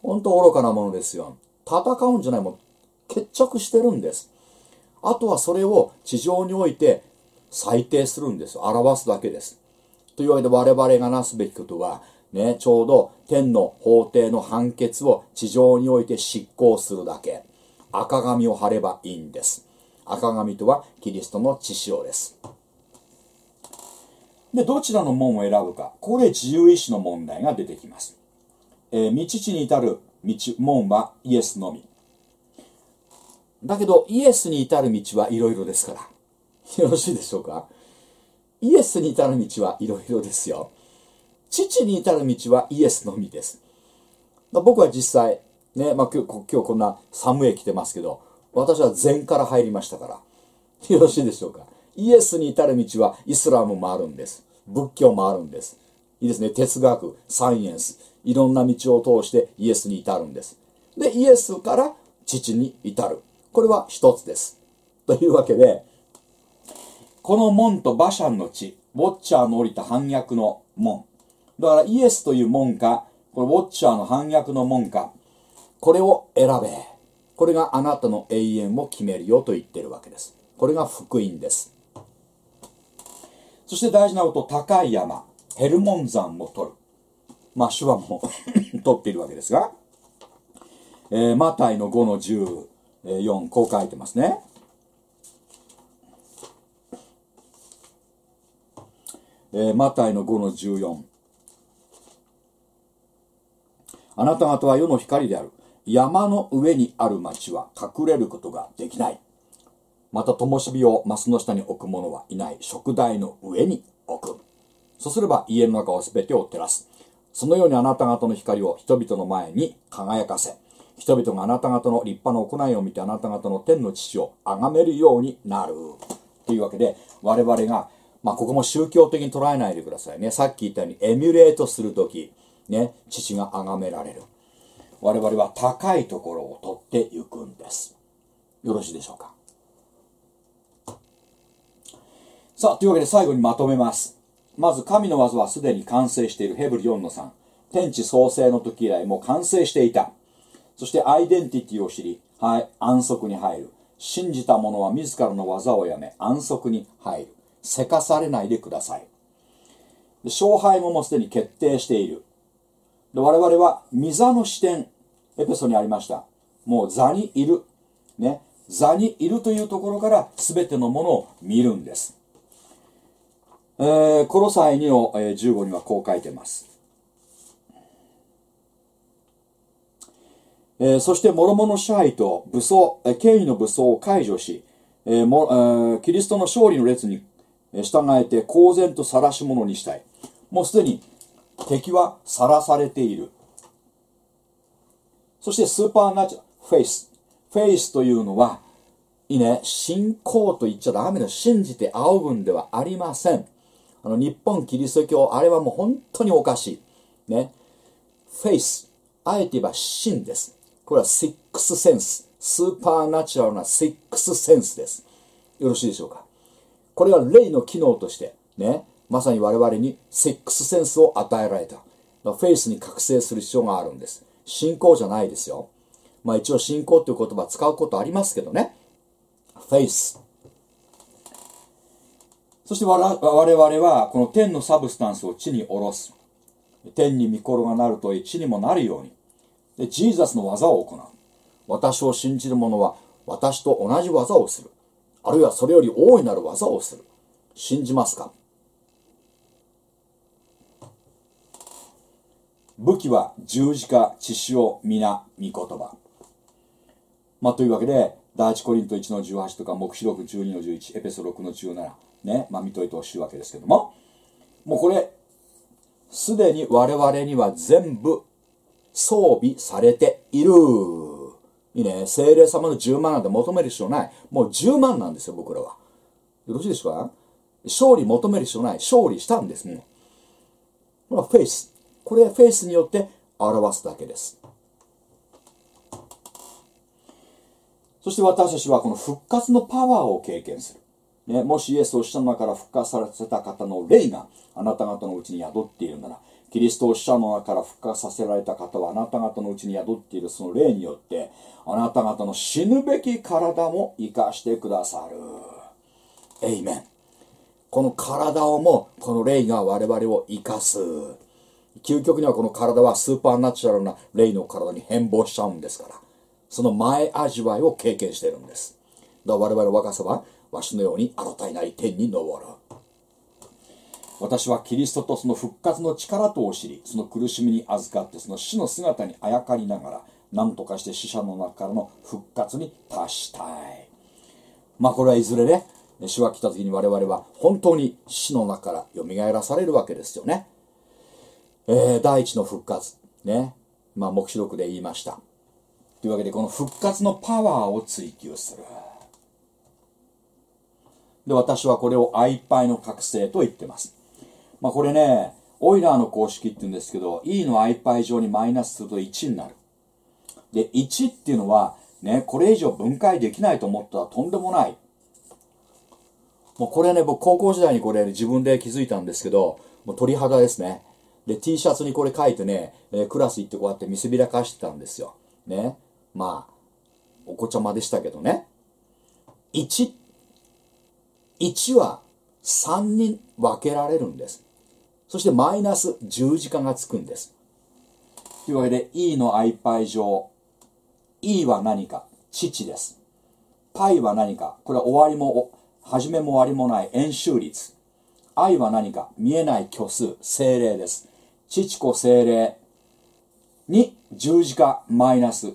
本当愚かなものですよ。戦うんじゃない、もう、決着してるんです。あとはそれを地上において裁定するんです。表すだけです。というわけで我々がなすべきことは、ね、ちょうど天の法廷の判決を地上において執行するだけ。赤紙を貼ればいいんです。赤紙とはキリストの血潮です。で、どちらの門を選ぶか。ここで自由意志の問題が出てきます。えー道地に至る道、門はイエスのみ。だけど、イエスに至る道はいろいろですから。よろしいでしょうか？イエスに至る道はいろいろですよ。父に至る道はイエスのみです。僕は実際ね、まあ、今日今日こんな寒い着てますけど私は禅から入りましたから。よろしいでしょうか？イエスに至る道はイスラムもあるんです。仏教もあるんです。いいですね。哲学サイエンスいろんな道を通してイエスに至るんです。でイエスから父に至る。これは一つです。というわけでこの門とバシャンの地ウォッチャーの降りた反逆の門。だからイエスという門かこのウォッチャーの反逆の門かこれを選べ。これがあなたの永遠を決めるよと言ってるわけです。これが福音です。そして大事なこと高い山。ヘルモン山も取る。まあ手話も *laughs* 取っているわけですが、えーマタイの5の14こう書いてますね。えーマタイの5の14あなた方は世の光である。山の上にある町は隠れることができない。また灯火をマスの下に置く者はいない。食台の上に置く。そうすれば家の中をすべてを照らす。そのようにあなた方の光を人々の前に輝かせ。人々があなた方の立派な行いを見てあなた方の天の父を崇めるようになる。というわけで我々がまあここも宗教的に捉えないでくださいねさっき言ったようにエミュレートするときね父が崇められる我々は高いところを取っていくんですよろしいでしょうか？さあ、というわけで最後にまとめます。まず、神の技はすでに完成しているヘブル4の3。天地創生の時以来もう完成していた。そして、アイデンティティを知り、はい、安息に入る。信じた者は自らの技をやめ、安息に入る。せかされないでください。勝敗ももうすでに決定している。で我々は、御座の視点、エペソにありました。もう座にいる。ね。座にいるというところから全てのものを見るんです。えー、コロサイ2の、えー15にはこう書いてます。えーそして諸々の支配と武装、えー権威の武装を解除し、えーもえーキリストの勝利の列に従えて公然と晒し者にしたい。もうすでに敵は晒されている。そして supernatural、faith。faith というのは、いいね、信仰と言っちゃダメだ。信じて仰ぐんではありません。あの、日本キリスト教、あれはもう本当におかしい。ね。 faith。あえて言えば信です。これは sixth sense。supernatural な sixth sense です。よろしいでしょうか？これが霊の機能として、ね、まさに我々に sixth sense を与えられた。フェイスに覚醒する必要があるんです。信仰じゃないですよ。まあ一応信仰という言葉使うことありますけどね。 faith。そして我々我々はこの天の substance を地に下ろす。天に御心がなるとおり地にもなるように。で、ジーザスの技を行う。私を信じる者は私と同じ技をする。あるいはそれより大いなる技をする。信じますか？武器は十字架、血潮、皆、御言葉。まあ、というわけで、第一コリント1の18とか、黙示録12の11、エペソ6の17、ね、まあ、見といてほしいわけですけども、もうこれ、すでに我々には全部装備されている。いいね、精霊様の10万なんて求める必要ない。もう10万なんですよ、僕らは。よろしいですか？勝利求める必要ない。勝利したんですね。これはフェイス。これはフェイスによって表すだけです。そして私たちはこの復活のパワーを経験する。ね、もしイエスを死者の中から復活させた方の霊があなた方のうちに宿っているなら、キリストを死者の中から復活させられた方はあなた方のうちに宿っているその霊によって、あなた方の死ぬべき体も生かしてくださる。エイメン。この体をも、この霊が我々を生かす。究極にはこの体はスーパーナチュラルな霊の体に変貌しちゃうんですから。その前味わいを経験しているんです。だから我々の若さは、わしのように新たになり天に昇る。私はキリストとその復活の力とを知り、その苦しみに預かって、その死の姿にあやかりながら、何とかして死者の中からの復活に達したい。まあこれはいずれね、主が来た時に我々は本当に死の中から蘇らされるわけですよね。えー第一の復活。ね。まあ、目視録で言いました。というわけで、この復活のパワーを追求する。で、私はこれを I パイの覚醒と言ってます。まあ、これね、オイラーの公式って言うんですけど、E の I パイ上にマイナスすると1になる。で、1っていうのは、ね、これ以上分解できないと思ったらとんでもない。もうこれね、僕高校時代にこれ自分で気づいたんですけど、もう鳥肌ですね。で、T シャツにこれ書いてね、えークラス行ってこうやって見せびらかしてたんですよ。ね。まあ、お子ちゃまでしたけどね。1、1は3に分けられるんです。そしてマイナス10時間がつくんです。というわけで E の i パイ上 E は何か父です。パイは何かこれは終わりも始めも終わりもない円周率。I は何か見えない虚数、精霊です。父子精霊に十字架マイナス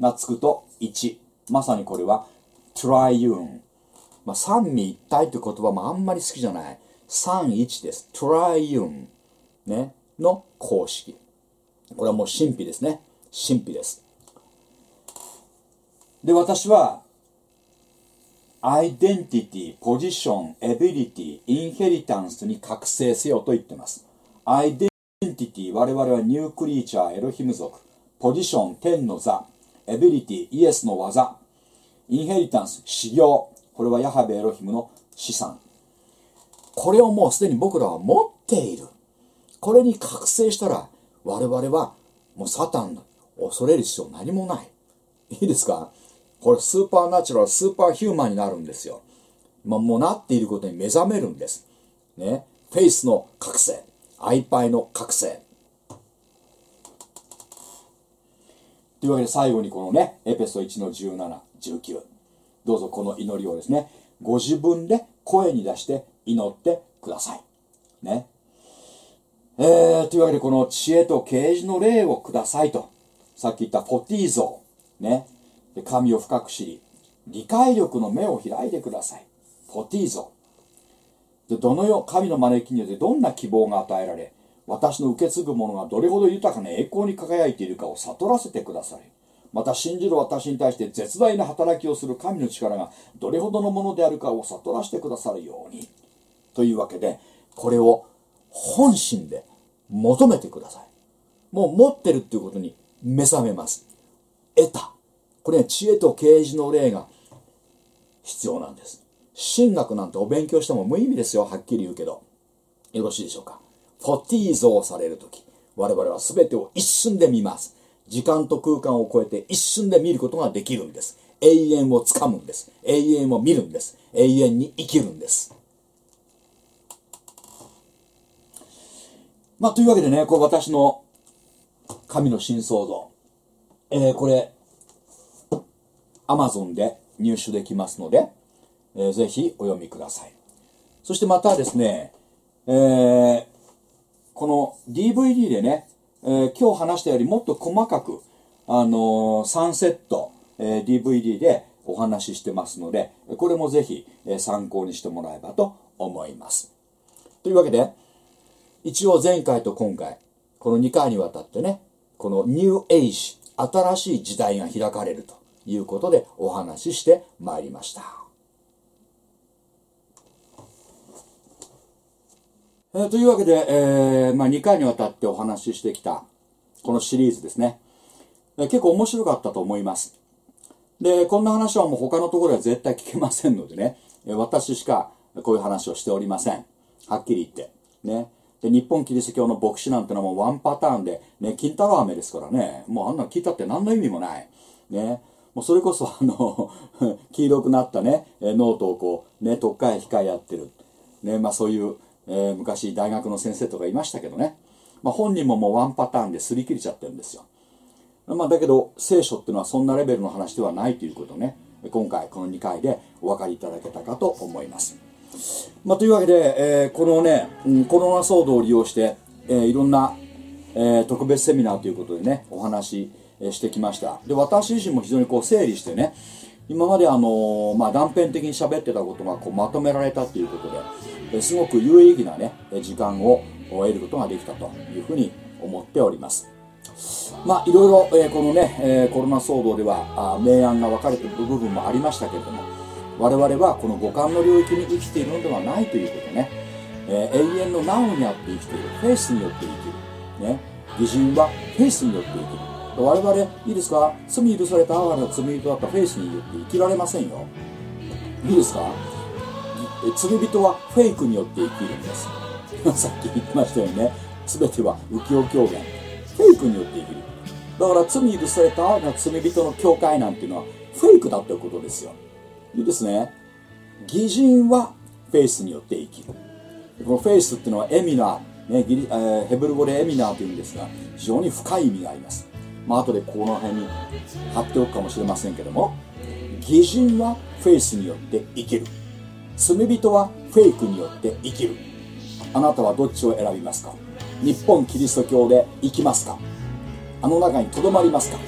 がつくと1。まさにこれはトライユーン。まあ、三位一体という言葉もあんまり好きじゃない。三一です。トライユン。ね。の公式。これはもう神秘ですね。神秘です。で、私は、アイデンティティ、ポジション、 ability、inheritance に覚醒せよと言ってます。アイデンティティ、我々は new creature、エロヒム族。ポジション、天の座。 ability、イエスの技。 inheritance、修行。これはヤハウェエロヒムの資産。これをもうすでに僕らは持っている。これに覚醒したら、我々はもうサタンを恐れる必要何もない。いいですか？これスーパーナチュラル、スーパーヒューマンになるんですよ。まあ、もうなっていることに目覚めるんです。ね？フェイスの覚醒。アイパイの覚醒。というわけで最後にこのね、エペソ1の17、19。どうぞこの祈りをですね、ご自分で声に出して祈ってください。ね。えー、というわけでこの知恵と啓示の霊をくださいと。さっき言ったフォティーゾー。ね。で神を深く知り、理解力の目を開いてください。フォティーゾー。で、どのよう、神の招きによってどんな希望が与えられ、私の受け継ぐものがどれほど豊かな栄光に輝いているかを悟らせてください。また信じる私に対して絶大な働きをする神の力がどれほどのものであるかを悟らせてくださるように。というわけで、これを本心で求めてください。もう持ってるっていうことに目覚めます。得た。これは知恵と啓示の霊が必要なんです。神学なんてお勉強しても無意味ですよ。はっきり言うけど。よろしいでしょうか。フォティーゾーされるとき、我々は全てを一瞬で見ます。時間と空間を超えて一瞬で見ることができるんです。永遠をつかむんです。永遠を見るんです。永遠に生きるんです。まあ、というわけでね、これ私の神の新創造。えーこれ、アマゾンで入手できますので、えーぜひお読みください。そしてまたですね、えーこの DVD でね、えー今日話したよりもっと細かく、あのー3セット、えー DVD でお話ししてますので、これもぜひ、えー参考にしてもらえばと思います。というわけで、一応前回と今回、この2回にわたってね、このニューエイジ、新しい時代が開かれるということでお話ししてまいりました。えーというわけで、えーまあ、2回にわたってお話ししてきたこのシリーズですね、結構面白かったと思います。でこんな話はもう他のところでは絶対聞けませんのでね私しかこういう話をしておりません。はっきり言って。ね。で日本キリスト教の牧師なんてのはもうワンパターンで、ね、金太郎飴ですからね。もうあんなの聞いたって何の意味もない。ね。もうそれこそあの *laughs* 黄色くなったねノートをこうねとっかえひっかえやってる。ねまあ、そういう、えー昔大学の先生とかいましたけどね、まあ、本人ももうワンパターンで擦り切れちゃってるんですよ、まあ、だけど聖書っていうのはそんなレベルの話ではないということね。今回この2回でお分かりいただけたかと思います、まあ、というわけで、えーこのね、うんコロナ騒動を利用して、えーいろんな、えー特別セミナーということでねお話、えーしてきました。で私自身も非常にこう整理してね今まであのーまあ、断片的に喋ってたことがこうまとめられたということで、えすごく有意義なね、時間を得ることができたというふうに思っております。まあいろいろ、えーこのね、えーコロナ騒動では明暗が分かれている部分もありましたけれども我々はこの五感の領域に生きているのではないということね、えー永遠のナウにあって生きている。フェイスによって生きる。ね。義人はフェイスによって生きる。我々いいですか？罪許された哀れな罪人だったフェイスによって生きられませんよ。いいですか？罪人はフェイクによって生きるんです。*laughs* さっき言ってましたよね。全ては浮世狂言。フェイクによって生きる。だから罪許された哀れな罪人の教会なんていうのはフェイクだということですよ。いいですね。義人はフェイスによって生きる。このフェイスっていうのはエミナー、ねギリえーヘブル語でエミナーというんですが非常に深い意味があります。まあ後でこの辺に貼っておくかもしれませんけども義人はフェイスによって生きる。罪人はフェイクによって生きる。あなたはどっちを選びますか？日本キリスト教で生きますか？あの中にとどまりますか？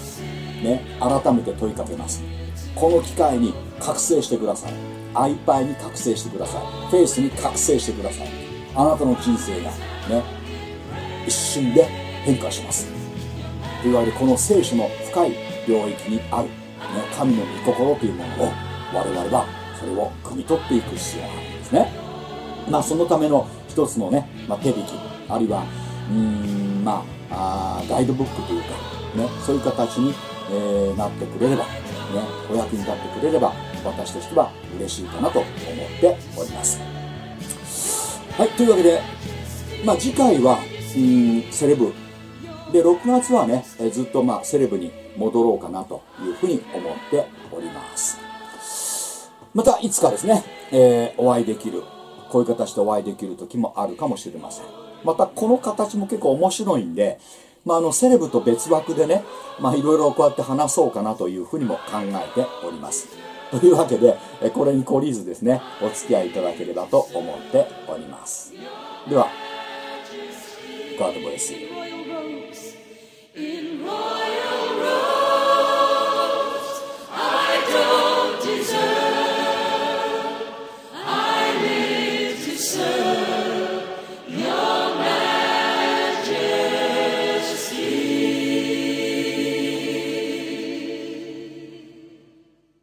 ね改めて問いかけます。この機会に覚醒してください。アイパイに覚醒してください。フェイスに覚醒してください。あなたの人生がね一瞬で変化します。といわゆるこの聖書の深い領域にある、ね、神の御心というものを我々はそれを汲み取っていく必要があるんですね。まあそのための一つのね、まあ、手引きあるいはうんまあガイドブックというかねそういう形に、えーなってくれればねお役に立ってくれれば私としては嬉しいかなと思っております。はいというわけでまあ次回はうんセレブ。で6月はね、えずっとまあセレブに戻ろうかなというふうに思っております。またいつかですね、えーお会いできるこういう形でお会いできる時もあるかもしれません。またこの形も結構面白いんで、まあ、あのセレブと別枠でね、まあ、いろいろこうやって話そうかなというふうにも考えております。というわけで、これに懲りずですね、お付き合いいただければと思っております。では、カードボイス。deserve.